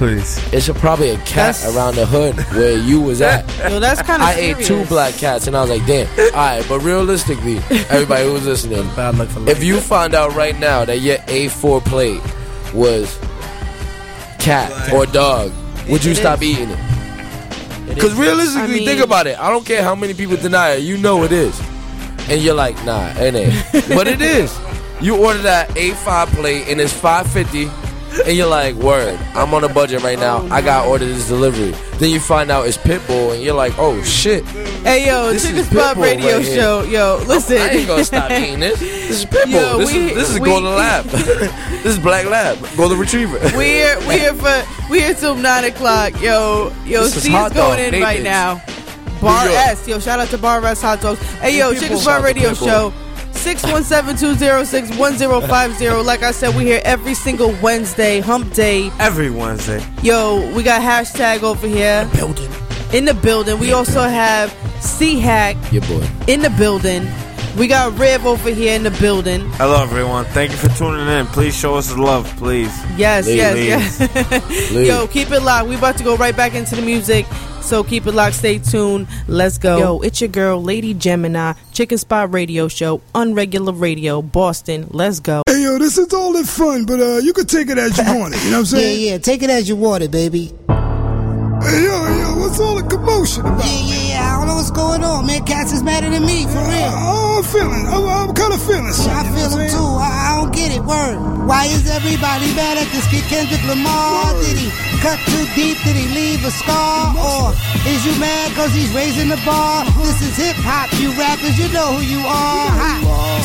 Speaker 6: Please.
Speaker 4: It's a, probably a cat
Speaker 3: That's-
Speaker 4: around the hood where you was at.
Speaker 3: Yo, that's kind of.
Speaker 4: I ate two black cats and I was like, damn. All right, but realistically, everybody who's listening,
Speaker 5: Bad luck for
Speaker 4: if you found out right now that your A4 plate was cat or dog, would you
Speaker 3: It
Speaker 4: stop
Speaker 3: is.
Speaker 4: eating it? Because realistically,
Speaker 3: I mean-
Speaker 4: think about it. I don't care how many people deny it. You know it is. And you're like, nah, ain't it? but it is. You order that A5 plate and it's 550 and you're like, word, I'm on a budget right now. I got to order this delivery. Then you find out it's Pitbull and you're like, oh shit.
Speaker 3: Hey yo,
Speaker 4: This
Speaker 3: Chicken
Speaker 4: is
Speaker 3: Spot
Speaker 4: Pitbull
Speaker 3: Radio
Speaker 4: right.
Speaker 3: Show. Yo, listen.
Speaker 4: I ain't gonna stop eating this. This is Pitbull.
Speaker 3: Yo,
Speaker 4: this,
Speaker 3: we-
Speaker 4: is, this is
Speaker 3: we-
Speaker 4: Golden Lab. this is Black Lab. Golden Retriever.
Speaker 3: We're we're here for we're here till nine o'clock. Yo, yo,
Speaker 4: This
Speaker 3: C's going
Speaker 4: dog
Speaker 3: in right now. Bar S, yo, shout out to Bar S Hot Dogs. Hey yo, Chicken Spot Radio. Show. 617-206-1050. Like I said, we here every single Wednesday, hump day.
Speaker 6: Every Wednesday.
Speaker 3: Yo, we got hashtag over here.
Speaker 5: building.
Speaker 3: In the building. We also have C Hack
Speaker 4: Your boy.
Speaker 3: in the building. We got Rev over here in the building.
Speaker 6: Hello, everyone. Thank you for tuning in. Please show us the love, please.
Speaker 3: Yes,
Speaker 6: Please.
Speaker 3: yes, yes. Yo, keep it locked. We about to go right back into the music. So keep it locked. Stay tuned. Let's go. Yo, it's your girl, Lady Gemini, Chicken Spot Radio Show, Unregular Radio, Boston. Let's go.
Speaker 40: Hey yo, this is all in fun, but uh, you can take it as you want it. You know what I'm saying?
Speaker 41: Yeah, yeah. Take it as you want it, baby.
Speaker 40: Hey yo, yo, what's all the commotion about?
Speaker 41: Yeah, yeah, yeah. I don't know what's going on, man. Cats is madder than me, for real.
Speaker 40: Oh, I'm feeling. I'm, I'm kind of feeling something.
Speaker 41: I feel him too. I, I don't get it. Word. Why is everybody mad at this kid Kendrick Lamar? Did he cut too deep? Did he leave a scar? Or is you mad cause he's raising the bar? Uh-huh. This is hip hop, you rappers. You know who you are. Ha.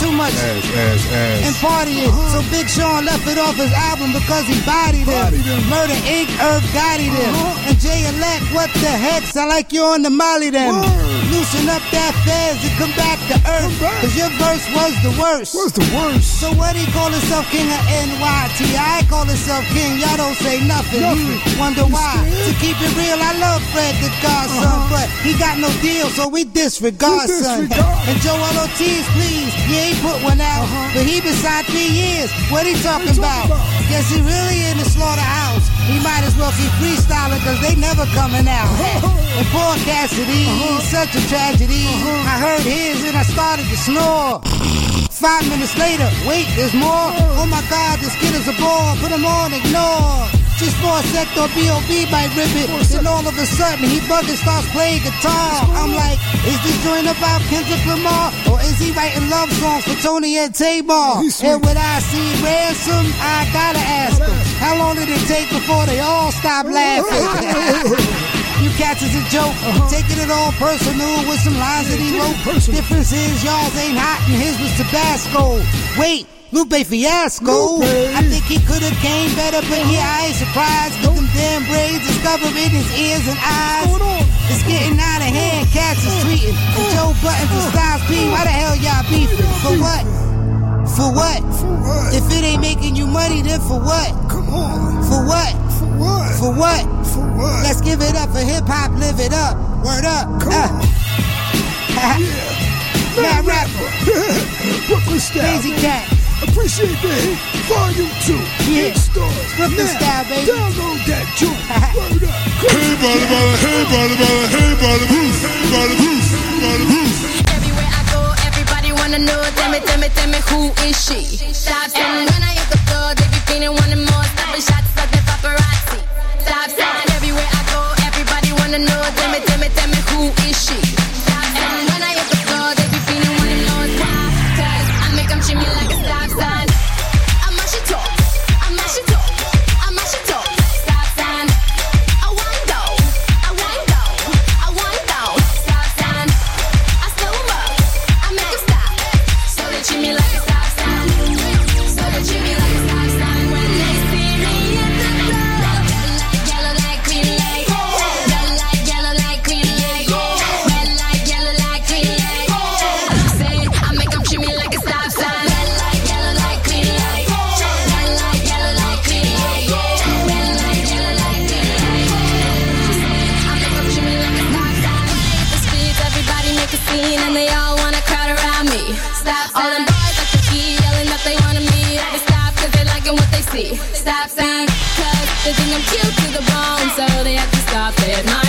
Speaker 41: Too much
Speaker 40: Ass, ass, ass.
Speaker 41: and partying. Uh-huh. So Big Sean left it off his album because he bodied him. Murder Inc. Irv Gotti them. Uh-huh. And Jay Elect, what the heck? I like you're on the Molly them. Loosen up that fez and come back to earth. Cause your verse was the worst.
Speaker 40: What's the worst?
Speaker 41: So what he call himself king of NYT? I call himself king, y'all don't say nothing. Hmm, wonder why? To keep it real, I love Fred the Godson, uh-huh. but he got no deal, so we disregard,
Speaker 40: We
Speaker 41: son.
Speaker 40: disregard.
Speaker 41: And Joell Ortiz, please, yeah, he put one out, uh-huh. but he been signed three years. What he talking about? Guess he really in the slaughterhouse. He might as well keep freestyling, cause they never coming out. Uh-huh. And poor Cassidy, he's such a tragedy. I heard his and I started to snore. Five minutes later, wait, there's more. Oh my god, this kid is a bore. Put him on, ignore. Just for a sec, or B.O.B. might rip it. Then all of a sudden, he and starts playing guitar. I'm like, is this joint about Kendrick Lamar? Or is he writing love songs for Toni and Tamar? And when I see Ransom, I gotta ask him, how long did it take before they all stopped laughing? You cats is a joke. Uh-huh. Taking it all personal with some lines yeah, that he wrote. Personal. Difference is y'all's ain't hot and his was Tabasco. Wait. Lupe Fiasco. Lupe. I think he could have came better, but he I ain't surprised. With them damn braids, discover in his ears and eyes. It's getting out of hand, cats is tweeting. And Joe Budden's and Styles P, why the hell y'all beefing? For what? For what? For what? If it ain't making you money, then for what? Come on. For what? For what? For what? For what? Let's give it up for hip hop, live it up. Word up. Come uh. on. yeah. Mad rapper.
Speaker 40: Brooklyn style.
Speaker 41: Crazy cat.
Speaker 40: Appreciate the hit. Volume 2.
Speaker 41: Yeah.
Speaker 40: In stores.
Speaker 41: Brooklyn
Speaker 40: now.
Speaker 41: style, baby.
Speaker 40: Download that joint. Word up. Hey, bada, bada, hey, bada, bada, hey, bada, bada, bada,
Speaker 26: bada, bada, bada, bada, wanna know, tell me, tell me, tell me who is she? Stop sign, when I hit the floor, they be feeling wanting more. Stopping shots like the paparazzi. Stop sign, everywhere I go, everybody wanna know, tell me, tell me, tell me who is she? see stop sign. Cause they think I'm cute to the bone, so they have
Speaker 42: to stop
Speaker 43: it.
Speaker 44: My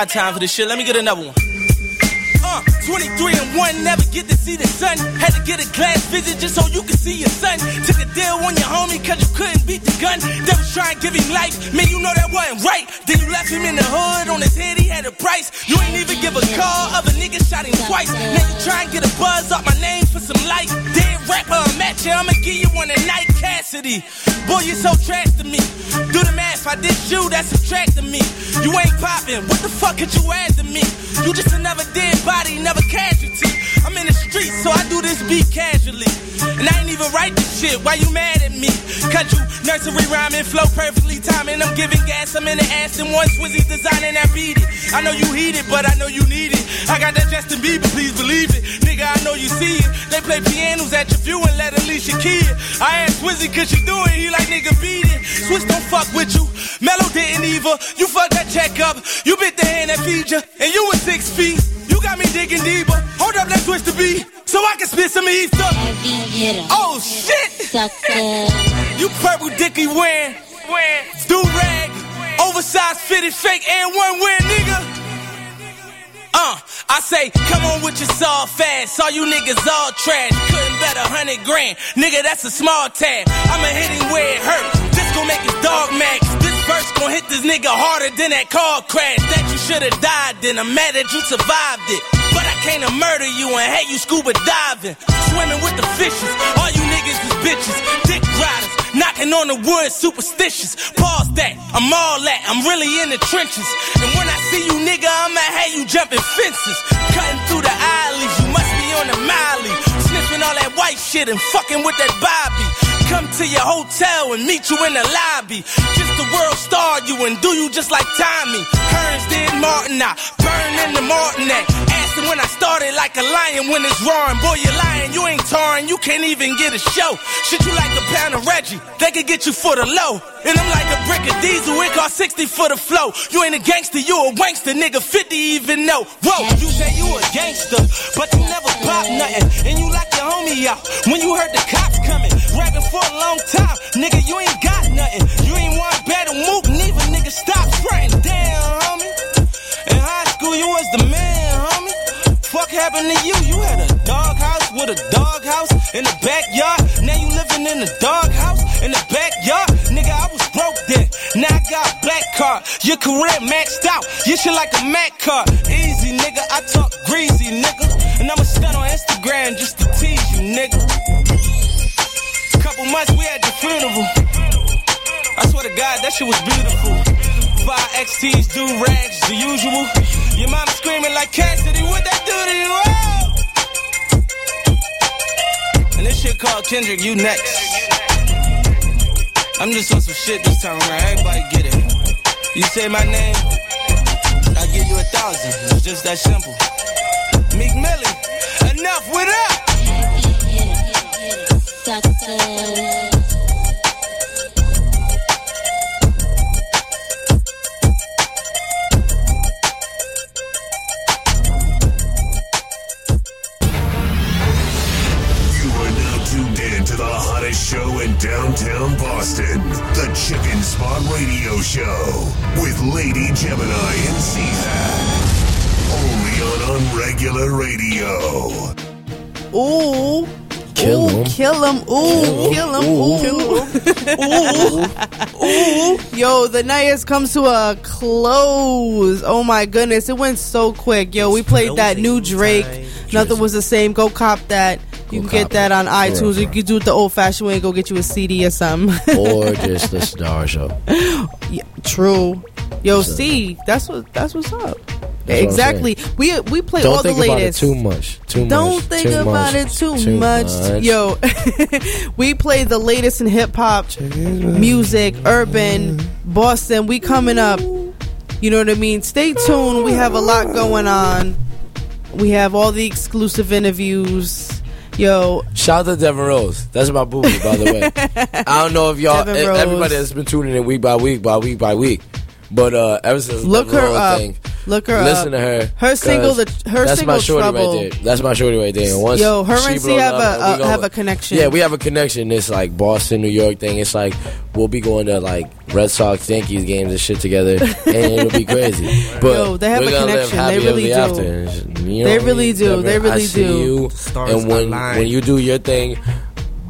Speaker 44: got time for this shit. Let me get another one. Uh, 23 and 1, never get to see the sun. Had to get a glass visit just so you could see your son. Took a deal on your homie cause you couldn't beat the gun. Was trying to give him life, man, you know that wasn't right. Then you left him in the hood, on his head he had a price. You ain't even give a call, other niggas shot him twice. Now you try and get a buzz off my name for some light. Dead rapper, a match, I'ma give you one tonight, Cassidy. Boy, you so trash to me. Do the math, I did you, that's attracting me. You ain't popping, what the fuck could you add to me? You just another dead body, never casualty. I'm in the streets, so I do this beat casually. And I ain't even write this shit, why you mad at me? Cause you nursery rhyming, flow perfectly timing. I'm giving gas, I'm in the ass, and one Swizzy designing that beat it. I know you heat it, but I know you need it. I got that Justin Bieber, please believe it. Nigga, I know you see it. They play pianos at your funeral, let Alicia key it. I asked Swizzy, cause she do it, he like nigga beat it. Swizz don't fuck with you. Mellow didn't either. You fucked that check up. You bit the hand that feed you, and you was six feet. You got me digging deeper. Hold up, let's twist the beat so I can spit some Easter. Oh shit! You purple dicky wearing, wearing do rag, oversized fitted fake and one wear nigga. Uh, I say, come on with your saw fast. All you niggas all trash. Couldn't bet a hundred grand. Nigga, that's a small tab. I'ma hit him where it hurts. This gon' make his dog max. This verse gon' hit this nigga harder than that car crash. That you should've died then. I'm mad that you survived it. But I can't murder you and hate you scuba diving. Swimming with the fishes. All you niggas is bitches. Dick. Knocking on the wood, superstitious. Pause that. I'm all that. I'm really in the trenches. And when I see you, nigga, I'ma have you jumping fences. Cutting through the alleys. You must be on the Miley. Sniffing all that white shit and fucking with that Bobby. Come to your hotel and meet you in the lobby. Just the world star you and do you just like Tommy. Hearns did Martin, I burn in the Martinet. Asking when I started like a lion when it's roaring. Boy, you're lying, you ain't touring, you can't even get a show. Shit, you like a pound of Reggie, they could get you for the low. And I'm like a brick of diesel, it cost 60 for the flow. You ain't a gangster, you a wankster, nigga, 50 even know. Whoa, you say you a gangster, but you never pop nothing. And you like your homie out when you heard the cops coming. Rapping for a long time, nigga, you ain't got nothing. You ain't want better move, neither nigga stop frontin'. Damn, homie. In high school, you was the man, homie. Fuck happened to you? You had a dog house with a dog house in the backyard. Now you living in a dog house in the backyard. Nigga, I was broke then. Now I got black card. Your career maxed out. You shit like a Mac car. Easy, nigga. I talk greasy, nigga. And I'ma stand on Instagram just to tease you, nigga. Couple months we had the funeral. I swear to God, that shit was beautiful. Five XTs, do rags, the usual. Your mom screaming like Cassidy, what that do to you? Oh! And this shit called Kendrick, you next. I'm just on some shit this time around. Everybody get it. You say my name, I give you a thousand. It's just that simple. Meek Millie, enough with up.
Speaker 2: Spot Radio Show with Lady Gemini and C-Hack. Only on Unregular Radio.
Speaker 3: Ooh.
Speaker 2: Kill
Speaker 3: Ooh,
Speaker 2: 'em.
Speaker 3: kill him. Ooh, kill him. Ooh, ooh, ooh. Yo, the night has come to a close. Oh my goodness, it went so quick. Yo, we played that new Drake. Nothing was the same. Go cop that. You can get that on iTunes.
Speaker 4: real,
Speaker 3: You can do it the old fashioned way and go get you a CD or something.
Speaker 4: or just listen to our show.
Speaker 3: Yeah, true. Yo, see, that's what that's what's up.
Speaker 4: That's
Speaker 3: exactly. We we play
Speaker 4: Don't
Speaker 3: all the
Speaker 4: think about it
Speaker 3: latest.
Speaker 4: too much. Too
Speaker 3: Don't
Speaker 4: much.
Speaker 3: think
Speaker 4: too
Speaker 3: about
Speaker 4: much,
Speaker 3: it too, much. Yo, we play the latest in hip hop, music, urban, Boston. We coming up. You know what I mean? Stay tuned. We have a lot going on. We have all the exclusive interviews. Yo,
Speaker 4: Shout out to Devin Rose. That's my boo, by the way. I don't know if y'all, everybody that's been tuning in week by week, by week by week, but uh, ever since
Speaker 3: Look
Speaker 4: Devin
Speaker 3: her
Speaker 4: Rose
Speaker 3: up.
Speaker 4: thing,
Speaker 3: Look her
Speaker 4: listen
Speaker 3: up.
Speaker 4: Listen to her.
Speaker 3: Her single, the- her
Speaker 4: that's my
Speaker 3: single
Speaker 4: shorty
Speaker 3: Trouble.
Speaker 4: right there. That's my shorty right there. And once
Speaker 3: Yo, her and C
Speaker 4: blows
Speaker 3: have
Speaker 4: up,
Speaker 3: a-
Speaker 4: we
Speaker 3: uh, have a connection.
Speaker 4: Yeah, we have a connection. It's like Boston, New York thing. It's like we'll be going to like Red Sox, Yankees games and shit together, and it'll be crazy. But
Speaker 3: Yo, they have a connection. They really do.
Speaker 4: after. And, you know
Speaker 3: They
Speaker 4: what I
Speaker 3: really
Speaker 4: mean?
Speaker 3: do.
Speaker 4: Devin,
Speaker 3: They really
Speaker 4: I see
Speaker 3: do.
Speaker 4: You,
Speaker 5: Stars
Speaker 4: and when
Speaker 5: align.
Speaker 4: when you do your thing,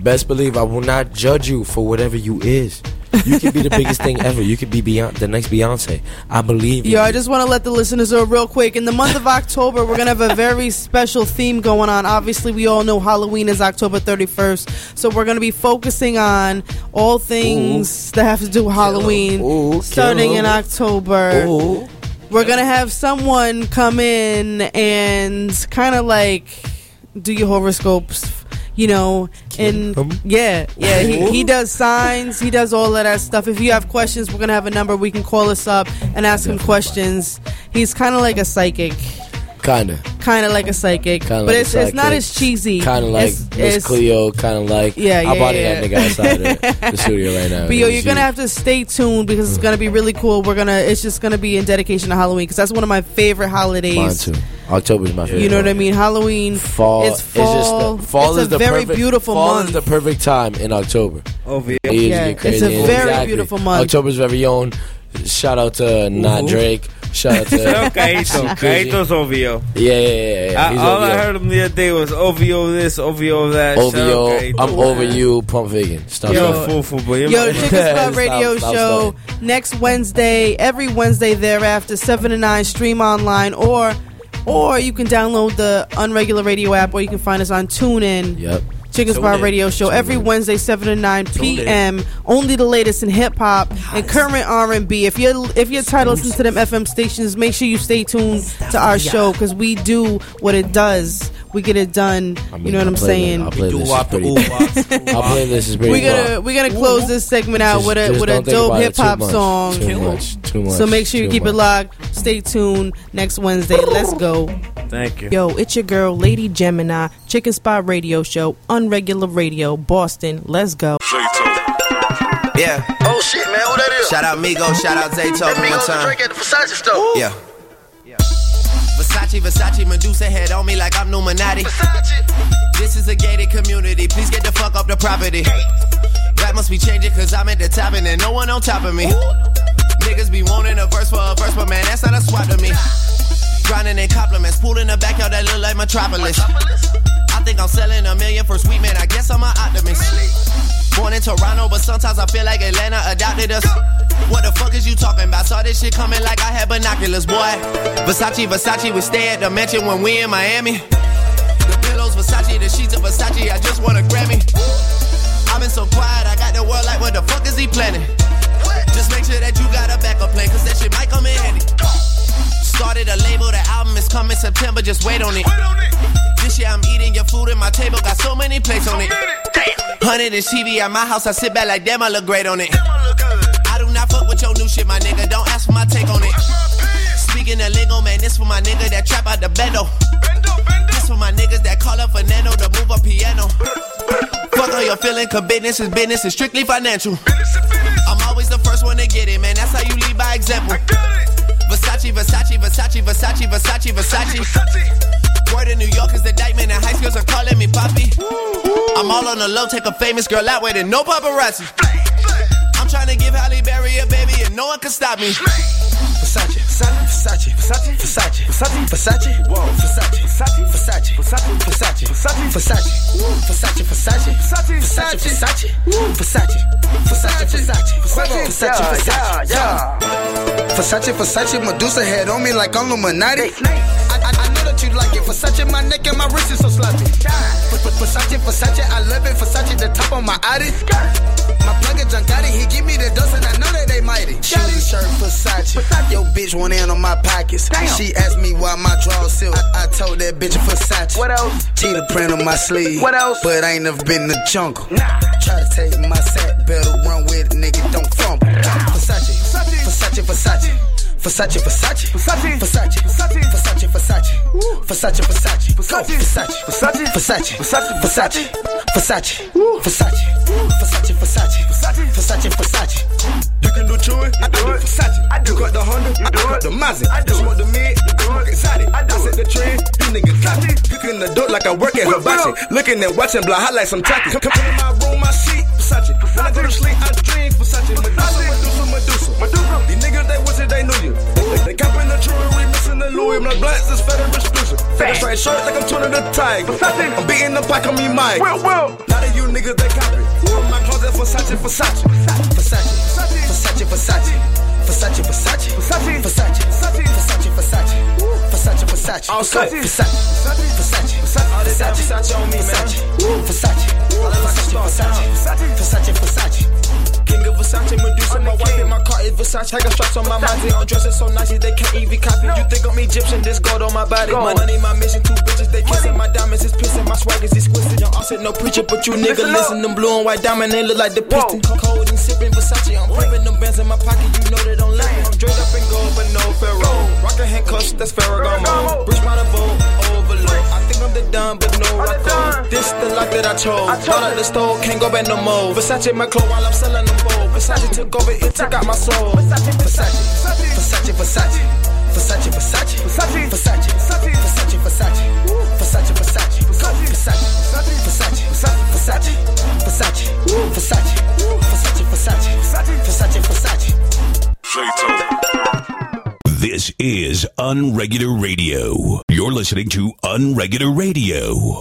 Speaker 4: best believe I will not judge you for whatever you is. You could be the biggest thing ever. You could be Beyonce, the next Beyonce. I believe
Speaker 3: Yo,
Speaker 4: you.
Speaker 3: I just want to let the listeners know real quick. In the month of October, we're gonna have a very special theme going on. Obviously, we all know Halloween is October 31st, so we're gonna be focusing on all things that have to do with Halloween,
Speaker 4: Ooh,
Speaker 3: starting in. October.
Speaker 4: Ooh.
Speaker 3: We're gonna have someone come in and kind of like do your horoscopes. You know, and yeah, yeah, he, he does signs, he does all of that stuff. If you have questions, we're gonna have a number we can call us up and ask him questions. He's kind of like a psychic,
Speaker 4: Kinda.
Speaker 3: kind of like a psychic,
Speaker 4: Kinda
Speaker 3: but
Speaker 4: like
Speaker 3: it's it's not as cheesy.
Speaker 4: Kind of like
Speaker 3: It's-
Speaker 4: Miss
Speaker 3: it's-
Speaker 4: Cleo. Kind of like
Speaker 3: Yeah, yeah,
Speaker 4: I'm
Speaker 3: yeah, yeah.
Speaker 4: that nigga outside the, the studio right now.
Speaker 3: But yo, you're gonna
Speaker 4: you.
Speaker 3: have to stay tuned because it's mm. gonna be really cool. We're gonna, it's just gonna be in dedication to Halloween because that's one of my favorite holidays.
Speaker 4: Mine too. October's my favorite.
Speaker 3: You know what I mean? Halloween.
Speaker 4: Fall.
Speaker 3: It's fall.
Speaker 4: It's just the, fall
Speaker 3: it's
Speaker 4: is
Speaker 3: a
Speaker 4: the
Speaker 3: very
Speaker 4: perfect,
Speaker 3: beautiful
Speaker 4: fall
Speaker 3: month.
Speaker 4: is the perfect time in October.
Speaker 6: OVO.
Speaker 4: It is
Speaker 3: Yeah,
Speaker 4: get crazy.
Speaker 3: it's a very
Speaker 4: Exactly.
Speaker 3: beautiful month.
Speaker 4: October's very own. Shout out to Not Drake. Shout out to
Speaker 6: Shout Kaito. Kaito's OVO.
Speaker 4: Yeah, yeah, yeah. yeah.
Speaker 6: I,
Speaker 4: He's
Speaker 6: all I heard him the other day was OVO this, OVO that. Shout out
Speaker 4: OVO. I'm over you. Pump vegan. Stop.
Speaker 6: You're
Speaker 4: that.
Speaker 6: a fool, fool, boy. You're
Speaker 3: Yo,
Speaker 6: my-
Speaker 3: the Chicken Spot
Speaker 4: Stop,
Speaker 3: Radio
Speaker 4: stop,
Speaker 3: Show next Wednesday, every Wednesday thereafter, seven to nine. Stream online, or or you can download the Unregular Radio app, or you can find us on TuneIn.
Speaker 4: Yep.
Speaker 3: Chicken Spot
Speaker 4: in.
Speaker 3: Radio Show every Wednesday, seven to nine p.m. Only the latest in hip hop and current R and B. If you're if you're tired listening to them FM stations, make sure you stay tuned to our show because we do what it does. We get it done.
Speaker 4: I mean,
Speaker 3: you know what
Speaker 4: I'll
Speaker 3: I'm saying?
Speaker 4: This. I'll play this. Is pretty, I'll play this. Is pretty
Speaker 3: We're gonna
Speaker 4: wild.
Speaker 3: we're gonna close this segment out
Speaker 4: Just-
Speaker 3: with a with a dope hip hop song.
Speaker 4: Too much. Too much.
Speaker 3: So make sure you keep
Speaker 4: much.
Speaker 3: it locked. Stay tuned next Wednesday. Let's go.
Speaker 6: Thank you.
Speaker 45: Yo, it's your girl, Lady Gemini, Chicken Spot Radio Show, Unregular Radio, Boston. Let's go.
Speaker 10: Yeah.
Speaker 35: Oh shit, man, who that is?
Speaker 10: Shout out Migo, shout out Zaytoven one
Speaker 35: Migos and
Speaker 10: time.
Speaker 35: Drake at the Versace store.
Speaker 10: Yeah. Versace, Versace, Medusa head on me like I'm Illuminati. This is a gated community. Please get the fuck up the property. That must be changing cause I'm at the top and there's no one on top of me. Niggas be wanting a verse for a verse, but man, that's not a swap to me. Grinding in compliments, pool in the backyard that look like Metropolis. I think I'm selling a million for sweet man, I guess I'm an optimist. Born in Toronto, but sometimes I feel like Atlanta adopted us. What the fuck is you talking about? Saw this shit coming like I had binoculars, boy. Versace, Versace, we stay at the mansion when we in Miami. The pillows, Versace, the sheets of Versace, I just want a Grammy. I've been so quiet, I got the world like, what the fuck is he planning? Just make sure that you got a backup plan, cause that shit might come in handy. Started a label, the album is coming September, just wait on it. This year I'm eating your food at my table, got so many plates on it. Hundred inch TV at my house, I sit back like damn, I look great on it. I do not fuck with your new shit, my nigga, don't ask for my take on it. Speaking of lingo, man, this for my nigga that trap out the bendo. This for my niggas that call up Fernando to move a piano. Fuck all your feeling, cause business is business, it's strictly financial. I'm always the first one to get it, man, that's how you lead by example. Versace, Versace, Versace, Versace, Versace, Versace. Word in New York is the indictment, and high schools are calling me Poppy. I'm all on the low, take a famous girl out with it, no paparazzi. I'm trying to give Halle Berry a baby, and no one can stop me.
Speaker 35: Versace, Versace, Versace, Versace, Versace, Versace, whoa, Versace, Versace, Versace, Versace, Versace, Versace, Versace, Versace, Versace, Versace, Versace, Versace, Versace, Versace, Versace, Versace, yeah. Versace, Versace, Medusa head on me like I'm Illuminati. I, I you like it. Versace, my neck and my wrist is so sloppy. Versace, Versace, I love it. Versace, the top on my Audi. My plug is Giancotti, he give me the dust and I know that they mighty. Shoes, shirt, Versace. Yo, bitch went in on my pockets. She asked me why my drawers silk. I, I told that bitch Versace. What else? Cheetah print on my sleeve. What else? But I ain't never been in the jungle. Nah. Try to take my sack, better run with it, nigga, don't fumble. Versace, Versace, Versace. Versace, Versace, Versace, Versace, Versace, Versace, Versace, Versace, Versace, Versace, Versace, Versace, Versace, Versace, Versace, Versace, Versace, Versace, Versace, Versace. You can do chewing, I do it. Versace, I do. Got the Honda, I got the Mazda. I do. Smoke the mid, you smoke exotic. I set the trend, you niggas copy. Cooking the dope like I work at Hibachi. Looking and watching, blah, highlights, I'm talking. Come, to my room, my seat, Versace. When I go to sleep, I dream Versace. Medusa, Medusa, Medusa. These niggas, they wish that they knew you. They capping the jewelry, missing the Louis. My blunts is fed and exclusive. Fat straight shirt like I'm turning the tiger. I'm beating the pack on me, Mike. Now that you niggas, they copy. My closet, Versace, Versace. Versace, Versace, Versace. Versace, Versace, Versace, Versace, Versace, Versace, Versace, Versace, Versace, also Versace, Versace, Versace, Versace, Versace on me, man. Versace, Versace, Versace, Versace, Versace. King of Versace, Medusa, my wife and my car is Versace. I got straps on my mind, they all dressing so nicely they can't even copy. You think I'm Egyptian? This gold on my body. My money, my mission, two bitches they kissing. My diamonds is pissing, my swag is exquisite. Young said no preacher, but you nigga listen. Them blue and white diamond, they look like the piston. Cold and sipping Versace, I'm pumping them bands in my pocket. You know they don't let. I'm draped up in gold, but no pharaoh. Rockin' handcuffs, that's Ferragamo. Bridge by the boat, overload. I think I'm the dumb, but no Rocco. This the life that I chose. Bought at the store, can't go back no more. Versace my clothes while I'm selling them bold. Versace took over, it took out my soul. Versace, Versace, Versace, Versace. Versace, Versace, Versace, Versace, Versace, Versace, Versace, Versace, Versace, Versace, Versace, Versace, Versace, Versace, Versace, Versace, Versace,
Speaker 46: This is Unregular Radio. You're listening to Unregular Radio.